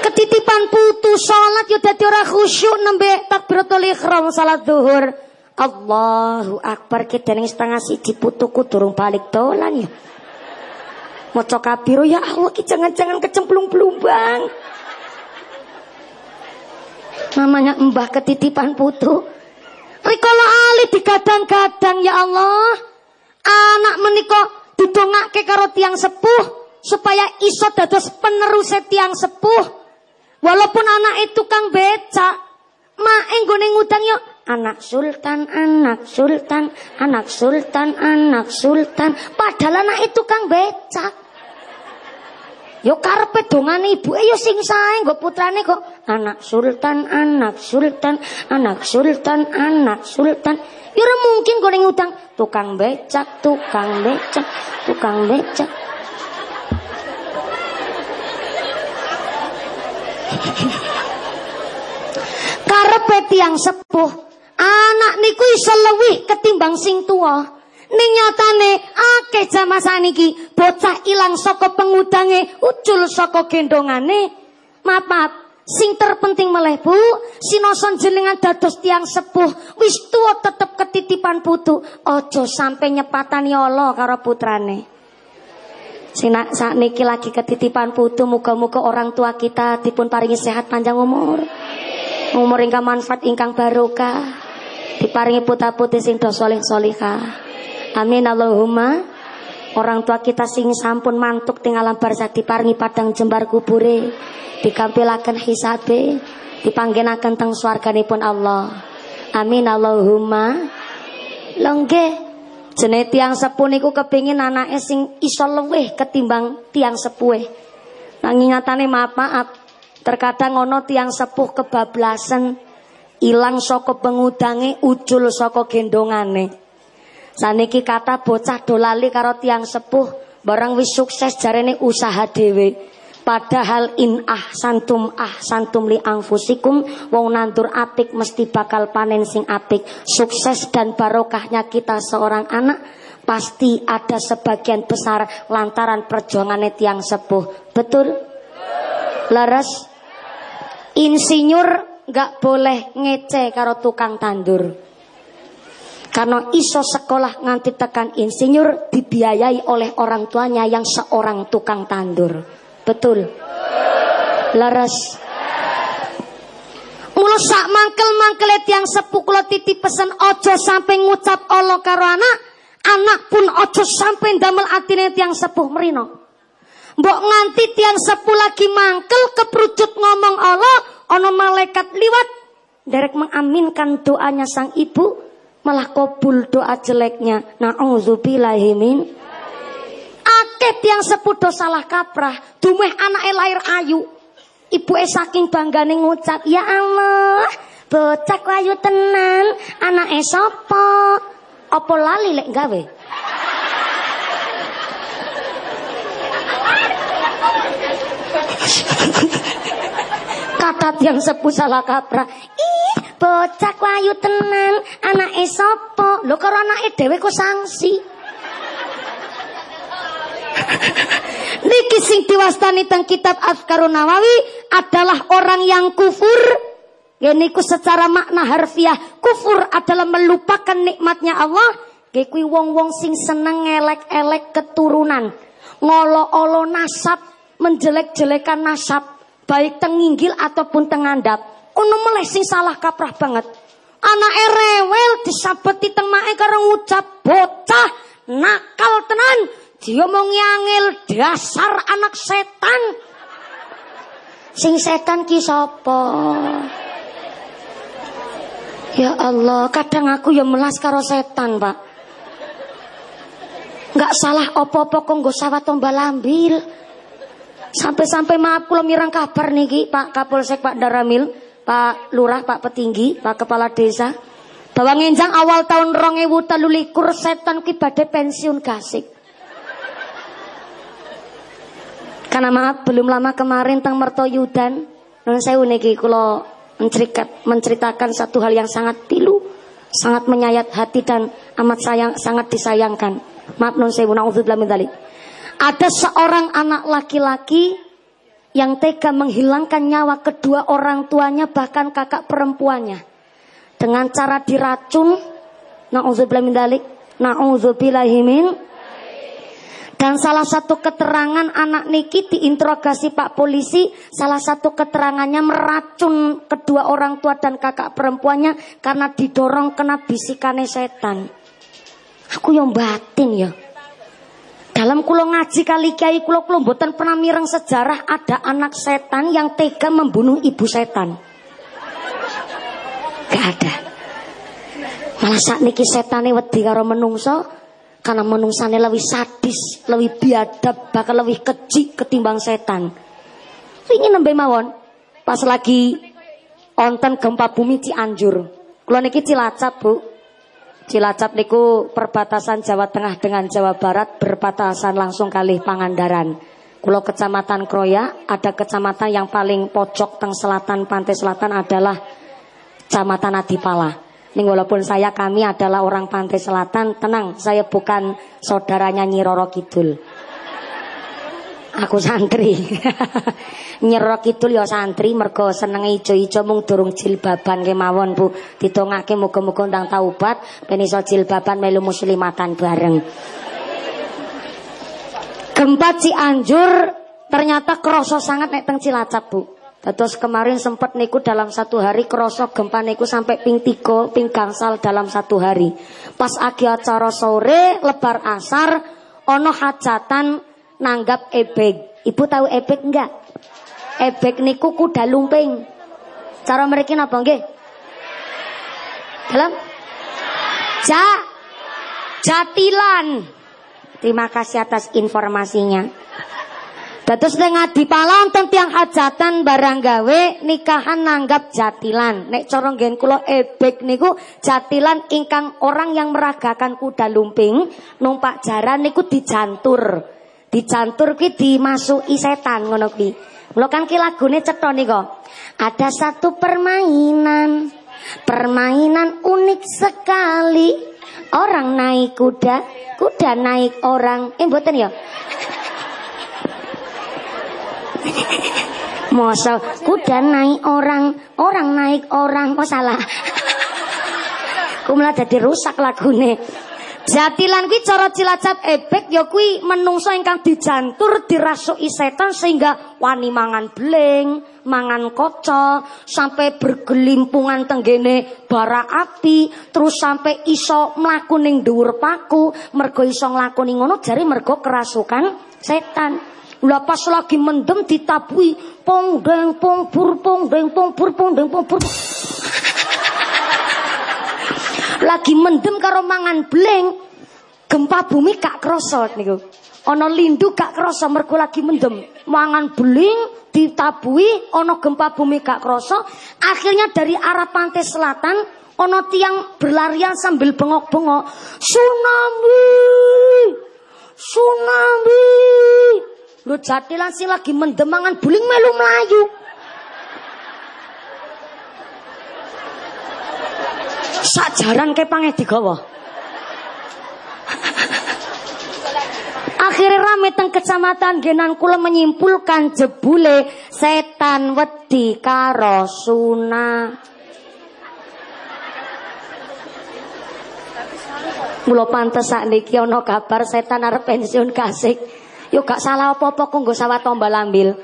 ketitipan putu salat yo dadi ora khusyuk nembe takbiratul ihram salat zuhur. Allahu akbar kedening setengah siji putuku durung balik dolan ya. Maca kabiru ya Allah ki jangan-jangan kecemplung plumbang. Namanya mbah ketitipan putu. Rikala ali digadang-gadang ya Allah. Anak menika didongake karo tiang sepuh supaya iso dados penerus tiang sepuh Walaupun anak itu kang beca, maeng gone ngutang yo anak sultan, anak sultan, anak sultan, anak sultan. Padahal anak itu kang beca. Yo karepe dongane ibu yo sing sae nggo putrane kok anak sultan, anak sultan, anak sultan, anak sultan. Yo mungkin gue ngutang tukang becak, tukang becak, tukang becak. Karepe tiang sepuh, anak niku iso ketimbang sing tua. Ning nyatane akeh jamaah saniki bocah ilang saka pengudange, ucul saka gendongane. Maaf, sing terpenting meleh Bu, sinoson jenengan dados tiang sepuh, wis tua tetep ketitipan putu, ojo sampai nyepatani Allah karo putrane. Sina saat niki lagi ketitipan putu muka-muka orang tua kita dipun paringi sehat panjang umur. Umur ingkang manfaat ingkang barokah. Diparingi puta putih sing do solih solihah. Amin Allahumma. Orang tua kita sing sampun mantuk tinggal alam barzah diparingi padang jembar kubure, dikampilaken hisabe, dipangginaken teng swarganipun Allah. Amin Allahumma. Longge jenenge tiang sepuh niku kepingin anake sing iso luwih ketimbang tiang sepuh. Nanging nyatane maaf-maaf, terkadang ono tiang sepuh kebablasan ilang saka pengudange ucul saka gendongane. Saniki kata bocah dolali karo tiang sepuh barang wis sukses jarene usaha dhewe. Padahal in ah santum ah santum li angfusikum wong nandur apik mesti bakal panen sing apik. Sukses dan barokahnya kita seorang anak pasti ada sebagian besar lantaran perjuangannya tiang sepuh. Betul? Laras? Insinyur nggak boleh ngece karo tukang tandur. Karena iso sekolah nganti tekan insinyur dibiayai oleh orang tuanya yang seorang tukang tandur. Betul. Laras. Mula sak mangkel-mangkel yang sepuh kula titip pesen ojo sampai ngucap Allah karo anak, anak pun ojo sampai damel atine tiang sepuh merino. Mbok nganti tiang sepuh lagi mangkel keprucut ngomong Allah, ono malaikat liwat derek mengaminkan doanya sang ibu malah kabul doa jeleknya. Nauzubillahi min Akeh tiang sepudo salah kaprah, dumeh anake lahir ayu. Ibu e saking banggane ngucap, "Ya Allah, bocah ayu tenan, anake sapa?" Apa lali lek gawe? Kata tiang sepuh salah kaprah, "Ih, Bocah ayu tenan, anake sapa? Lho karo anake dhewe kok sanksi. Niki sing diwastani teng kitab Afkarun Nawawi adalah orang yang kufur. Ya niku secara makna harfiah kufur adalah melupakan nikmatnya Allah. Kayak kuwi wong-wong sing seneng ngelek-elek keturunan. Ngolo-olo nasab, menjelek-jelekan nasab. Baik tenginggil ataupun tengandap. Ono meleh sing salah kaprah banget. Anak rewel disabeti teng mae karo ngucap bocah nakal tenan. Diomongi angel dasar anak setan. Sing setan ki sapa? Ya Allah, kadang aku ya melas karo setan, Pak. Enggak salah opo-opo kok nggo sawat tombal ambil. Sampai-sampai maaf kula mirang kabar niki Pak Kapolsek Pak Daramil. Pak Lurah, Pak Petinggi, Pak Kepala Desa. Bahwa ngenjang awal tahun rongewu telulikur setan ki badai pensiun gasik. Karena maaf belum lama kemarin teng Mertoyudan, non saya kalau mencerikat, menceritakan satu hal yang sangat pilu, sangat menyayat hati dan amat sayang, sangat disayangkan. Maaf non saya naudzubillah min Ada seorang anak laki-laki yang tega menghilangkan nyawa kedua orang tuanya bahkan kakak perempuannya. Dengan cara diracun na'udzubillah min dalik dan salah satu keterangan anak Niki diinterogasi Pak polisi salah satu keterangannya meracun kedua orang tua dan kakak perempuannya karena didorong kena bisikane setan. Aku yang batin ya dalam kulo ngaji kali kiai kulo kulo mboten pernah mireng sejarah ada anak setan yang tega membunuh ibu setan. Gak ada. Malah saat niki setane wedi karo menungso karena menungsane lebih sadis, lebih biadab, bahkan lebih keji ketimbang setan. Ini nembe mawon pas lagi onten gempa bumi Cianjur. Kulo niki Cilacap, Bu. Cilacap niku perbatasan Jawa Tengah dengan Jawa Barat berbatasan langsung kali Pangandaran. Kulo Kecamatan Kroya ada kecamatan yang paling pojok teng selatan pantai selatan adalah Kecamatan Adipala. Nih walaupun saya kami adalah orang pantai selatan, tenang, saya bukan saudaranya Nyi Roro Kidul. Aku santri. Nyerok itu ya santri mergo seneng ijo-ijo mung durung jilbaban kemawon Bu. Ditongake muga-muga ndang taubat ben iso jilbaban melu muslimatan bareng. Gempa Cianjur ternyata kroso sangat nek teng Cilacap Bu. Terus kemarin sempat niku dalam satu hari kerosok gempa niku sampai ping tiga, ping gangsal dalam satu hari. Pas agi acara sore, lebar asar, ono hajatan nanggap ebek. Ibu tahu ebek enggak? Ebek niku kuda lumping. Cara mereka napa nggih? Dalam Ja Jatilan. Terima kasih atas informasinya. Dados ning adi pala wonten tiyang hajatan barang gawe nikahan nanggap jatilan. Nek cara nggen kula ebek niku jatilan ingkang orang yang meragakan kuda lumping numpak jaran niku dijantur. Dijantur ki dimasuki setan ngono kuwi. Lho kan ki lagune cetha nika. Ada satu permainan. Permainan unik sekali. Orang naik kuda, kuda naik orang. Eh mboten ya? Masa kuda naik orang, orang naik orang. Oh salah. Kumula jadi rusak lagune. Jatilan kuwi cara Cilacap ebek ya kuwi menungso ingkang dijantur dirasuki setan sehingga wani mangan bleng, mangan koco, sampai bergelimpungan tenggene bara api, terus sampai iso mlaku ning dhuwur paku, mergo iso nglakoni ngono jare mergo kerasukan setan. Lah pas lagi mendem ditabui pong deng pong pur pong deng pong pur pong deng pong pur. Lagi mendem karo mangan bleng gempa bumi gak krasa niku. Ana lindu gak krasa mergo lagi mendem. Mangan beling ditabui ana gempa bumi gak krasa. Akhirnya dari arah pantai selatan ana tiang berlarian sambil bengok-bengok. Tsunami! Tsunami! Lu jatilan sih lagi mendemangan buling melu melayu. Sajaran ke pange digawa. Akhirnya rame teng kecamatan Genan kula menyimpulkan jebule setan wedi karo suna. Mula pantes sakniki ana kabar setan arep pensiun kasih. Yo gak salah apa-apa kok nggo sawat tombal ambil.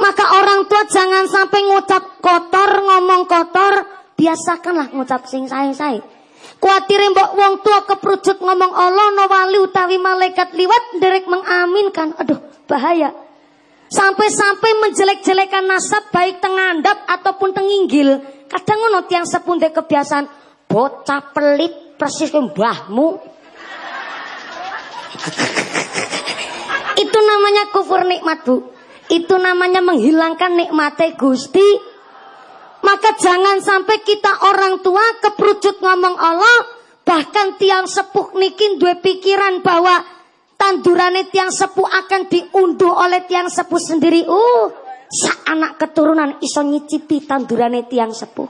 Maka orang tua jangan sampai ngucap kotor, ngomong kotor, biasakanlah ngucap sing sae-sae. Kuatir mbok wong tua keprujut ngomong Allah no wali utawi malaikat liwat derek mengaminkan. Aduh, bahaya. Sampai-sampai menjelek-jelekan nasab baik tengandap ataupun tenginggil. Kadang ngono tiang sepunde kebiasaan bocah pelit persis mbahmu. Itu namanya kufur nikmat, Bu. Itu namanya menghilangkan nikmatnya Gusti. Maka jangan sampai kita orang tua keperucut ngomong Allah, bahkan tiang sepuh nikin dua pikiran bahwa tandurane tiang sepuh akan diunduh oleh tiang sepuh sendiri. Uh, sa anak keturunan iso nyicipi tandurane tiang sepuh.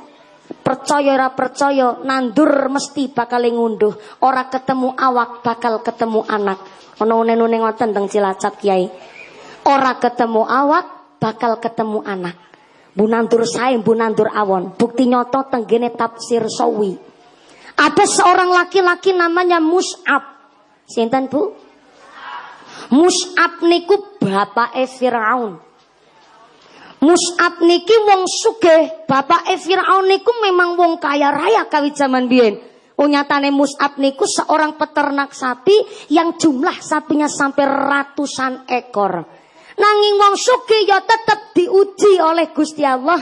Percaya ora percaya, nandur mesti bakal ngunduh. Ora ketemu awak bakal ketemu anak. Ono une-une ngoten teng Cilacap Kiai. Ora ketemu awak, bakal ketemu anak. Bu nandur sae, bu nandur awon. Bukti nyoto tenggene tafsir sawi. Ada seorang laki-laki namanya Mus'ab. Sinten Bu? Mus'ab niku bapake Firaun. Mus'ab niki wong sugih, bapake Firaun niku memang wong kaya raya kawi zaman biyen. Unyatane Mus'ab niku seorang peternak sapi yang jumlah sapinya sampai ratusan ekor. Nanging wong suki ya tetap diuji oleh Gusti Allah.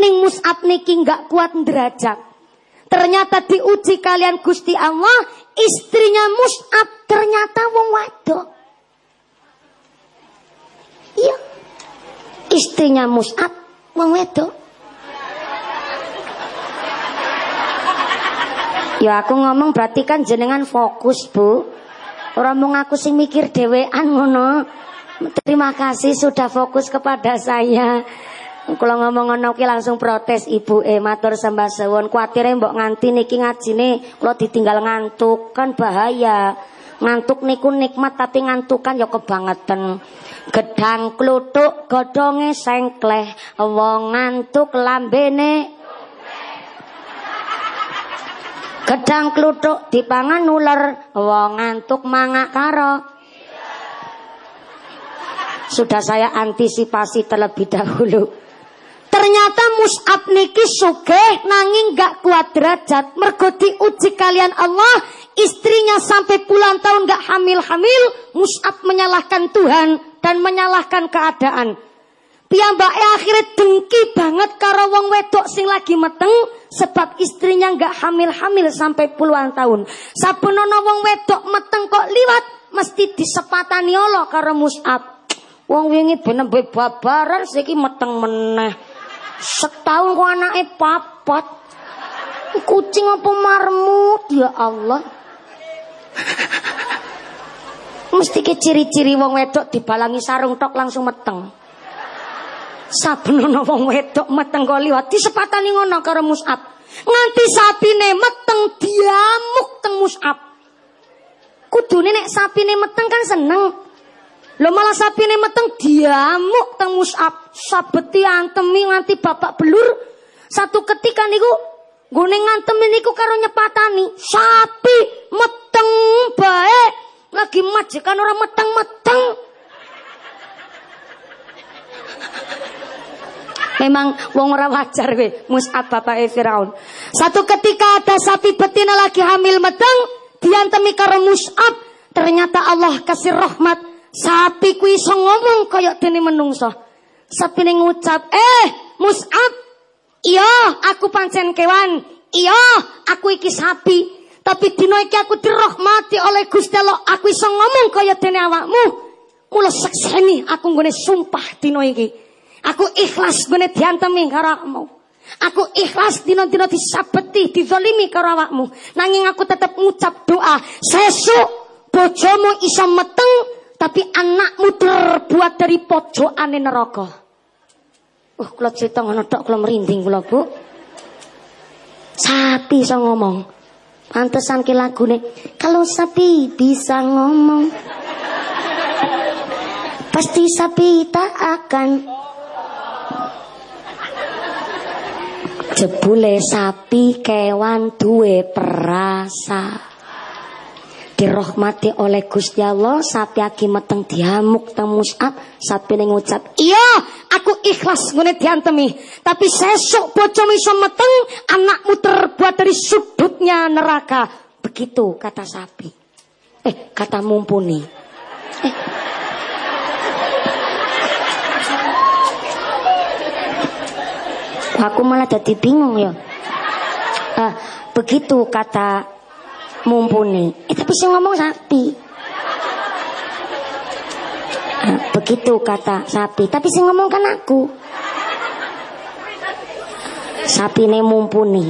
Ning Mus'ab niki nggak kuat derajat. Ternyata diuji kalian Gusti Allah, istrinya Mus'ab ternyata wong wadok. Iya. Istrinya Mus'ab wong wedok. Ya aku ngomong berarti kan jenengan fokus, Bu. Orang mau ngaku sing mikir dewean ngono. Terima kasih sudah fokus kepada saya. Kalau ngomong ngono ki langsung protes ibu eh matur sembah sewon kuatire mbok nganti niki ngajine kalau ditinggal ngantuk kan bahaya. Ngantuk niku nikmat tapi ngantukan ya kebangetan. Gedang klutuk godonge sengkleh wong ngantuk lambene Gedang kluthuk dipangan ular, wong ngantuk mangak karo. Sudah saya antisipasi terlebih dahulu. Ternyata Mus'ab niki sugih nanging gak kuat derajat. Mergo diuji kalian Allah, istrinya sampai puluhan tahun gak hamil-hamil, Mus'ab menyalahkan Tuhan dan menyalahkan keadaan. Piyambake akhirnya dengki banget karo wong wedok sing lagi meteng sebab istrinya gak hamil-hamil sampai puluhan tahun. Sabenono wong wedok meteng kok liwat mesti disepatani Allah karo Mus'ab. Wong wingi bener babaran siki meteng meneh. Setahun kok anake papat. Kucing apa marmut ya Allah. Mesti ke ciri-ciri wong wedok dibalangi sarung tok langsung meteng. Sabenono wong wedok meteng kok liwat disepatani ngono karo Mus'ab. Nganti sapine meteng diamuk teng Mus'ab. Kudune nek sapine meteng kan seneng. Lo malah sapine meteng diamuk teng Mus'ab. Sabeti antemi nganti bapak belur. Satu ketika niku Gune ngantem niku karo nyepatani sapi meteng baik lagi majikan orang meteng-meteng. Memang wong ora wajar kowe, Mus'ab bapake Firaun. Satu ketika ada sapi betina lagi hamil meteng, diantemi karo Mus'ab, ternyata Allah kasih rahmat. Sapi kuwi iso ngomong kaya dene menungso. Sapi ngucap, "Eh, Mus'ab, iya aku pancen kewan. Iya, aku iki sapi. Tapi dino iki aku dirahmati oleh Gusti Allah. Aku iso ngomong kaya dene awakmu. Mula sekseni aku nggone sumpah dino iki. Aku ikhlas nggone diantemi karo awakmu. Aku ikhlas dino-dino disabeti, dizolimi karo awakmu. Nanging aku tetap ngucap doa. Sesuk bojomu iso meteng, tapi anakmu terbuat dari pojokane neraka. Uh, kula cerita ngono tok kula merinding kula, Bu. Sapi iso ngomong. Pantesan ki lagune kalau sapi bisa ngomong. Pasti sapi tak akan Jebule sapi kewan duwe perasa dirahmati oleh Gusti Allah sapi aki meteng diamuk teng musab sapi ning ngucap iya aku ikhlas ngene diantemi tapi sesuk bojomu iso meteng anakmu terbuat dari sudutnya neraka. Begitu kata sapi. Eh kata mumpuni. Eh. Aku malah jadi bingung ya. Ah, begitu kata mumpuni. Eh tapi sih ngomong sapi. Nah, begitu kata sapi, tapi sih ngomong kan aku. Sapi ne mumpuni.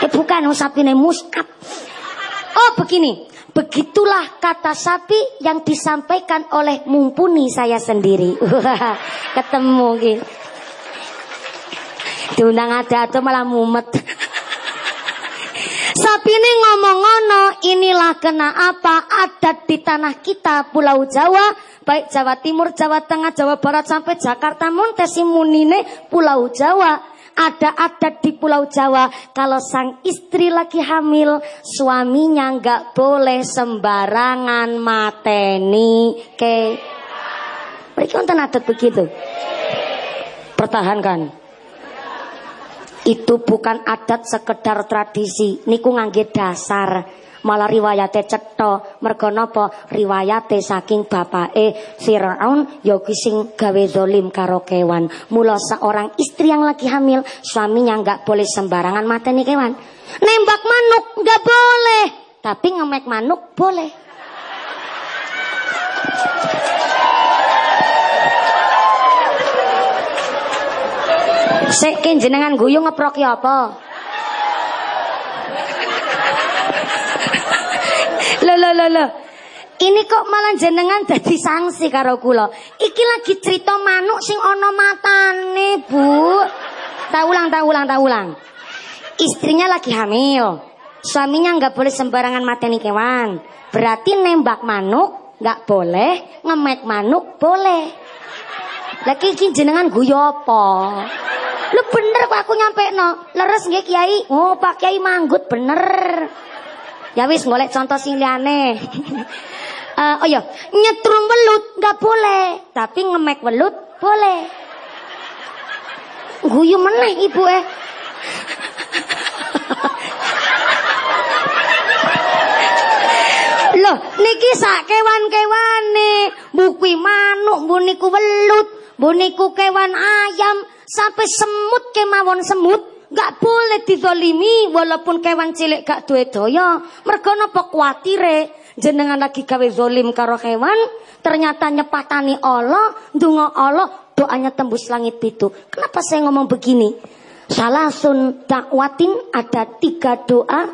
Eh bukan, oh, sapi ne musab. Oh begini, begitulah kata sapi yang disampaikan oleh mumpuni saya sendiri. Ketemu gitu. Diundang ada atau malah mumet. Sapi ini ngomong ngono, inilah kena apa adat di tanah kita Pulau Jawa, baik Jawa Timur, Jawa Tengah, Jawa Barat sampai Jakarta Montesi Munine Pulau Jawa. Ada adat di Pulau Jawa kalau sang istri lagi hamil, suaminya nggak boleh sembarangan mateni ke. Mereka adat begitu. Pertahankan. Itu bukan adat sekedar tradisi, niku ngangge dasar. Malah riwayate cetha, mergo napa? Riwayate saking bapake Firaun ya sing gawe zalim karo kewan. Mula seorang istri yang lagi hamil, suaminya nggak boleh sembarangan mateni kewan. Nembak manuk nggak boleh, tapi ngemek manuk boleh. Sik jenengan guyu ngeprok ya apa? Lho lho lho lho. Ini kok malah jenengan jadi sanksi karo kula. Iki lagi cerita manuk sing ana matane, Bu. Tak ulang, tak ulang, tak ulang. Istrinya lagi hamil. Suaminya nggak boleh sembarangan mateni kewan. Berarti nembak manuk nggak boleh, ngemek manuk boleh. Lagi iki jenengan guyu apa? Lu bener kok aku nyampe no. Leres nggih Kiai. Oh, Pak Kiai manggut bener. Ya wis golek contoh sing liyane. uh, oh ya, nyetrum welut nggak boleh, tapi ngemek welut boleh. Guyu meneh ibu eh. Loh, niki sak kewan-kewane. Bukui manuk, bu niku welut, bu niku kewan ayam, sampai semut kemawon semut. Gak boleh dizolimi walaupun kewan cilik gak duwe daya. Mergo napa kuatire jenengan lagi gawe zolim karo kewan, ternyata nyepatani Allah, ndonga Allah, doanya tembus langit itu. Kenapa saya ngomong begini? Salah sun dakwatin ada tiga doa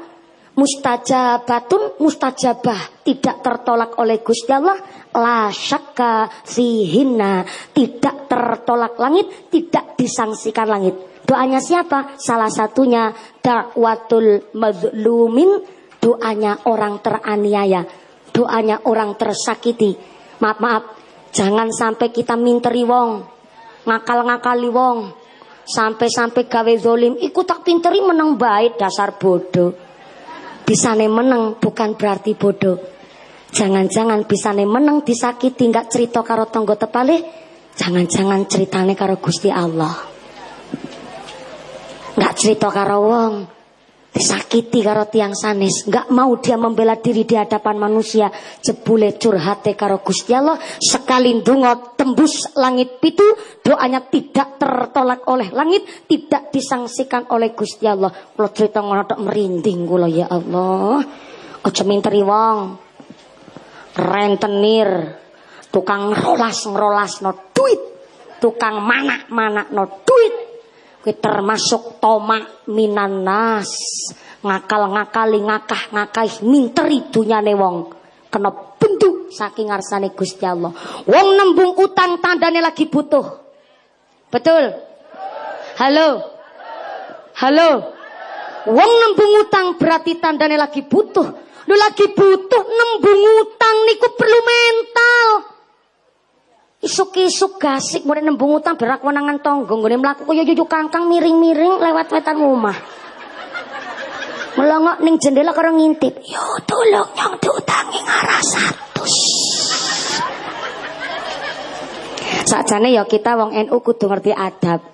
mustajabatun mustajabah tidak tertolak oleh Gusti Allah. La syakka fihinna tidak tertolak langit tidak disangsikan langit. Doanya siapa? Salah satunya dakwatul mazlumin doanya orang teraniaya doanya orang tersakiti. Maaf maaf jangan sampai kita minteri wong ngakal-ngakali wong sampai-sampai gawe zolim. Ikut tak pinteri menang baik dasar bodoh bisane meneng bukan berarti bodoh. Jangan-jangan bisane meneng disakiti nggak cerita karo tonggo tepale, jangan-jangan ceritane karo Gusti Allah. Nggak cerita karo wong, disakiti karo tiang sanes. Nggak mau dia membela diri di hadapan manusia. Jebule curhate karo Gusti Allah. Sekali dungo tembus langit pitu doanya tidak tertolak oleh langit tidak disangsikan oleh Gusti Allah. Kalau cerita ngono merinding kula ya Allah. Aja minteri wong. Rentenir. Tukang rolas ngerolas no duit. Tukang manak manak no duit Kuwi termasuk tomak minanas. Ngakal-ngakali ngakah ngakai minteri dunyane wong. Kena bentuk saking ngarsane Gusti Allah. Wong nembung utang tandane lagi butuh. Betul? Halo? Halo? Wong nembung utang berarti tandane lagi butuh. Lu lagi butuh nembung utang niku perlu mental. Isuk-isuk gasik mulai nembung utang berak wenangan tonggo nggone mlaku kaya yuyu kangkang miring-miring lewat wetan rumah. Melongok ning jendela karo ngintip. Yo tolong yang diutangi ngarah satu. Sakjane ya kita wong NU kudu ngerti adab.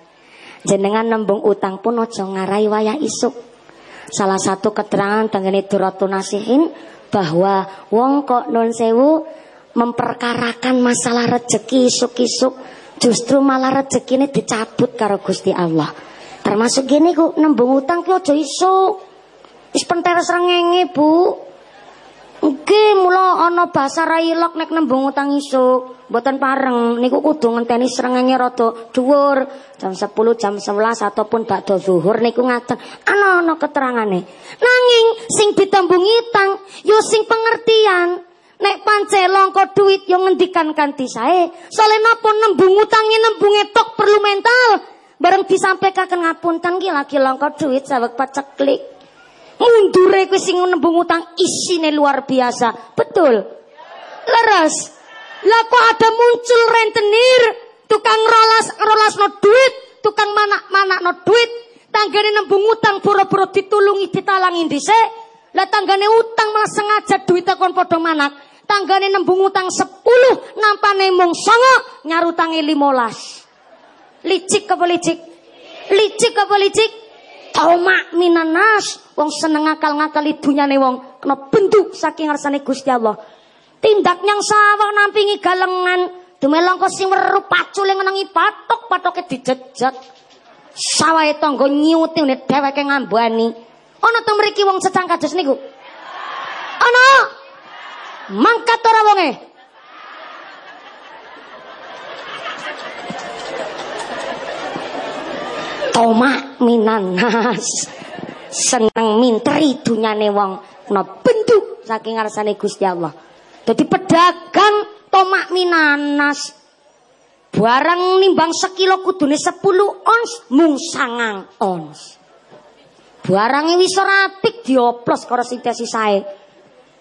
Jenengan nembung utang pun aja ngarai wayah isuk. Salah satu keterangan tengene Duratun Nasihin bahwa wong kok non sewu memperkarakan masalah rezeki isuk-isuk justru malah rezeki ini dicabut karo Gusti Allah. Termasuk gini ku nembung utang ki aja isuk. Wis penteres rengenge, Bu. Nggih, mula ana bahasa railok nek nembung utang isuk. Mboten pareng, niku kudu ngenteni srengenge rada dhuwur, jam 10, jam 11 ataupun bakda zuhur niku ngaten. Ana ana keterangane. Nanging sing ditembung utang yo sing pengertian. Nek pancelong kok duit yang ngendikan kanti sae. Soalnya napa nembung utangi nembung etok perlu mental. Bareng disampaikan ngapunten ki lagi longko duit sawek paceklik. Mundure kuwi sing nembung utang isine luar biasa. Betul. Leres. Lah kok ada muncul rentenir, tukang rolas rolas no duit, tukang manak-manak no duit, tanggane nembung utang boro-boro ditulungi ditalangi dhisik. Lah tanggane utang malah sengaja duit kon padha manak tanggane nembung utang 10 nampane mung 9 nyarutangi 15 licik apa licik? Licik apa licik? Taumak minanas. Wong seneng ngakal-ngakali dunyane wong kena bentuk saking ngarsane Gusti Allah. Tindak nyang sawah nampingi galengan. Dumelong kok sing weru pacule ngenangi patok patoke dijejak sawahe tangga nyuting dheweke ngambani. Ana to mriki wong secang kados niku? Ana Mangkat ora wonge. Toma minanas. Seneng minteri dunyane wong kena bentuk saking ngarsane Gusti Allah. Jadi pedagang tomak minanas. Barang nimbang sekilo kudune 10 ons mung sangang ons. Barang wis rapik dioplos karo sintesi sae.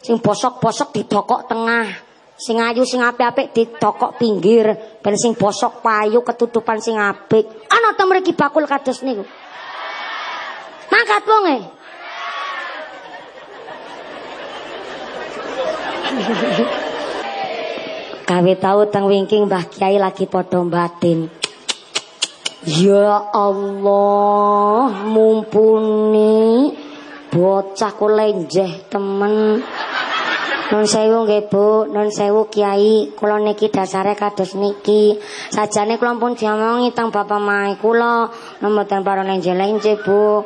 Sing bosok-bosok didokok tengah. Sing ayu sing apik-apik didokok pinggir. Ben sing bosok payu ketutupan sing apik. Ana ta mriki bakul kados niku? Mangkat wong e. Kawe tahu teng wingking Mbah Kiai lagi padha batin. Ya Allah, mumpuni bocah ku lenjeh temen. Nun sewu nggih Bu, nun sewu Kiai, kula niki dasare kados niki. Sajane kula pun diomongi teng bapak mae kula, nemboten para lenje-lenje Bu.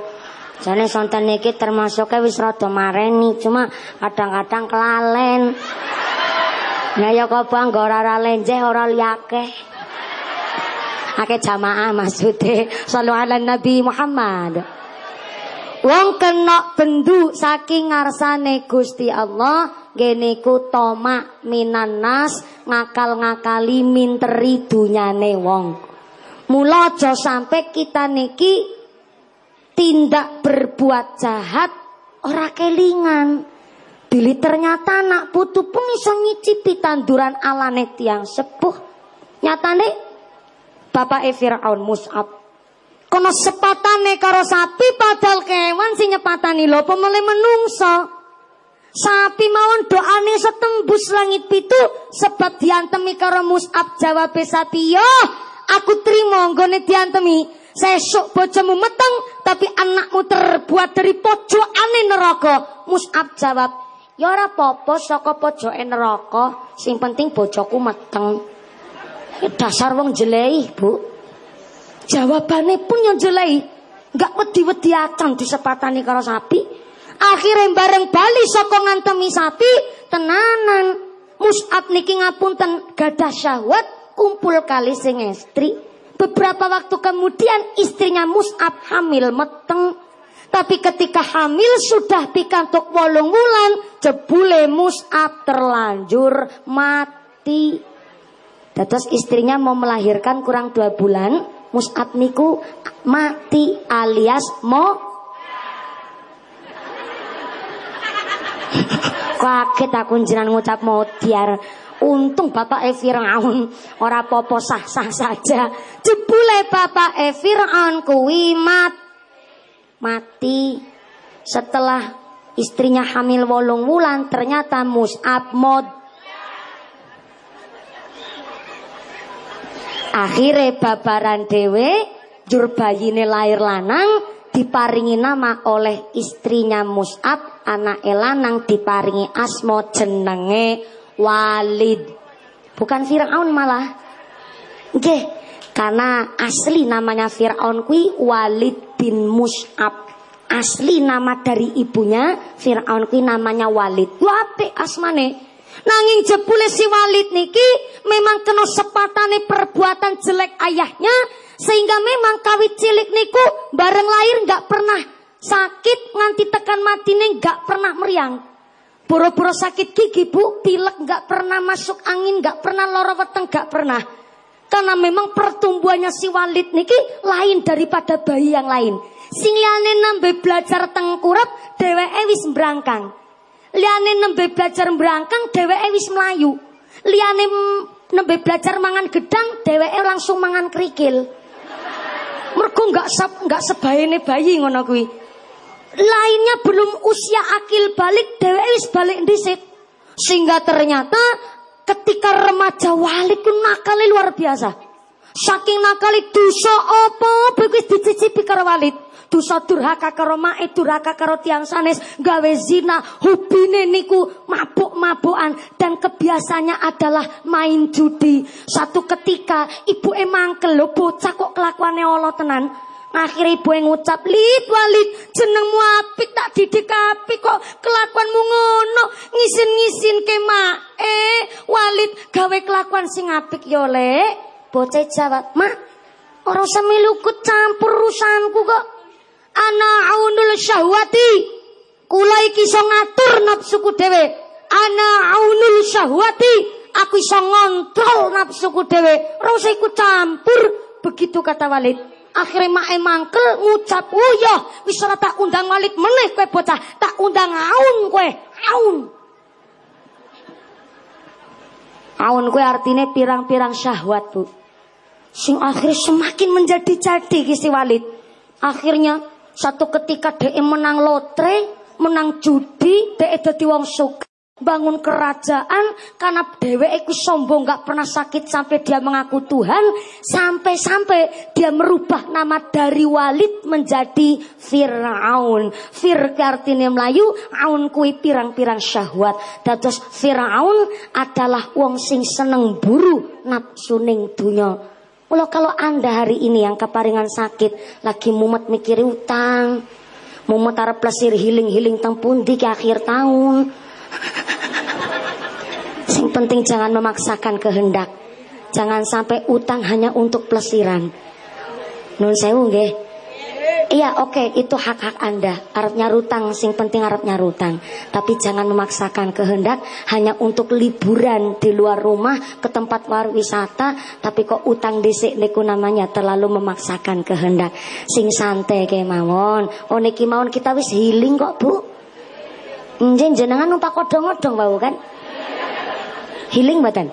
Jane sonten niki termasuknya wis rada mareni, cuma kadang-kadang kelalen. Nah ya kok bang ora ora lenjeh ora liyake. Ake jamaah maksude sallu ala Nabi Muhammad. Wong kena bendu saking ngarsane Gusti Allah gene ku toma minan nas ngakal-ngakali minteri dunyane wong. Mula aja kita niki tindak berbuat jahat ora kelingan. Bila ternyata anak putu pun iso nyicipi tanduran alane tiang sepuh. Nyatane Bapak E Fir'aun Mus'ab. Kono sepatane karo sapi padahal kewan sing nyepatani lho pemele menungso. Sapi mawon doane setembus langit pitu sebab diantemi karo Mus'ab jawab sapi yo aku terima nggone diantemi. Sesuk bojomu meteng tapi anakmu terbuat dari pojokane neraka. Mus'ab jawab ya ora apa-apa saka pojoke neraka sing penting bojoku meteng. Dasar wong jelei Bu jawabane pun yang jelei nggak wedi-wedi acan disepatani karo sapi Akhirnya bareng bali saka ngantemi sapi tenanan. Mus'ab niki ngapunten gadah syahwat kumpul kali sing istri. Beberapa waktu kemudian istrinya Mus'ab hamil meteng. Tapi ketika hamil sudah pikantuk wolung wulan, jebule Mus'ab terlanjur mati. Terus istrinya mau melahirkan kurang dua bulan, Mus'ab niku mati alias mau Kaget aku jenengan ngucap modiar. Untung Bapak E. Fir'aun. Ora popo sah-sah saja. Jebule Bapak E. Fir'aun kuwi mat mati. Setelah istrinya hamil wolong wulan ternyata Mus'ab mod Akhirnya babaran dewe jur bayine lahir lanang diparingi nama oleh istrinya Mus'ab anak elanang diparingi asmo jenenge Walid. Bukan Fir'aun malah. Oke, karena asli namanya Fir'aun kui Walid bin Mus'ab. Asli nama dari ibunya Fir'aun kui namanya Walid. Wape asmane Nanging jebule si Walid niki memang kena sepatane perbuatan jelek ayahnya sehingga memang kawit cilik niku bareng lahir nggak pernah sakit nganti tekan mati nih nggak pernah meriang. Boro-boro sakit gigi bu, pilek nggak pernah masuk angin, nggak pernah loro weteng, nggak pernah. Karena memang pertumbuhannya si Walid niki lain daripada bayi yang lain. Sing nembe belajar tengkurap, dheweke wis berangkang. Liane nembe belajar berangkang, dheweke wis melayu. Liane nembe belajar mangan gedang, dheweke langsung mangan kerikil. Mergo nggak nggak sebaine bayi ngono kuwi. Lainnya belum usia akil balik dheweke wis balik dhisik. Sehingga ternyata ketika remaja Walid ku nakale luar biasa. Saking nakali dosa apa wis dicicipi karo Walid. Dosa durhaka karo mae, durhaka karo tiang sanes, gawe zina, hubine niku mabuk-mabukan dan kebiasaannya adalah main judi. Satu ketika ibu emang kelo bocah kok kelakuannya Allah tenan. Akhirnya ibu yang ngucap, Lid walid, jenengmu apik tak didik apik kok kelakuanmu ngono. Ngisin-ngisin ke Eh, walid gawe kelakuan sing apik yo le. Bocah jawab, mak, orang semilukut campur urusanku kok. Ana aunul syahwati. Kula iki iso ngatur nafsuku dhewe. Ana aunul syahwati. Aku iso ngontrol nafsuku dhewe. Ora iku campur. Begitu kata Walid. Akhirnya mae mangkel ngucap, "Oh ya, wis ora tak undang Walid meneh kowe bocah, tak undang aun kowe, aun." Aun kowe artinya pirang-pirang syahwat, Bu. Sing akhirnya semakin menjadi-jadi kisi Walid. Akhirnya satu ketika dia menang lotre, menang judi, dia jadi wong bangun kerajaan karena dewe iku sombong gak pernah sakit sampai dia mengaku Tuhan sampai-sampai dia merubah nama dari Walid menjadi Fir'aun. Fir artinya Melayu Aun kui pirang-pirang syahwat. Dados Fir'aun adalah wong sing seneng buru nafsu ning Kalau kalau anda hari ini yang keparingan sakit lagi mumet mikir utang mumet arep plesir healing-healing teng pundi ke akhir tahun Sing penting jangan memaksakan kehendak. Jangan sampai utang hanya untuk pelesiran. Nun sewu nggih. Iya oke okay, itu hak-hak anda Arab nyarutang sing penting Arab nyarutang Tapi jangan memaksakan kehendak Hanya untuk liburan di luar rumah Ke tempat wisata Tapi kok utang disik niku namanya Terlalu memaksakan kehendak Sing santai kayak mawon Oh niki mawon kita wis healing kok bu Njen jenengan numpak kodong-kodong bau kan Healing badan.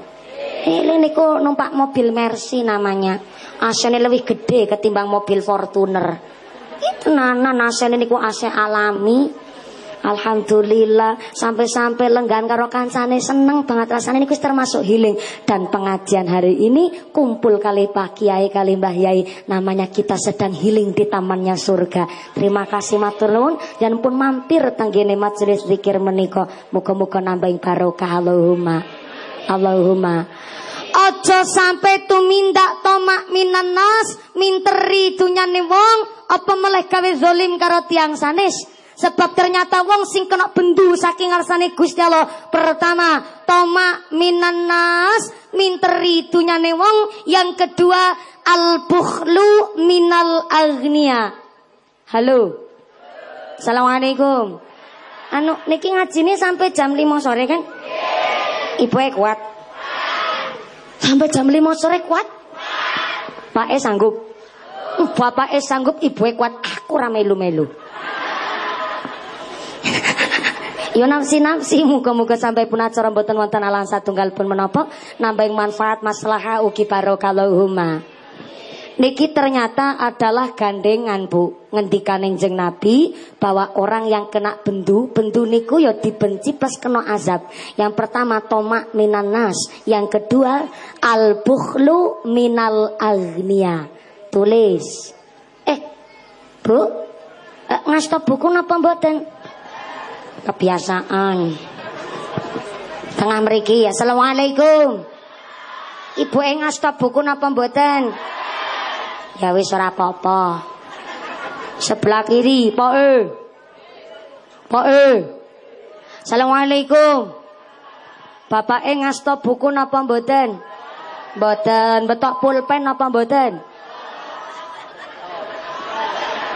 Healing niku numpak mobil Mercy namanya. AC-ne lebih gede ketimbang mobil Fortuner. Itu nana AC-ne niku AC alami. Alhamdulillah sampai-sampai lenggan karo kancane seneng banget ini termasuk healing dan pengajian hari ini kumpul kali Pak Kiai kali Mbah Yai namanya kita sedang healing di tamannya surga. Terima kasih matur nuwun dan pun mampir tenggene majelis zikir menika muga-muga nambahin barokah Allahumma. Allahumma Ojo sampai tumindak tomak minan nas minteri dunyane wong apa meleh gawe zalim karo tiang sanes? Sebab ternyata wong sing kena bendu saking ngarsane Gusti Allah. Pertama tomak minan nas minteri dunyane wong. Yang kedua al bukhlu minal agnia halo. Assalamualaikum. Anu niki ngajine sampai jam 5 sore kan? Ibu e kuat. Sampai jam 5 sore kuat. Pak E sanggup. Bapak E sanggup, ibu e kuat. Aku ora melu-melu. Yo nafsi nafsi muga-muga sampai pun acara mboten wonten alang satunggal pun menapa nambah manfaat maslaha ugi barokah Allahumma. Niki ternyata adalah gandengan bu. Ngendikaning jeng Nabi Bahwa orang yang kena bendu Bendu niku ya dibenci plus kena azab. Yang pertama tomak minan nas. Yang kedua Al-bukhlu minal agnia Tulis. Eh bu eh, Ngasta buku napa mboten? Kebiasaan. Tengah meriki Assalamualaikum. Ibu e ngasta buku napa mboten Ya wis ora apa-apa. Sebelah kiri, poe. Poe. Assalamualaikum. Bapak e ngasto buku napa mboten? Mboten, betok pulpen napa mboten?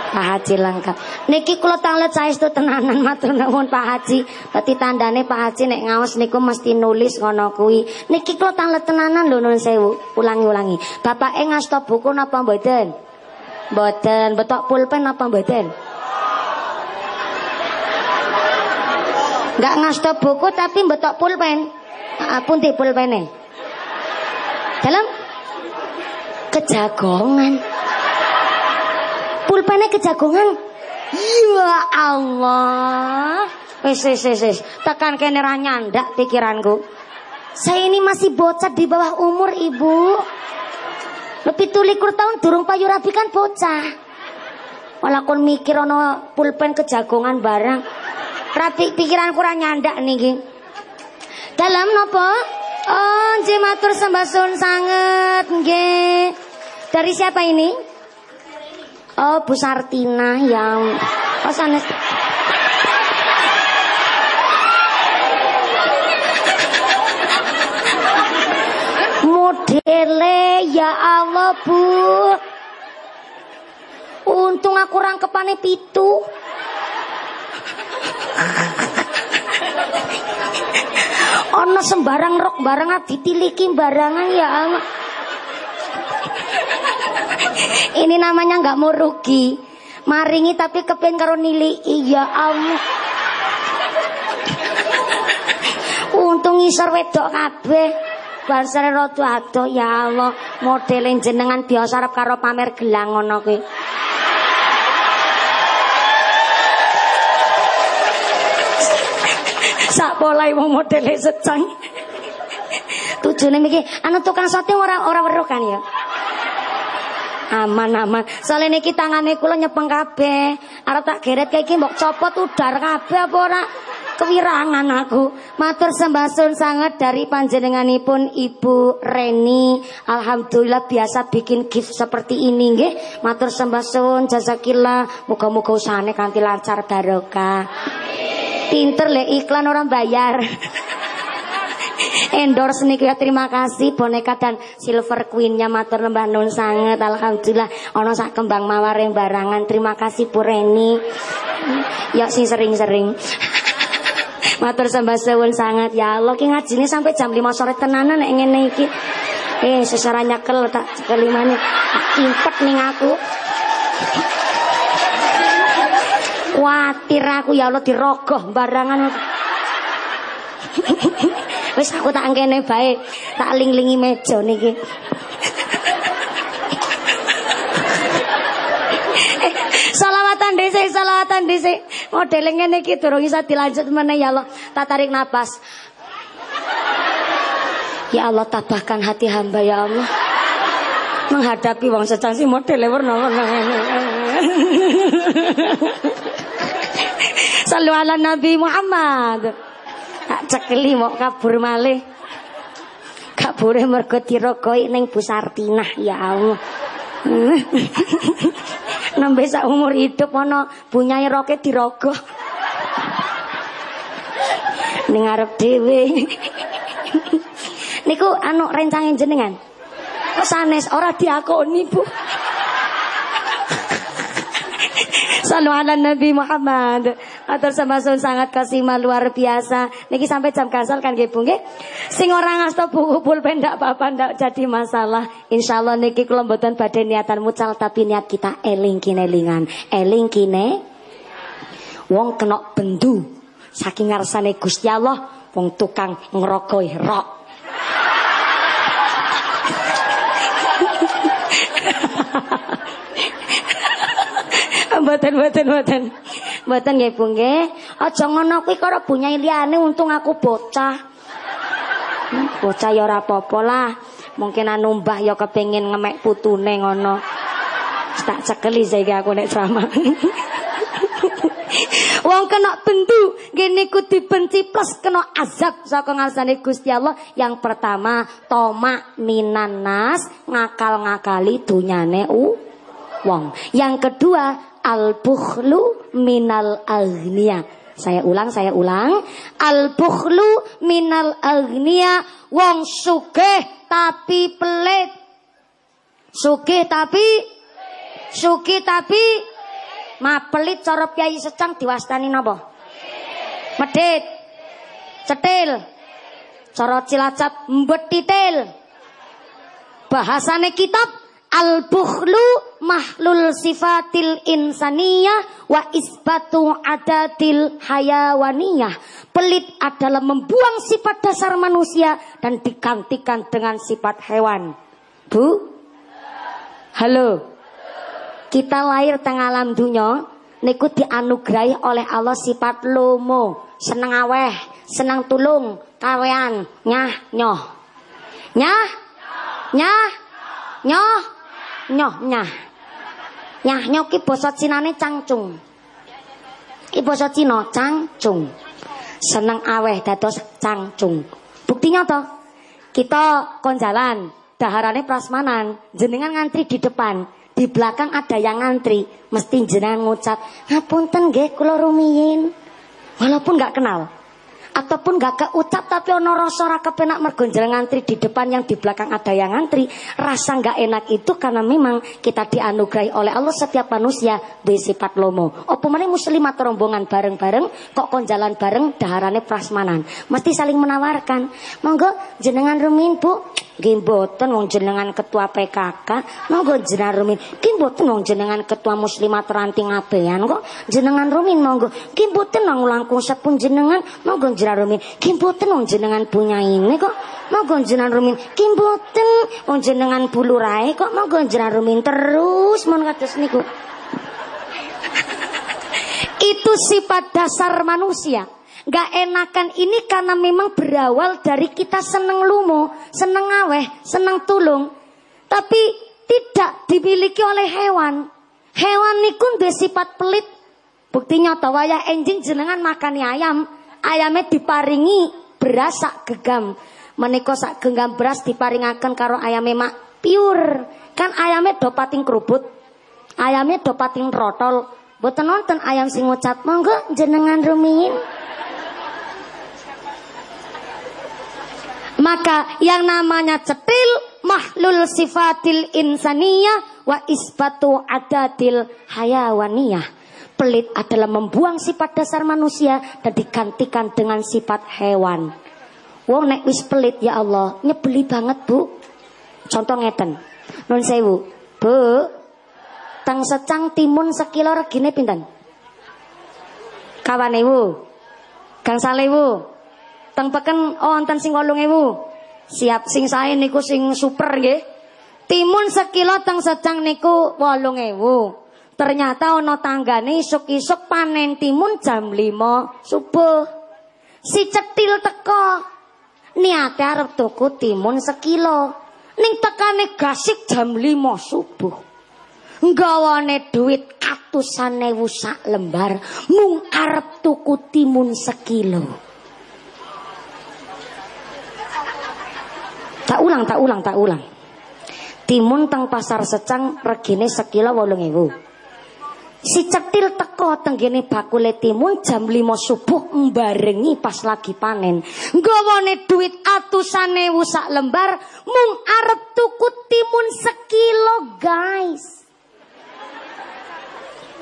Pak Haji lengkap. Niki kula tanglet saestu tenanan matur nuwun Pak Haji. Dadi tandane Pak Haji nek ngaos niku mesti nulis ngono kuwi. Niki kula tanglet tenanan lho nuwun sewu. Ulangi-ulangi. Bapake ngasta buku napa mboten? Mboten. Betok pulpen napa mboten? Enggak ngasta buku tapi betok pulpen. Apun di pulpene. Dalam kejagongan pulpene kejagongan. Ya Allah. Wis wis wis wis. Tekan kene ra pikiranku. Saya ini masih bocah di bawah umur ibu. Lebih tulikur tahun durung payu rapi kan bocah. Malah kon mikir ono pulpen kejagongan barang. Rapi pikiran kurang nyandak nih Dalam nopo? Oh, jematur sembasun sangat nggih. Dari siapa ini? Oh, Bu Sartina yang oh sana Modele ya Allah, Bu. Untung aku rangkepane pitu. Ono sembarang rok barang ditiliki barangan ya Allah. Ini namanya nggak mau rugi. Maringi tapi kepen karo nili. Iya Allah. Untung isor wedok kabeh. Barsare rada ado ya Allah. Modele jenengan biasa arep karo pamer gelang ngono kuwi. Sak polai wong modele secang. Tujune mikir, anu tukang sate ora ora weruh kan ya. Aman aman. Soalnya niki tangane kula nyepeng kabeh. Arep tak geret kayak mbok copot udar kabeh apa ora? Kewirangan aku. Matur sembah sun sangat dari panjenenganipun Ibu Reni. Alhamdulillah biasa bikin gift seperti ini nggih. Matur sembah sun jazakillah. Muga-muga usahane kanthi lancar barokah. Pinter le iklan orang bayar. endorse nih ya terima kasih boneka dan silver queennya matur lembah nun sangat. Alhamdulillah ono sak kembang mawar yang barangan. Terima kasih Pureni ya sih sering-sering. Matur sembah sewun sangat. Ya Allah ki ngajine sampai jam 5 sore tenanan nek ngene iki. Eh secara nyekel tak kelimane impet ning aku. Kuatir aku ya Allah dirogoh barangan. Wis aku tak angkene bae, tak ling-lingi meja niki. Eh, salawatan dhisik, salawatan dhisik. Modele ngene iki durung iso dilanjut meneh ya Allah. Tak tarik napas. Ya Allah tabahkan hati hamba ya Allah menghadapi wong secang si model warna-warna Salu ala Nabi Muhammad. Tak cekeli mau kabur malih. Kabure mergo dirokoi ning Bu Sartinah ya Allah. Nembe sak umur hidup ana bunyai roke dirogoh. Ning arep dhewe. Niku anu rencange jenengan. Sanes ora diakoni, Bu. Salu ala Nabi Muhammad. Atur semasun sangat kasih luar biasa. Niki sampai jam kasal kan nggih Bu nggih. Sing ora ngasta buku pulpen ndak apa-apa ndak jadi masalah. Insyaallah niki kula mboten badhe niatan mucal tapi niat kita eling kinelingan. Eling kine wong kena bendu saking ngarsane Gusti Allah wong tukang ngrokoi rok. Mboten mboten mboten. Mboten nggih Bu nggih. Aja ngono kuwi karo bunyai liyane untung aku bocah. Hmm, bocah ya ora apa-apa lah. Mungkin anu mbah ya kepengin ngemek putune ngono. Tak cekeli saiki aku nek ceramah. Wong kena bendu gini ku dibenci plus kena azab saka ngarsane Gusti Allah. Yang pertama, tomak minanas ngakal-ngakali dunyane u wong. Yang kedua, al-bukhlu minal agnia. Saya ulang, saya ulang. Al-bukhlu minal agnia. Wong sugih tapi pelit. Sugih tapi sugih tapi Mapelit cara Kyai Secang diwastani napa? Medit. Cetil. Cara Cilacap mbetitil. Bahasane kitab Al-bukhlu mahlul sifatil insaniyah wa isbatu adatil hayawaniyah. Pelit adalah membuang sifat dasar manusia dan digantikan dengan sifat hewan. Bu? Halo? Kita lahir tengah alam dunia niku dianugerahi oleh Allah sifat lomo, seneng aweh, senang tulung, kawean, nyah, nyoh. Nyah? Nyah? Nyoh? Nyoh, nyah. Nyah, nyoh ki basa Cinane cangcung. Ki basa Cina cangcung. Seneng aweh dados cangcung. Buktinya toh kita konjalan, daharane prasmanan, jenengan ngantri di depan, di belakang ada yang ngantri, mesti jenengan ngucap, "Ngapunten nggih, kula rumiyin." Walaupun nggak kenal ataupun gak keucap tapi ono rasa ora kepenak mergo ngantri di depan yang di belakang ada yang ngantri. Rasa nggak enak itu karena memang kita dianugerahi oleh Allah setiap manusia bersifat lomo. Apa mana muslimat rombongan bareng-bareng kok kon jalan bareng daharane prasmanan? Mesti saling menawarkan. Monggo jenengan rumin bu Gimboten wong jenengan ketua PKK, monggo jenengan rumin. Gimboten wong jenengan ketua muslimat ranting abean kok jenengan rumin monggo. Gimboten wong langkung sepun jenengan, monggo jenengan rumin. Gimboten wong jenengan punya ini kok, monggo jenengan rumin. Gimboten wong jenengan bulu rai kok, monggo jenengan rumin terus mon kados niku. Itu sifat dasar manusia. Gak enakan ini karena memang berawal dari kita seneng lumo, seneng aweh, seneng tulung. Tapi tidak dimiliki oleh hewan. Hewan niku duwe sifat pelit. Bukti nyata wayah enjing jenengan makani ayam, ayamnya diparingi beras sak gegam. Menika sak genggam beras diparingaken karo ayame mak pure. Kan ayamnya do pating kerubut. Ayamnya do pating rotol. Boten nonton ayam sing ngucap, "Monggo jenengan rumiyin." Maka yang namanya cetil mahlul sifatil insaniyah wa isbatu adatil hayawaniyah. Pelit adalah membuang sifat dasar manusia dan digantikan dengan sifat hewan. Wong nek wis pelit ya Allah, nyebeli banget, Bu. Contoh ngeten. Nun sewu. Bu. Tang secang timun sekilo regine pinten? Kawan ewu. Gang salewu. Teng peken oh wonten sing 8000. Siap sing sae niku sing super nggih. Timun sekilo teng secang niku 8000. Ternyata ana tanggane isuk-isuk panen timun jam 5 subuh. Si cetil teko. Niate arep tuku timun sekilo. Ning tekane gasik jam 5 subuh. Nggawane duit atusan ewu sak lembar mung arep tuku timun sekilo. Tak ulang, tak ulang, tak ulang. Timun teng pasar secang regine sekilo wolong ewu. Si cetil teko tenggene bakule timun jam 5 subuh mbarengi pas lagi panen. Gawane duit atusan ewu sak lembar mung arep tuku timun sekilo guys.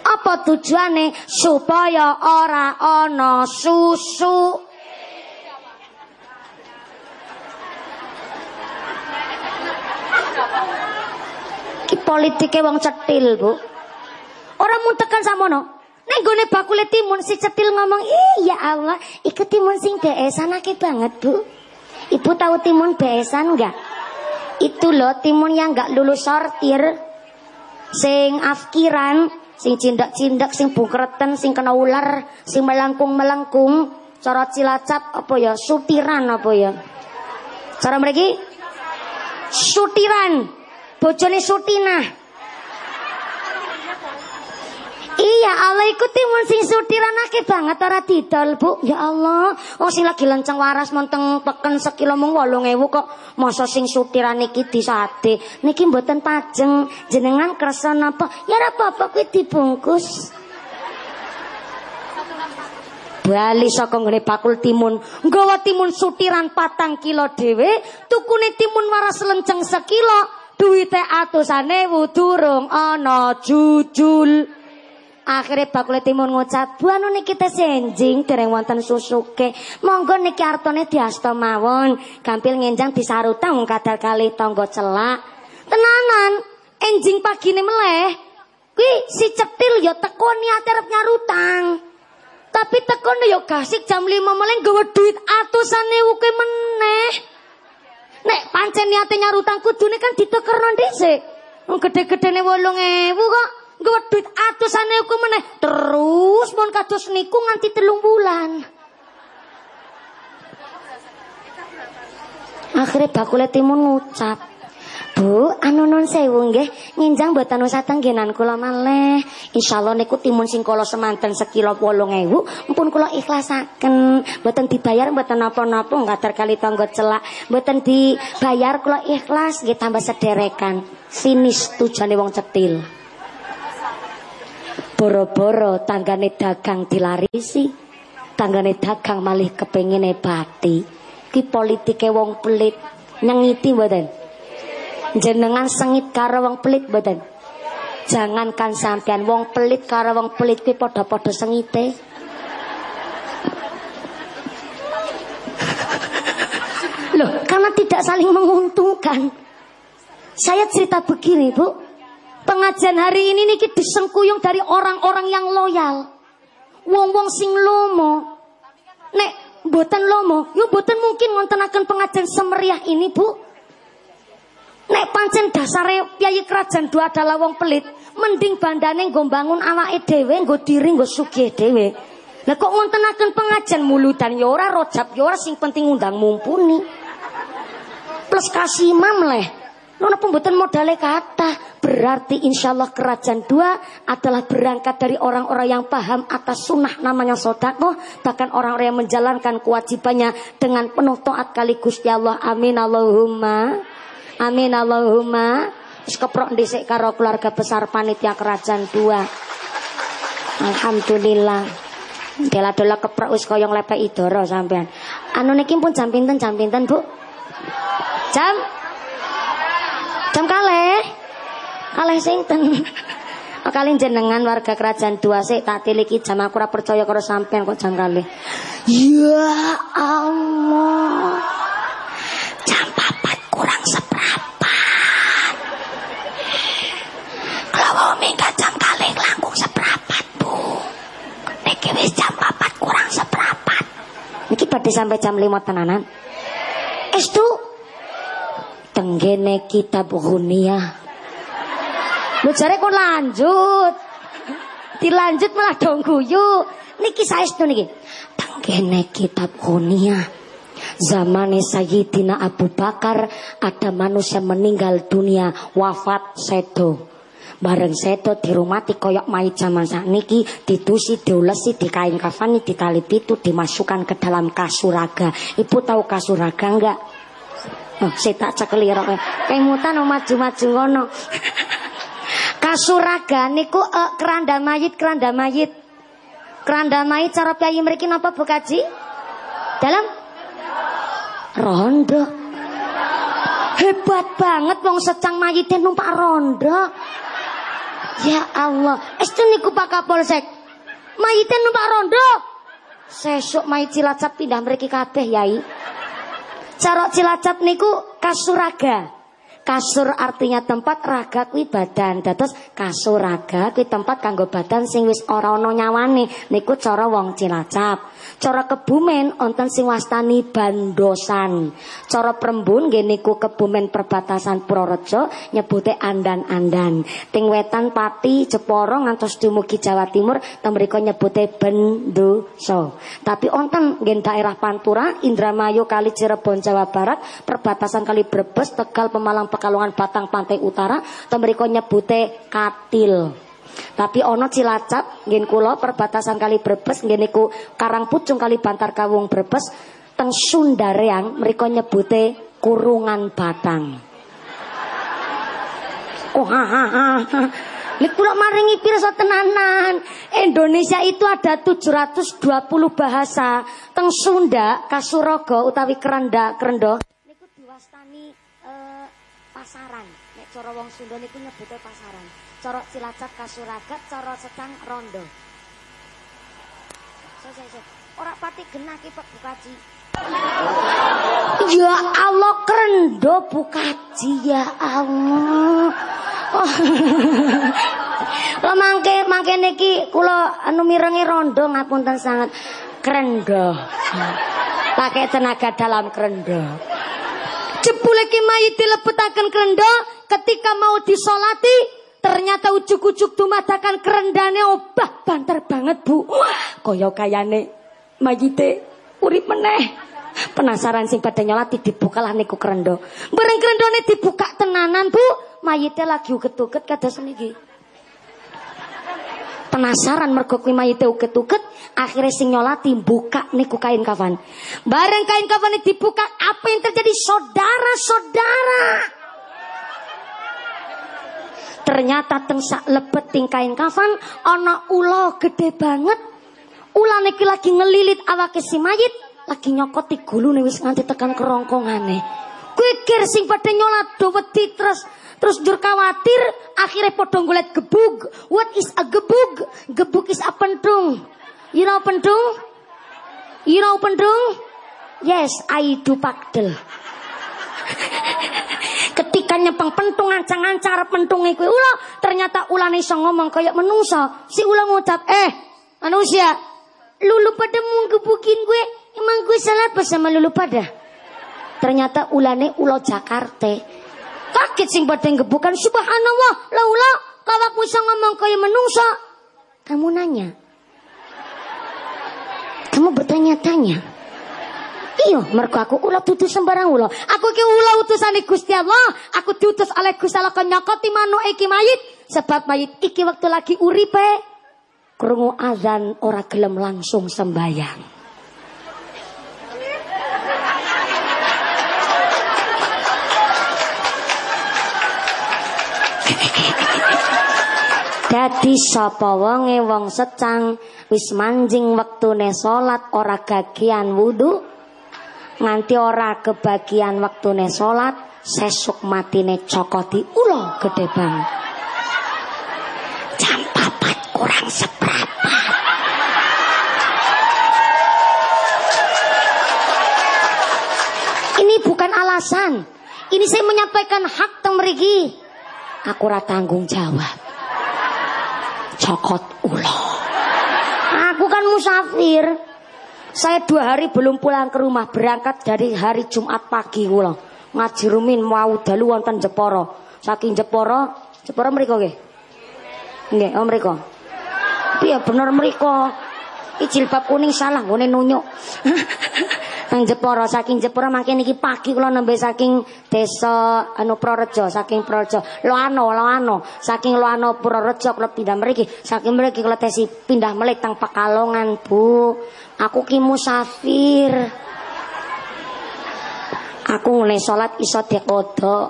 Apa tujuane supaya ora ana susu Ki politike wong cetil, Bu. Orang mau tekan samono. Neng gone bakule timun si cetil ngomong, "Iya Allah, iku timun sing beesan akeh banget, Bu." Ibu tahu timun beesan enggak? Itu loh timun yang enggak lulus sortir. Sing afkiran, sing cindak-cindak, sing bukreten, sing kena ular, sing melengkung-melengkung, cara cilacap apa ya? Sutiran apa ya? Cara mereka Sutiran. Bojone Sutina. Iya Allah ikut timun sing sutiran akeh banget ora didol Bu. Ya Allah, oh sing lagi lenceng waras monteng peken sekilo mung 8000 kok masa sing sutiran iki disate. Niki mboten pajeng. Jenengan kersa napa? Ya ora apa-apa kuwi dibungkus. Bali saka nggone bakul timun, nggawa timun sutiran patang kilo dhewe, tukune timun waras lenceng sekilo, duwite atusan ewu durung ana jujul. Akhirnya bakule timun ngucap, Bu anu niki teh senjing dereng wonten susuke. Monggo niki artone diasta mawon. Gampil ngenjang disarutang kadal kali tangga celak. Tenanan, enjing pagine meleh. Kuwi si cetil ya teko niate arep nyarutang. Tapi tekono yo gasik jam 5 meleng gawe duit atusan ewu ke meneh. Nek pancen niate nyarutang kudune kan ditekerno dhisik. Wong gede-gedene 8000 kok gawe duit atusan ewu ke meneh. Terus mon kados niku nganti telung bulan. Akhirnya bakule timun ngucap. Bu, anu non sewu nggih, nginjang mboten usah tenggenan kula malih. Insyaallah niku timun sing kala semanten sekilo 8000, mpun kula ikhlasaken. Mboten dibayar mboten napa-napa, ngatur kali tangga celak. Mboten dibayar kula ikhlas nggih tambah sederekan. Finish tujuane wong cetil. Boro-boro tanggane dagang dilarisi. Tanggane dagang malih kepengine bati. Ki politike wong pelit. Nyengiti mboten? Jenengan sengit karo wong pelit mboten jangankan sampean wong pelit karo wong pelit kuwi padha-padha sengite Loh, karena tidak saling menguntungkan. Saya cerita begini, Bu. Pengajian hari ini niki disengkuyung dari orang-orang yang loyal. Wong-wong sing lomo. Nek boten lomo, yo boten mungkin ngontenaken pengajian semeriah ini, Bu. Nek pancen dasare piyayi kerajaan dua adalah wong pelit, mending bandane nggo bangun awake dhewe, nggo diri, nggo sugih dhewe. Lah kok ngontenaken pengajian mulutan ya ora rojab ya ora sing penting undang mumpuni. Plus kasih imam leh. Nona pembuatan modalnya kata Berarti insya Allah kerajaan dua Adalah berangkat dari orang-orang yang paham Atas sunnah namanya sodako Bahkan orang-orang yang menjalankan kewajibannya Dengan penuh taat kali Gusti Allah Amin Allahumma Amin Allahumma. Wis keprok dhisik karo keluarga besar panitia kerajaan dua. Alhamdulillah. Dela dola keprok wis koyong nglepek idoro sampean. Anu niki pun jam pinten jam pinten, Bu? Jam Jam kale? Kale sinten? Oh, kalian jenengan warga kerajaan dua sih tak tiliki jam aku ora percaya karo sampean kok jam kali. Ya Allah. Jam papat kurang 10. Wis jam papat kurang seprapat. Niki badhe sampai jam lima tenanan. Estu tenggene kitab hunia. Lu jare kok lanjut. Dilanjut malah dong guyu. Niki saestu niki. Tenggene kitab hunia. Zamane Sayyidina Abu Bakar ada manusia meninggal dunia wafat sedo. Bareng sedo dirumati koyok mayit zaman niki ditusi diulesi dikain kafani ditali pitu dimasukkan ke dalam kasuraga. Ibu tahu kasuraga enggak? Oh, saya tak cekeli roke. Kemutan maju-maju ngono. Kasuraga niku uh, keranda mayit, keranda mayit. Keranda mayit cara piyayi mriki napa Bu Kaji? Dalam rondo. Hebat banget wong secang mayite numpak rondo. Ya Allah, estu niku Pak Kapolsek. Mayite numpak rondo. Sesuk mayit Cilacap pindah mriki kabeh, Yai. Cara Cilacap niku kasuraga. Kasur artinya tempat raga kuwi badan. Dados kasuraga kuwi tempat kanggo badan sing wis ora ana nyawane. Niku cara wong Cilacap. Cara Kebumen wonten sing wastani Bandosan. Cara Prembun nggih niku Kebumen perbatasan Purworejo nyebute Andan-andan. Ting wetan Pati Jeporo ngantos dumugi Jawa Timur temriko nyebute Bendoso. Tapi wonten nggih daerah Pantura, Indramayu kali Cirebon Jawa Barat, perbatasan kali Brebes, Tegal, Pemalang, Pekalongan, Batang, Pantai Utara, temriko nyebute Katil. Tapi ono Cilacap nggih kula perbatasan kali Brebes nggih niku Karangpucung kali Bantar Kawung Brebes teng Sundareang mriku nyebute kurungan batang. Oh ha ha ha. Lek kula maringi pirsa tenanan. Indonesia itu ada 720 bahasa. Teng Sunda, Kasurogo utawi Keranda, uh, pasaran. Nek cara wong Sunda niku nyebute pasaran. Cara Cilacap Kasuragat, cara Secang Rondo. So, so, so. Ora pati genah ki Pak Bukaji. Ya Allah krendo Bukaji ya Allah. Oh. Lo mangke mangke niki kula anu mirengi rondo ngapunten sangat krendo. Pakai tenaga dalam krendo. Jebule ki mayit dilebetaken krendo ketika mau disolati Ternyata ujuk-ujuk dumadakan kerendane obah banter banget bu. Koyo kayane mayite urip meneh. Penasaran sing pada nyolati dibuka lah niku kerendo. Bareng kerendone dibuka tenanan bu. Mayite lagi uget-uget kada seniki. Penasaran mergo kuwi mayite uget-uget, akhirnya sing nyolati buka niku kain kafan. Bareng kain kafan dibuka, apa yang terjadi saudara-saudara? Ternyata tengsak lebet tingkain kafan ana ula gede banget. Ulane ki lagi ngelilit awake si mayit, lagi nyokoti gulune wis nganti tekan kerongkongane. Kuwi sing padha nyolat do wedi terus terus jur khawatir akhirnya padha golek gebug. What is a gebug? Gebug is a pentung. You know pentung? You know pentung? Yes, I do pakdel. Ketika nyepeng pentung ancang-ancar pentung iku ula ternyata ulane iso ngomong kayak menungso. Si ula ngucap, "Eh, manusia, lulu pada mau gebukin gue. Emang gue salah apa sama lulu pada?" Ternyata ulane ulo Jakarta. Kaget sing pada gebukan, subhanallah, lah ula kawak bisa ngomong kayak menungso. Kamu nanya, Kamu bertanya-tanya. Iya, mergo aku ula tutus sembarang ula. Aku ki ula utusan Gusti Allah. Aku diutus oleh Gusti Allah kenyokoti manuk iki mayit. Sebab mayit iki waktu lagi uripe. Krungu azan ora gelem langsung sembayang. Dadi sapa wonge wong secang wis manjing wektune salat ora gagian wudu? Nganti ora kebagian wektune salat sesuk matine cokoti ulo gede banget. Jam papat kurang seberapa ini bukan alasan. Ini saya menyampaikan hak teng aku ora tanggung jawab cokot ulo. Aku kan musafir. Saya dua hari belum pulang ke rumah berangkat dari hari Jumat pagi ulo. Ngaji rumin mau dalu wonten Jeporo. Saking Jeporo, Jeporo mereka nggih. Nggih, oh mereka. Iya bener mereka. Ijilbab kuning salah ngene nunyuk. Nang Jepara saking Jepara makin iki pagi kula nembe saking desa anu Prorejo saking Prorejo Loano Loano saking Loano Prorejo kula pindah mriki. Saking mriki kula tesi pindah melek tang Pekalongan Bu. Aku ki musafir. Aku ngene salat iso dikodok.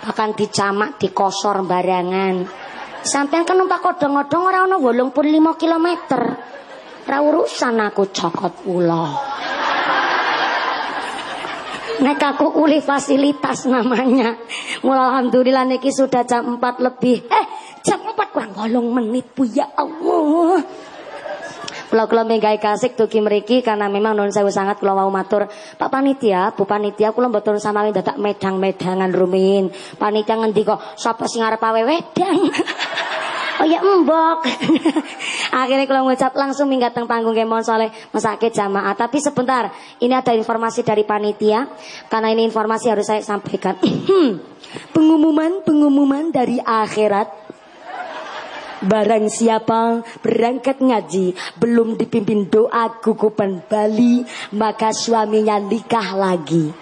Bahkan dicamak dikosor barangan sampean kan numpak kodong-kodong ora ana 85 km ora urusan aku cokot ulo Nek aku uli fasilitas namanya. Mula alhamdulillah niki sudah jam 4 lebih. Eh, jam 4 kurang 8 menit Bu ya Allah. Kula kula menggai kasih tuh mriki karena memang non saya sangat kula mau matur Pak panitia, Bu panitia kula mboten samawi dadak medang-medangan rumin. Panitia ngendika sapa sing arep awe wedang. Oh ya mbok. Akhirnya kalau ngucap langsung minggat teng panggung kemon soleh mesake jamaah. Tapi sebentar, ini ada informasi dari panitia. Karena ini informasi harus saya sampaikan. pengumuman pengumuman dari akhirat. Barang siapa berangkat ngaji belum dipimpin doa gugupan Bali maka suaminya nikah lagi.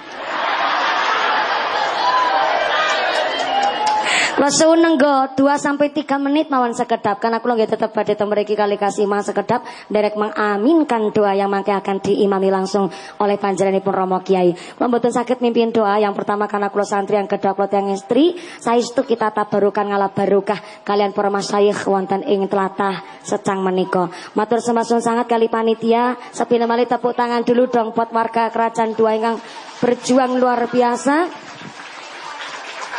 Lo seneng go 2 sampai 3 menit mawon sekedap karena aku nggih tetap pada mereka kali kasih mang sekedap derek mengaminkan doa yang mangke akan diimami langsung oleh pun Romo Kiai. Membutuhkan sakit mimpin doa yang pertama karena kulo santri yang kedua kulo yang istri saya itu kita tabarukan ngalah barukah kalian para masyayikh wonten ing telatah secang meniko. Matur semasun sangat kali panitia sepi mali tepuk tangan dulu dong buat warga kerajaan dua yang berjuang luar biasa.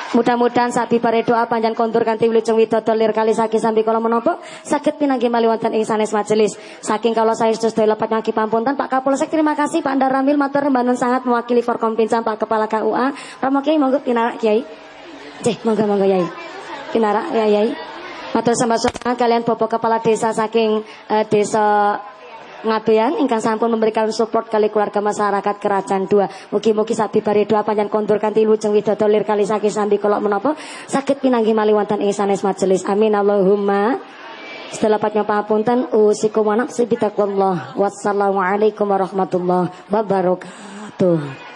Mudah-mudahan sapi pare doa panjang kontur kanthi wilujeng widodo lir kali saking sambil kalau menapa sakit pinanggi mali wonten ing sanes majelis. Saking kalau saya sudah sedaya lepat ngaki pampunten Pak Kapolsek terima kasih Pak Andaramil matur rembanan sangat mewakili Forkompinsa Pak Kepala KUA. Romo Kiai monggo pinarak Kiai. Cih monggo monggo Yai. Pinarak ya Yai. Matur sembah kalian Bapak Kepala Desa saking uh, desa ngabean ingkang sampun memberikan support kali keluarga masyarakat kerajaan dua. Mugi-mugi sabi bare dua panjang kontur kanthi lujeng widodo lir kali sakit sambi kolok menapa sakit pinanggi mali wonten ing majelis. Amin Allahumma. Setelah patnya papunten usikum wa nafsi bitaqwallah. Wassalamualaikum warahmatullahi wabarakatuh.